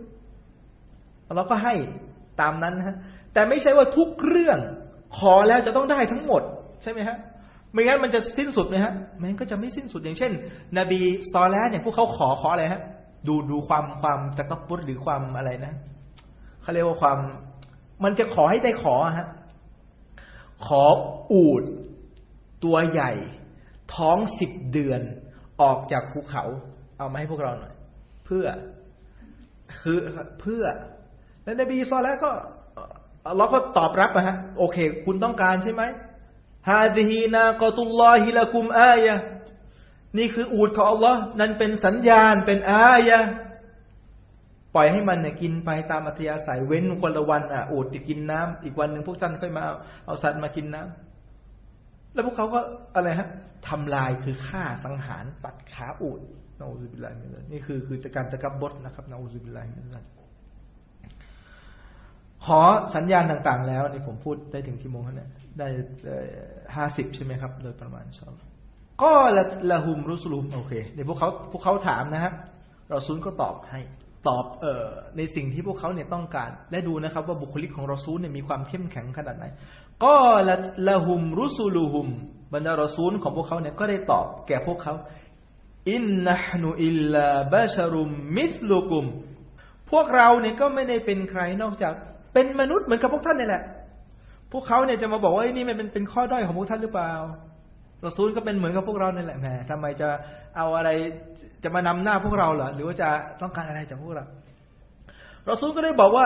เราก็ให้ตามนั้นฮะ แต่ไม่ใช่ว่าทุกเรื่องขอแล้วจะต้องได้ทั้งหมด ใช่ไหมฮะไม่งั้นมันจะสิ้นสุดไหมฮะมันก็จะไม่สิ้นสุดอย่างเช่น นบีซอแลเนี่ยพวกเขาขอขออะไรฮะ ดูดูความความตะกบุตหรือความอะไรนะเขาเรียกว่าความ มันจะขอให้ได้ขอฮะขออูด ตัวใหญ่ ท้องสิบเดือน ออกจากภูเขา เอามาให้พวกเราหน่อย เพื่อ คือเพื่อ แล้วนบีซอแล้วก็เราก็ตอบรับนะฮะโอเค คุณต้องการใช่ไหมฮาดิฮีนากอตุลลอฮิละกุมอายะนี่คืออูดของอัลลอฮ์นั่นเป็นสัญญาณเป็นอายะปล่อยให้มันเนี่ยกินไปตามอัธยาศัยเว้นคนละวันอะอูดจะกินน้ำอีกวันหนึ่งพวกท่านค่อยมาเอาเอาสัตว์มากินน้ำแล้วพวกเขาก็อะไรฮะทำลายคือฆ่าสังหารตัดขาอูดนาอูซุบิลลาฮิมินนี่คือคือการتكبر นะครับنعوذ بالله من ขอสัญญาณต่างๆ แล้วนี่ผมพูดได้ถึงกี่โมงเนี่ยได้ห้าสิบใช่ไหมครับ โดยประมาณชอบก็ละละหุมรุสลุมโอเคเดี๋ยวพวกเขาพวกเขาถามนะฮะรอซูลก็ตอบให้ตอบเอ่อในสิ่งที่พวกเขาเนี่ยต้องการ และดูนะครับ ว่าบุคลิกของเราซูลเนี่ยมีความเข้มแข็งขนาดไหนก็ละละหุมรุสุลูหุมบรรดารอซูลของพวกเขาเนี่ยก็ได้ตอบแก่พวกเขาอินนะฮนุอิลลาบาชารุมมิสลุกุม พวกเราเนี่ยก็ไม่ได้เป็นใครนอกจาก เป็นมนุษย์เหมือนกับพวกท่านนี่แหละ พวกเขาเนี่ยจะมาบอกว่านี่มันเป็นเป็นข้อด้อยของพวกท่านหรือเปล่าเรอซูลก็เป็นเหมือนกับพวกเรานี่แหละแหมทำไมจะเอาอะไรจะมานำหน้าพวกเราเหรอหรือว่าจะต้องการอะไรจากพวกเราเรอซูลก็ได้บอกว่า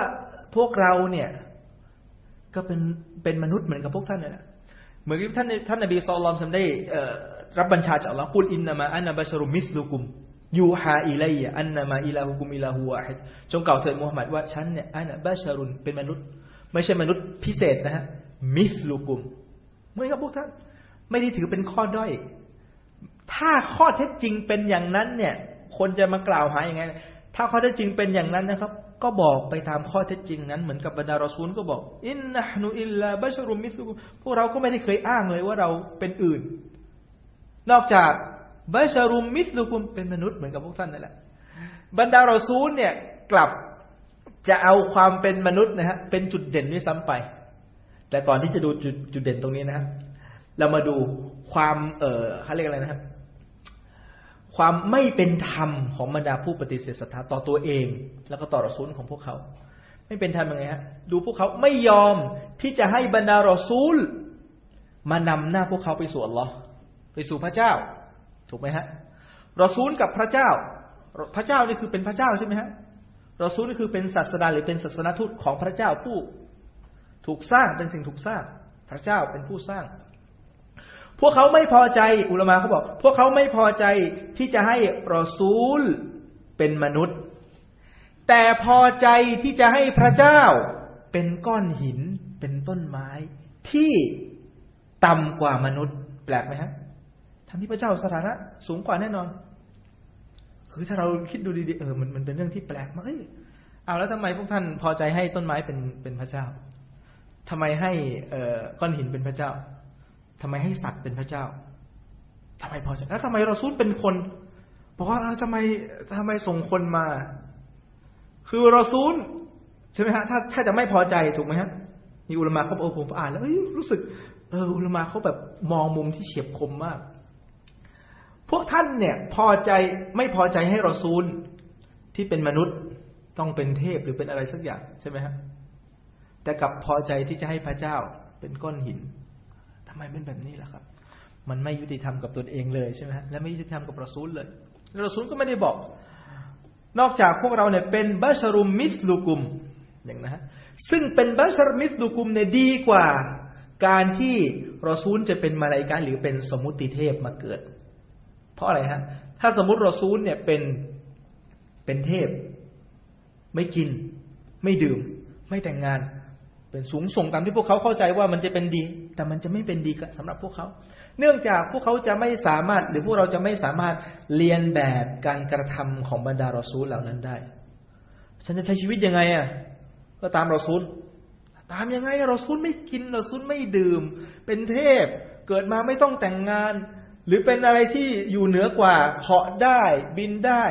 พวกเราเนี่ย ก็เป็นเป็นมนุษย์เหมือนกับพวกท่านนี่แหละเหมือนที่ท่านท่านนบีสุลต่านได้รับบัญชาจากอัลลอฮ์กุลอินนามาอันนบัชรุมิสลุกุม ยูฮาอิไลยอันนามาอิลาฮุกุมอิลาฮูวาฮิดจงกล่าวเถิดมูฮัมหมัดว่าฉันเนี่ยอันบัชรุนเป็นมนุษย์ ไม่ใช่มนุษย์พิเศษนะฮะมิสลุกุมเหมือนกับพวกท่าน ไม่ได้ถือเป็นข้อด้อย ถ้าข้อเท็จจริงเป็นอย่างนั้นเนี่ย คนจะมากล่าวหาอย่างไงถ้าข้อเท็จจริงเป็นอย่างนั้นนะครับ ก็บอกไปตามข้อเท็จจริงนั้น เหมือนกับบรรดารอซูลก็บอก อินนะนูอิลลาบัชรุมิสลุกุมพวกเราก็ไม่ได้เคยอ้างเลยว่าเราเป็นอื่น นอกจาก บาชารุมมิสลุกุมเป็นมนุษย์เหมือนกับพวกท่านนั่นแหละ บรรดารอซูลเนี่ยกลับจะเอาความเป็นมนุษย์นะฮะเป็นจุดเด่นด้วยซ้ำไป แต่ก่อนที่จะดูจุดจุดเด่นตรงนี้นะฮะเรามาดูความเอ่อเขาเรียกอะไรนะครับ ความไม่เป็นธรรมของบรรดาผู้ปฏิเสธศรัทธาต่อตัวเอง แล้วก็ต่อรอซูลของพวกเขา ไม่เป็นธรรมยังไงฮะดูพวกเขาไม่ยอมที่จะให้บรรดารอซูล มานำหน้าพวกเขาไปสู่อัลลอฮ์ไปสู่พระเจ้า ถูกไหมฮะรอซูลกับพระเจ้า พระเจ้านี่คือเป็นพระเจ้าใช่ไหมฮะรอซูลนี่คือเป็นศาสดาหรือเป็นศาสนาทูตของพระเจ้าผู้ถูกสร้างเป็นสิ่งถูกสร้าง พระเจ้าเป็นผู้สร้าง พวกเขาไม่พอใจอุลมะเขาบอก พวกเขาไม่พอใจที่จะให้รอซูลเป็นมนุษย์ แต่พอใจที่จะให้พระเจ้าเป็นก้อนหินเป็นต้นไม้ที่ต่ำกว่ามนุษย์ แปลกไหมฮะ ทั้งที่พระเจ้าสถานะสูงกว่าแน่นอน คือถ้าเราคิดดูดีๆเออมันมันเป็นเรื่องที่แปลกมากเอ้ยเอาแล้วทำไมพวกท่านพอใจให้ต้นไม้เป็นเป็นพระเจ้าทำไมให้เอ่อก้อนหินเป็นพระเจ้าทำไมให้สัตว์เป็นพระเจ้าทำไมพอใจแล้วทำไมเราซูลเป็นคนบอกว่าเราทำไมทำไมส่งคนมา คือเราซูลใช่ไหมฮะถ้าถ้าจะไม่พอใจถูกไหมฮะมีอุลมะเขาบอกผมอ่านแล้วรู้สึกเอออุลมะเขาแบบมองมุมที่เฉียบคมมาก พวกท่านเนี่ยพอใจไม่พอใจให้รอซูลที่เป็นมนุษย์ต้องเป็นเทพหรือเป็นอะไรสักอย่างใช่ไหมฮะแต่กับพอใจที่จะให้พระเจ้าเป็นก้อนหินทำไมเป็นแบบนี้ล่ะครับ มันไม่ยุติธรรมกับตนเองเลยใช่ไหมฮะและไม่ยุติธรรมกับรอซูลเลยรอซูลก็ไม่ได้บอก นอกจากพวกเราเนี่ยเป็นบัชรุมมิสลูกุมอย่างนะฮะซึ่งเป็นบัชรุมมิสลูกุมเนี่ยดีกว่า การที่รอซูลจะเป็นมาลาอิกะห์หรือเป็นสมมุติเทพมาเกิด เพราะอะไรฮะ ถ้าสมมุติรอซูลเนี่ยเป็นเป็นเทพ ไม่กิน ไม่ดื่ม ไม่แต่งงาน เป็นสูงส่งตามที่พวกเขาเข้าใจว่ามันจะเป็นดี แต่มันจะไม่เป็นดีกับสำหรับพวกเขา เนื่องจากพวกเขาจะไม่สามารถ หรือพวกเราจะไม่สามารถเรียนแบบการกระทำของบรรดารอซูลเหล่านั้นได้ ฉันจะใช้ชีวิตยังไงอะก็ตามรอซูลตามยังไงรอซูลไม่กินรอซูลไม่ดื่ม เป็นเทพ เกิดมาไม่ต้องแต่งงาน หรือเป็นอะไรที่อยู่เหนือกว่าเหาะได้บินได้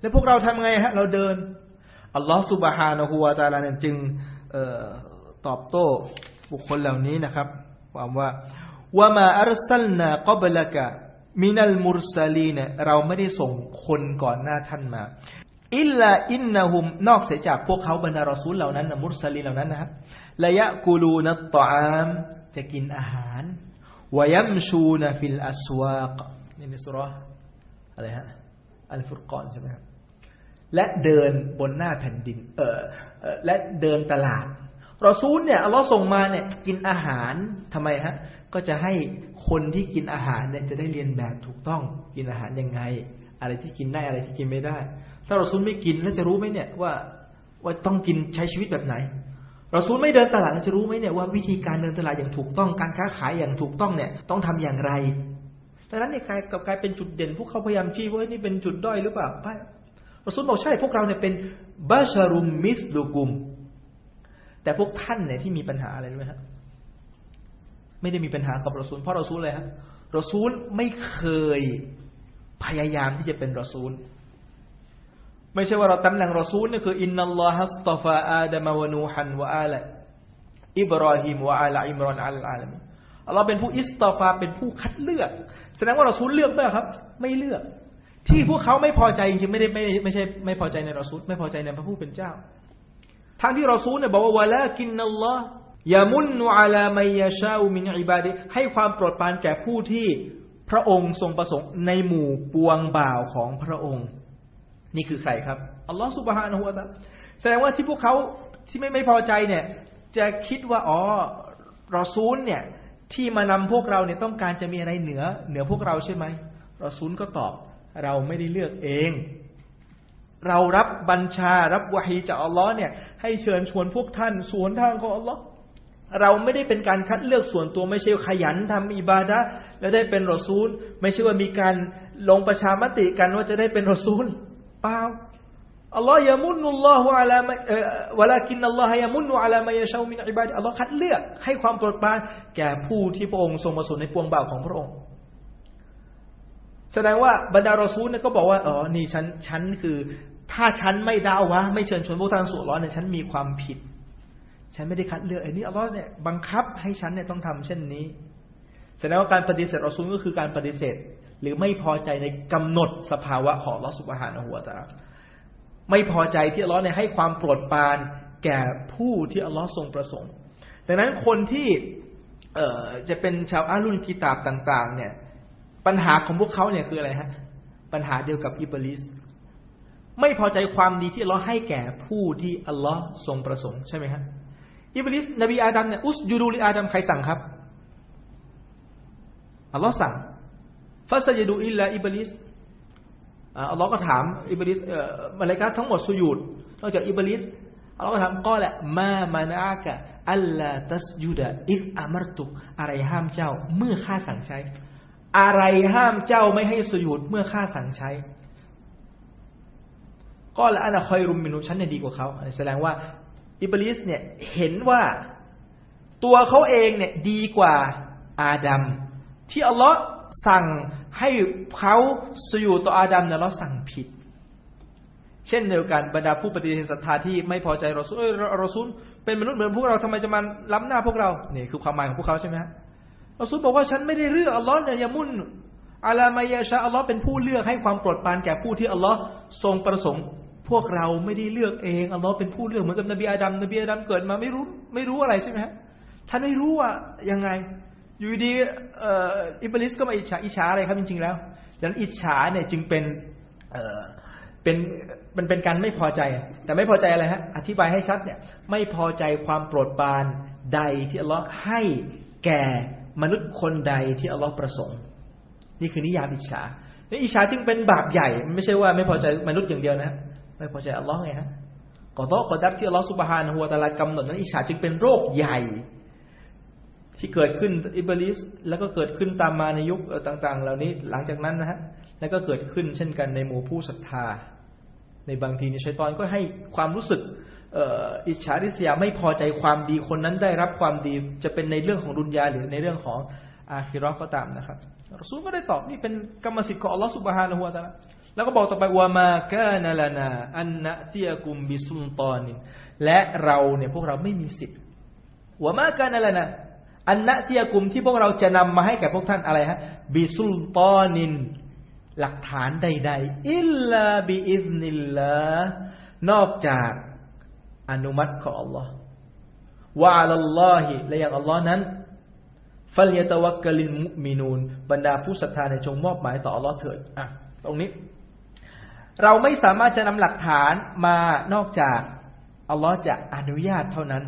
แล้วพวกเราทำไงฮะ เราเดินอัลลอฮฺสุบฮานะฮูวาตาลาเนี่ยจึงออตอบโต้บุคคลเหล่านี้นะครับ ความว่าว่ามาอัลสัลนากบลกะมินัลมุรซาลีเนี่ยเราไม่ได้ส่งคนก่อนหน้าท่านมา إلا إنهم นอกเสียจากพวกเขาบรรดารอซูลเหล่านั้นนะمرسلين เหล่านั้นนะครับليأكلون الطعام จะกินอาหาร ويمشون في الأسواق นี่ในสุรอะไรฮะอัลฟุรกอนใช่ไหมครับและเดินบนหน้าแผ่นดิน เออและเดินตลาดรอซูลเนี่ยอัลลอฮ์ส่งมาเนี่ยกินอาหารทำไมฮะก็จะให้คนที่กินอาหารเนี่ยจะได้เรียนแบบถูกต้องกินอาหารยังไง อะไรที่กินได้อะไรที่กินไม่ได้ ถ้ารอซูลไม่กินแล้วจะรู้ไหมเนี่ยว่าว่าต้องกินใช้ชีวิตแบบไหน เรอซูลไม่เดินตลาดเราจะรู้ไหมเนี่ยว่าวิธีการเดินตลาดอย่างถูกต้องการค้าขายอย่างถูกต้องเนี่ยต้องทำอย่างไรดังนั้นเนี่ยกลายกับกลายเป็นจุดเด่น พวกเขาพยายามชี้ว่านี่เป็นจุดด้อยหรือเปล่าไม่รอซูลบอกใช่พวกเราเนี่ยเป็นบาชารุมมิสลูกุม แต่พวกท่านเนี่ยที่มีปัญหาอะไรรู้ไหมครับไม่ได้มีปัญหากับเรอซูลเพราะเรอซูลเลยฮะรอซูลไม่เคยพยายามที่จะเป็นรอซูล ไม่ใช่ว่าเราตำแหน่งรอซูลนี่คืออินนัลลอฮัสตฟาอาดามวนูฮันวะอาละอิบรอฮิมวะอาลอิมรอนอัลอาลมิอัลลอฮ์เป็นผู้อิสตอฟาเป็นผู้คัดเลือก แสดงว่าเราซูลเลือกไหมครับ ไม่เลือก ที่พวกเขาไม่พอใจจริงๆไม่ได้ไม่ไม่ใช่ไม่พอใจในรอซูลไม่พอใจในพระผู้เป็นเจ้า ทั้งที่เราซูลเนี่ยบอกว่าวะลากินนัลลอฮ์ยามุนนูอาลามัยยาชาอุมินอิบาดีให้ความโปรดปรานแก่ผู้ที่พระองค์ทรงประสงค์ในหมู่ปวงบ่าวของพระองค์ นี่คือใครครับอัลลอฮ์สุบฮานะฮูวะตะแสดงว่าที่พวกเขาที่ไม่ไม่พอใจเนี่ย จะคิดว่าอ๋อรอซูลเนี่ย ที่มานำพวกเราเนี่ยต้องการจะมีอะไรเหนือ เหนือพวกเราใช่ไหมรอซูลก็ตอบ เราไม่ได้เลือกเอง เรารับบัญชารับวะฮีจากอัลลอฮ์เนี่ย ให้เชิญชวนพวกท่านสวนทางของอัลลอฮ์เราไม่ได้เป็นการคัดเลือกส่วนตัวไม่ใช่ขยันทำอิบาดะแล้วได้เป็นรอซูล ไม่ใช่ว่ามีการลงประชามติกันว่าจะได้เป็นรอซูล เปล่าอัลลอฮ์ยามุนุลลอฮุอะลามะวะลากินอัลลอฮ์ยามุนุอะลามายะชามินอิบาดอัลลอฮ์คัดเลือกให้ความโปรดปรานแก่ผู้ที่พระองค์ทรงประสงค์ในปวงบ่าวของพระองค์ แสดงว่าบรรดารอซูลเนี่ยก็บอกว่าอ๋อนี่ฉันฉันคือ ถ้าฉันไม่ดาวะไม่เชิญชวนพวกท่านสู่ร้อนเนี่ยฉันมีความผิด ฉันไม่ได้คัดเลือกไอ้นี่อัลลอฮ์เนี่ยบังคับให้ฉันเนี่ยต้องทำเช่นนี้แสดงว่าการปฏิเสธรอซูลก็คือการปฏิเสธ หรือไม่พอใจในกำหนดสภาวะของลอสุบฮานะหัวตาไม่พอใจที่อัลลอฮ์เนี่ยให้ความโปรดปรานแก่ผู้ที่อัลลอฮ์ทรงประสงค์ ดังนั้นคนที่เอ่อจะเป็นชาวأهل الكتاب ต่าง ๆ เนี่ย ปัญหาของพวกเขาเนี่ยคืออะไรฮะ ปัญหาเดียวกับอิบลิสไม่พอใจความดีที่อัลลอฮ์ให้แก่ผู้ที่อัลลอฮ์ทรงประสงค์ใช่ไหมครับอิบลิสนบีอาดัมเนี่ยاسجدوا لآدم ใครสั่งครับอัลลอฮ์สั่ง فسجدوا إلا إبليس อัลลอฮ์ก็ถามอิบลิสมาเลกาทั้งหมดสุญูดนอกจากอิบลิสอัลลอฮ์ก็ถามก็แหละมามานาอากะอัลลาตัสยูดะอิฟอามรตุกอะไรห้ามเจ้า เมื่อข้าสั่งใช้ อะไรห้ามเจ้าไม่ให้สุญูดเมื่อข้าสั่งใช้ก็ละอันคอยรุมมินุฉันเนี่ยดีกว่าเขาแสดงว่าอิบลิสเนี่ยเห็นว่าตัวเขาเองเนี่ยดีกว่าอาดัมที่อัลลอฮ์ สั่งให้เขาสยู่ต่ออาดัมเนี่ยเราสั่งผิด เช่นเดียวกันบรรดาผู้ปฏิเสธศรัทธาที่ไม่พอใจรอซูลรอซูลเป็นมนุษย์เหมือนพวกเราทำไมจะมาล้ำหน้าพวกเราเนี่ยคือความหมายของพวกเขาใช่ไหมฮะรอซูลบอกว่าฉันไม่ได้เลือกอัลลอฮ์เนี่ยยามุนอาลามายาชาอัลลอฮ์เป็นผู้เลือกให้ความโปรดปรานแก่ผู้ที่อัลลอฮ์ทรงประสงค์ พวกเราไม่ได้เลือกเองอัลลอฮ์เป็นผู้เลือกเหมือนกับนบีอาดัมนบีอาดัมเกิดมาไม่รู้ไม่รู้อะไรใช่ไหมฮะท่านไม่รู้ว่ายังไง อยู่ดีอิบลิสก็มาอิจฉาอิจฉาอะไรครับจริงๆแล้วดังนั้นอิจฉาเนี่ยจึงเป็นเป็นมันเป็นการไม่พอใจ แต่ไม่พอใจอะไรฮะอธิบายให้ชัดเนี่ย ไม่พอใจความโปรดปรานใดที่อัลลอฮ์ให้แก่มนุษย์คนใดที่อัลลอฮ์ประสงค์ นี่คือนิยามอิจฉาอิจฉาจึงเป็นบาปใหญ่ไม่ใช่ว่าไม่พอใจมนุษย์อย่างเดียวนะไม่พอใจอัลลอฮ์ไงฮะกอดอกอดับที่อัลลอฮ์สุบฮานะฮูวตะลากำหนดนั้นอิจฉาจึงเป็นโรคใหญ่ ที่เกิดขึ้นอิบลิสแล้วก็เกิดขึ้นตามมาในยุคต่าง ๆ เหล่านี้หลังจากนั้นนะฮะแล้วก็เกิดขึ้นเช่นกันในหมู่ผู้ศรัทธา ในบางทีในชัยตอนก็ให้ความรู้สึกอิจฉาริษยาไม่พอใจความดีคนนั้นได้รับความดีจะเป็นในเรื่องของดุนยาหรือในเรื่องของอาคิรอก็ตามนะครับรอซูลก็ได้ตอบนี่เป็นกรรมสิทธิ์ของอัลลอฮฺสุบฮานะฮูวะตาแล้วก็บอกต่อไปว่ามาแกนาลานาอันนะเตียกุมบิสุลตอนินและเราเนี่ยพวกเราไม่มีสิทธิ์ว่ามาแกนาลานา อันนะเตียกุมที่พวกเราจะนำมาให้แก่พวกท่านอะไรฮะบิสุลตอนิน หลักฐานใด ๆ อิลลาบิอิซนิลลานอกจากอนุมัติของอัลลอฮ์ว่าอัลลอฮิและอย่างอัลลอฮ์นั้นฟัลยตะวักกลินมุมินูนบรรดาผู้ศรัทธาในจงมอบหมายต่ออัลลอฮ์เถิดอะตรงนี้ เราไม่สามารถจะนำหลักฐานมานอกจากอัลลอฮ์จะอนุญาตเท่านั้น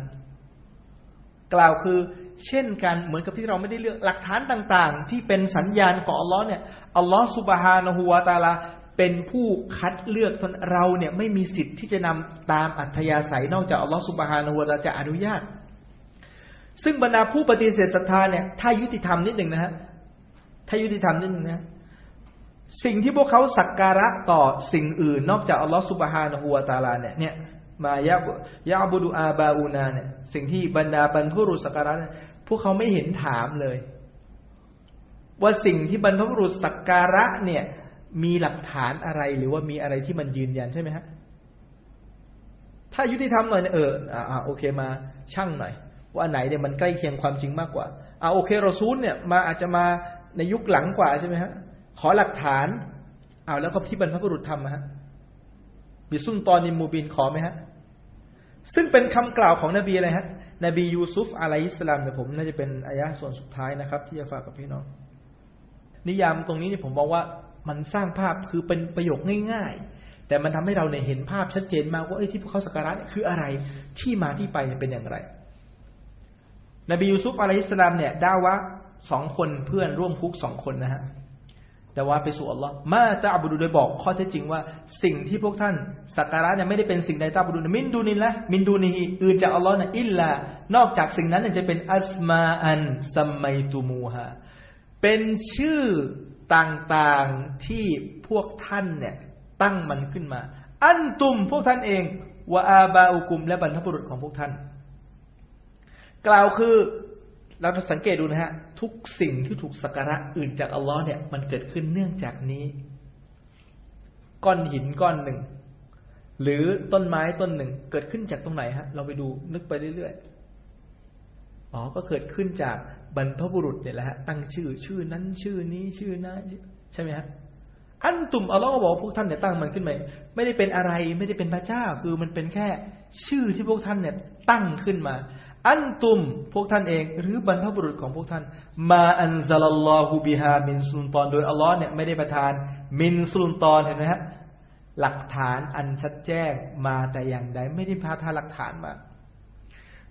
กล่าวคือเช่นกันเหมือนกับที่เราไม่ได้เลือกหลักฐานต่างๆ ที่เป็นสัญญาณของอัลลอฮ์เนี่ยอัลลอฮ์สุบฮานะฮูวาตาลาเป็นผู้คัดเลือกทนเราเนี่ยไม่มีสิทธิ์ที่จะนำตามอัธยาศัยนอกจากอัลลอฮฺสุบฮานาหัวเราจะอนุญาต ซึ่งบรรดาผู้ปฏิเสธศรัทธาเนี่ยถ้ายุติธรรมนิดหนึ่งนะฮะถ้ายุติธรรมนิดหนึ่งนะสิ่งที่พวกเขาสักการะต่อสิ่งอื่น นอกจากอัลลอฮฺสุบฮานาหัวตาลาเนี่ยเนี่ย มายะยะบุดูอาบาอูนาเนี่ย สิ่งที่บรรดาบรรพบุรุษสักการะเนี่ยพวกเขาไม่เห็นถามเลย ว่าสิ่งที่บรรพบุรุษสักการะเนี่ย มีหลักฐานอะไรหรือว่ามีอะไรที่มันยืนยันใช่ไหมฮะถ้ายุติธรรมหน่อยเอออ่าโอเคมาช่างหน่อย ว่าไหนเนี่ยมันใกล้เคียงความจริงมากกว่าอ่าโอเคเราซูลเนี่ยมาอาจจะมาในยุคหลังกว่าใช่ไหมฮะขอหลักฐานเอาแล้วก็ที่บรรพบุรุษทำนะฮะ บิซุนตอนิมูบินขอไหมฮะ ซึ่งเป็นคำกล่าวของนบีอะไรฮะ นบียูซุฟอะลัยฮิสลามเนี่ยผมน่าจะเป็นอายะส่วนสุดท้ายนะครับ ที่จะฝากกับพี่น้อง นิยามตรงนี้เนี่ยผมบอกว่ามันสร้างภาพคือเป็นประโยคง่าย ๆ แต่มันทำให้เราเนี่ยเห็นภาพชัดเจนมากว่าไอ้ที่พวกเขาสักการะคืออะไรที่มาที่ไปเป็นอย่างไร นบียูซุฟอะลัยฮิสสลามเนี่ยด่าว่าสองคนเพื่อนร่วมคุกสองคนนะฮะ แต่ว่าไปสู่อัลลอฮ์มาตาบุดูโดยบอกข้อเท็จจริงว่า สิ่งที่พวกท่านสักการะเนี่ยไม่ได้เป็นสิ่งใดตาบุดูมินดูนินละมินดูนีอื่นจากอัลลอฮ์นะอิลลานอกจากสิ่งนั้นจะเป็นอัสมาอันซัมไมตูมูฮาเป็นชื่อต่างๆที่พวกท่านเนี่ยตั้งมันขึ้นมา อันตุมพวกท่านเองวาอาบาอุกุม และบรรพบุรุษของพวกท่าน กล่าวคือเราจะสังเกตดูนะฮะ ทุกสิ่งที่ถูกสักการะอื่นจากอัลลอฮ์เนี่ยมันเกิดขึ้นเนื่องจากนี้ ก้อนหินก้อนหนึ่ง หรือต้นไม้ต้นหนึ่ง เกิดขึ้นจากตรงไหนฮะ เราไปดูนึกไปเรื่อยๆอ๋อก็เกิดขึ้นจากบรรพบุรุษเนี่ยแหละฮะตั้งชื่อ ชื่อนั้นชื่อนี้ชื่อนั้นใช่ไหมฮะأنتم อัลลอฮ์ก็บอกพวกท่านเนี่ยตั้งมันขึ้นมาไม่ได้เป็นอะไร ไม่ได้เป็นพระเจ้า คือมันเป็นแค่ ชื่อที่พวกท่านเนี่ยตั้งขึ้นมา أنتم พวกท่านเอง หรือบรรพบุรุษของพวกท่าน ما أنزل الله بها من سلطان โดยอัลลอฮ์เนี่ยไม่ได้ประทาน من سلطان เห็นไหมฮะหลักฐานอันชัดแจ้งมาแต่อย่างใดไม่ได้ประทานหลักฐานมา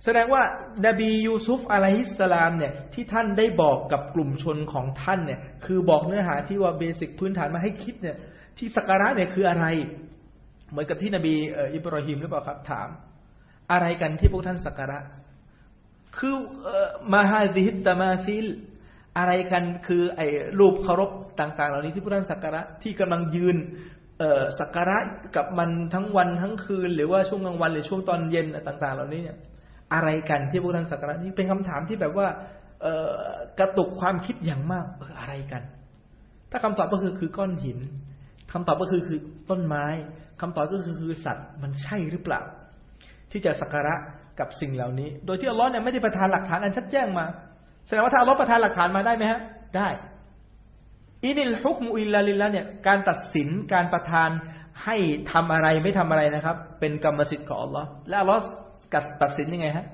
แสดงว่านบียูซุฟอะลัยฮิสสลามเนี่ยที่ท่านได้บอกกับกลุ่มชนของท่านเนี่ย คือบอกเนื้อหาที่ว่า basic พื้นฐานมาให้คิดเนี่ยที่สักการะเนี่ยคืออะไร เหมือนกับที่นบีอิบราฮิมหรือเปล่าครับ ถาม อะไรกันที่พวกท่านสักการะ คือมาฮาดิฮิตตามาซิลอะไรกันคือไอ้รูปเคารพต่าง ๆ เหล่านี้ที่พวกท่านสักการะที่กำลังยืนสักการะกับมันทั้งวันทั้งคืน หรือว่าช่วงกลางวันหรือช่วงตอนเย็นต่าง ๆ เหล่านี้เนี่ยอะไรกันที่พวกท่านสักการะนี่เป็นคำถามที่แบบว่าเกระตุกความคิดอย่างมากเอออะไรกัน ถ้าคำตอบก็คือคือก้อนหินคำตอบก็คือคือต้นไม้คำตอบก็คือคือสัตว์มันใช่หรือเปล่า ที่จะสักการะ กับสิ่งเหล่านี้ โดยที่อัลลอฮ์เนี่ยไม่ได้ประทานหลักฐานอันชัดแจ้งมา แสดงว่าถ้าอัลลอฮ์ประทานหลักฐานมาได้ไหมฮะ ได้อินิลฮุกมูอิลลาลิลละเนี่ยการตัดสินการประทานให้ทำอะไรไม่ทำอะไรนะครับ เป็นกรรมสิทธิ์ของอัลลอฮ์และอัลลอฮ์กัดตัดสินยังไงฮะ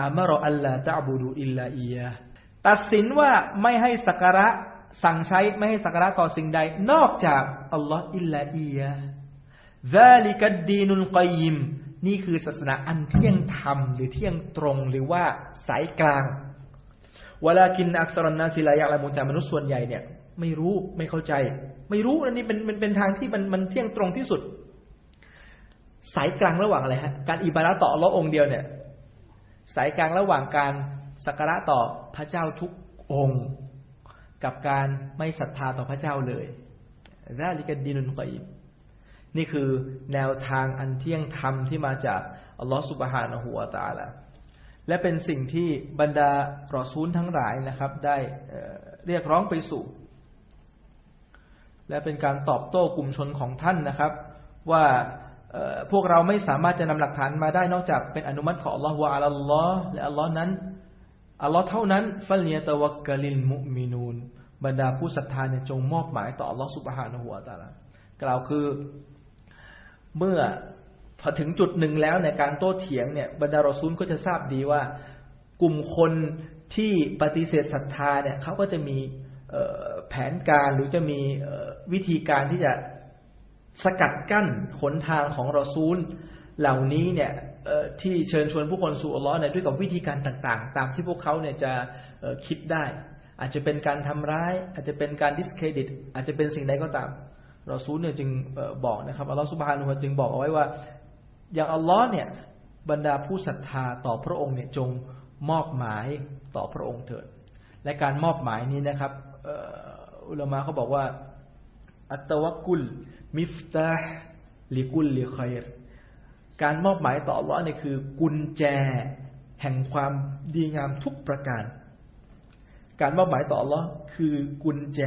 อามารออัลลาตะบูดูอิลลาอียะตัดสินว่าไม่ให้สักการะสั่งใช้ไม่ให้สักการะต่อสิ่งใด นอกจากอัลลอฮ์อิลลาอียะซาลิกัดดี นี่คือศาสนาอันเที่ยงธรรมหรือเที่ยงตรงหรือว่าสายกลางเวลากินอักษรนาศิลายะละมุนแต่มนุษย์ส่วนใหญ่เนี่ย ไม่รู้ไม่เข้าใจ ไม่รู้อันนี้เป็นเป็นเป็นทางที่มันมันเที่ยงตรงที่สุด สายกลางระหว่างอะไรฮะการอิบาระต่อลลองค์เดียวเนี่ย สายกลางระหว่างการสักการะต่อพระเจ้าทุกองค์ กับการไม่ศรัทธาต่อพระเจ้าเลยราลิกดินุนกอิม นี่คือแนวทางอันเที่ยงธรรมที่มาจากอัลลอฮฺสุบฮานะฮูวาตาละและเป็นสิ่งที่บรรดารอซูลทั้งหลายนะครับ ได้เรียกร้องไปสู่ และเป็นการตอบโต้กลุ่มชนของท่านนะครับ ว่าพวกเราไม่สามารถจะนำหลักฐานมาได้นอกจากเป็นอนุมัติของอัลลอฮฺวะอัลลอฮ์และอัลลอฮ์นั้นอัลลอฮ์เท่านั้นฟัลเนียตะวักกลินมุมินูนบรรดาผู้ศรัทธาเนี่ยจงมอบหมายต่ออัลลอฮ์สุบฮานะฮูวาตาลากล่าวคือ เมื่อพอถึงจุดหนึ่งแล้วในการโต้เถียงเนี่ยบรรดารอซูลก็จะทราบดีว่า กลุ่มคนที่ปฏิเสธศรัทธาเนี่ยเขาก็จะมีแผนการหรือจะมีวิธีการที่จะสกัดกั้นหนทางของรอซูลเหล่านี้เนี่ยที่เชิญชวนผู้คนสู่อัลลอฮ์เนี่ยด้วยกับวิธีการต่างๆ ตามที่พวกเขาเนี่ยจะคิดได้ อาจจะเป็นการทำร้าย อาจจะเป็นการดิสเครดิต อาจจะเป็นสิ่งใดก็ตาม รอซูลเนี่ยจึงบอกนะครับอัลลอฮ์สุบฮานุฮะจึงบอกเอาไว้ว่า อย่างอัลลอฮ์เนี่ยบรรดาผู้ศรัทธาต่อพระองค์เนี่ยจงมอบหมายต่อพระองค์เถิด และการมอบหมายนี้นะครับอุลามะเขาบอกว่า อัตวักุลมิฟตาห์ลิกุลลิคัยรการมอบหมายต่ออัลลอฮ์เนี่ยคือ กุญแจแห่งความดีงามทุกประการ การมอบหมายต่ออัลลอฮ์คือกุญแจ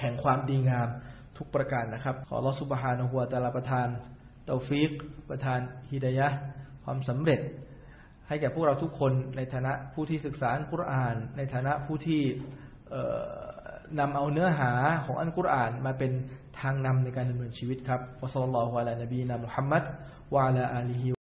แห่งความดีงาม ทุกประการนะครับ ขออัลอสุบฮานะฮัวตาลาประทานเตาฟิกประทานฮิดายะความสำเร็จ ให้แก่พวกเราทุกคนในฐานะผู้ที่ศึกษาอัลกุรอาน ในฐานะผู้ที่นำเอาเนื้อหาของอัลกุรอานมาเป็นทางนำในการดำเนินชีวิตครับวะซัลลัลลอฮุอะลานบีนะมุฮัมมัดวะอะลาอาลีฮิ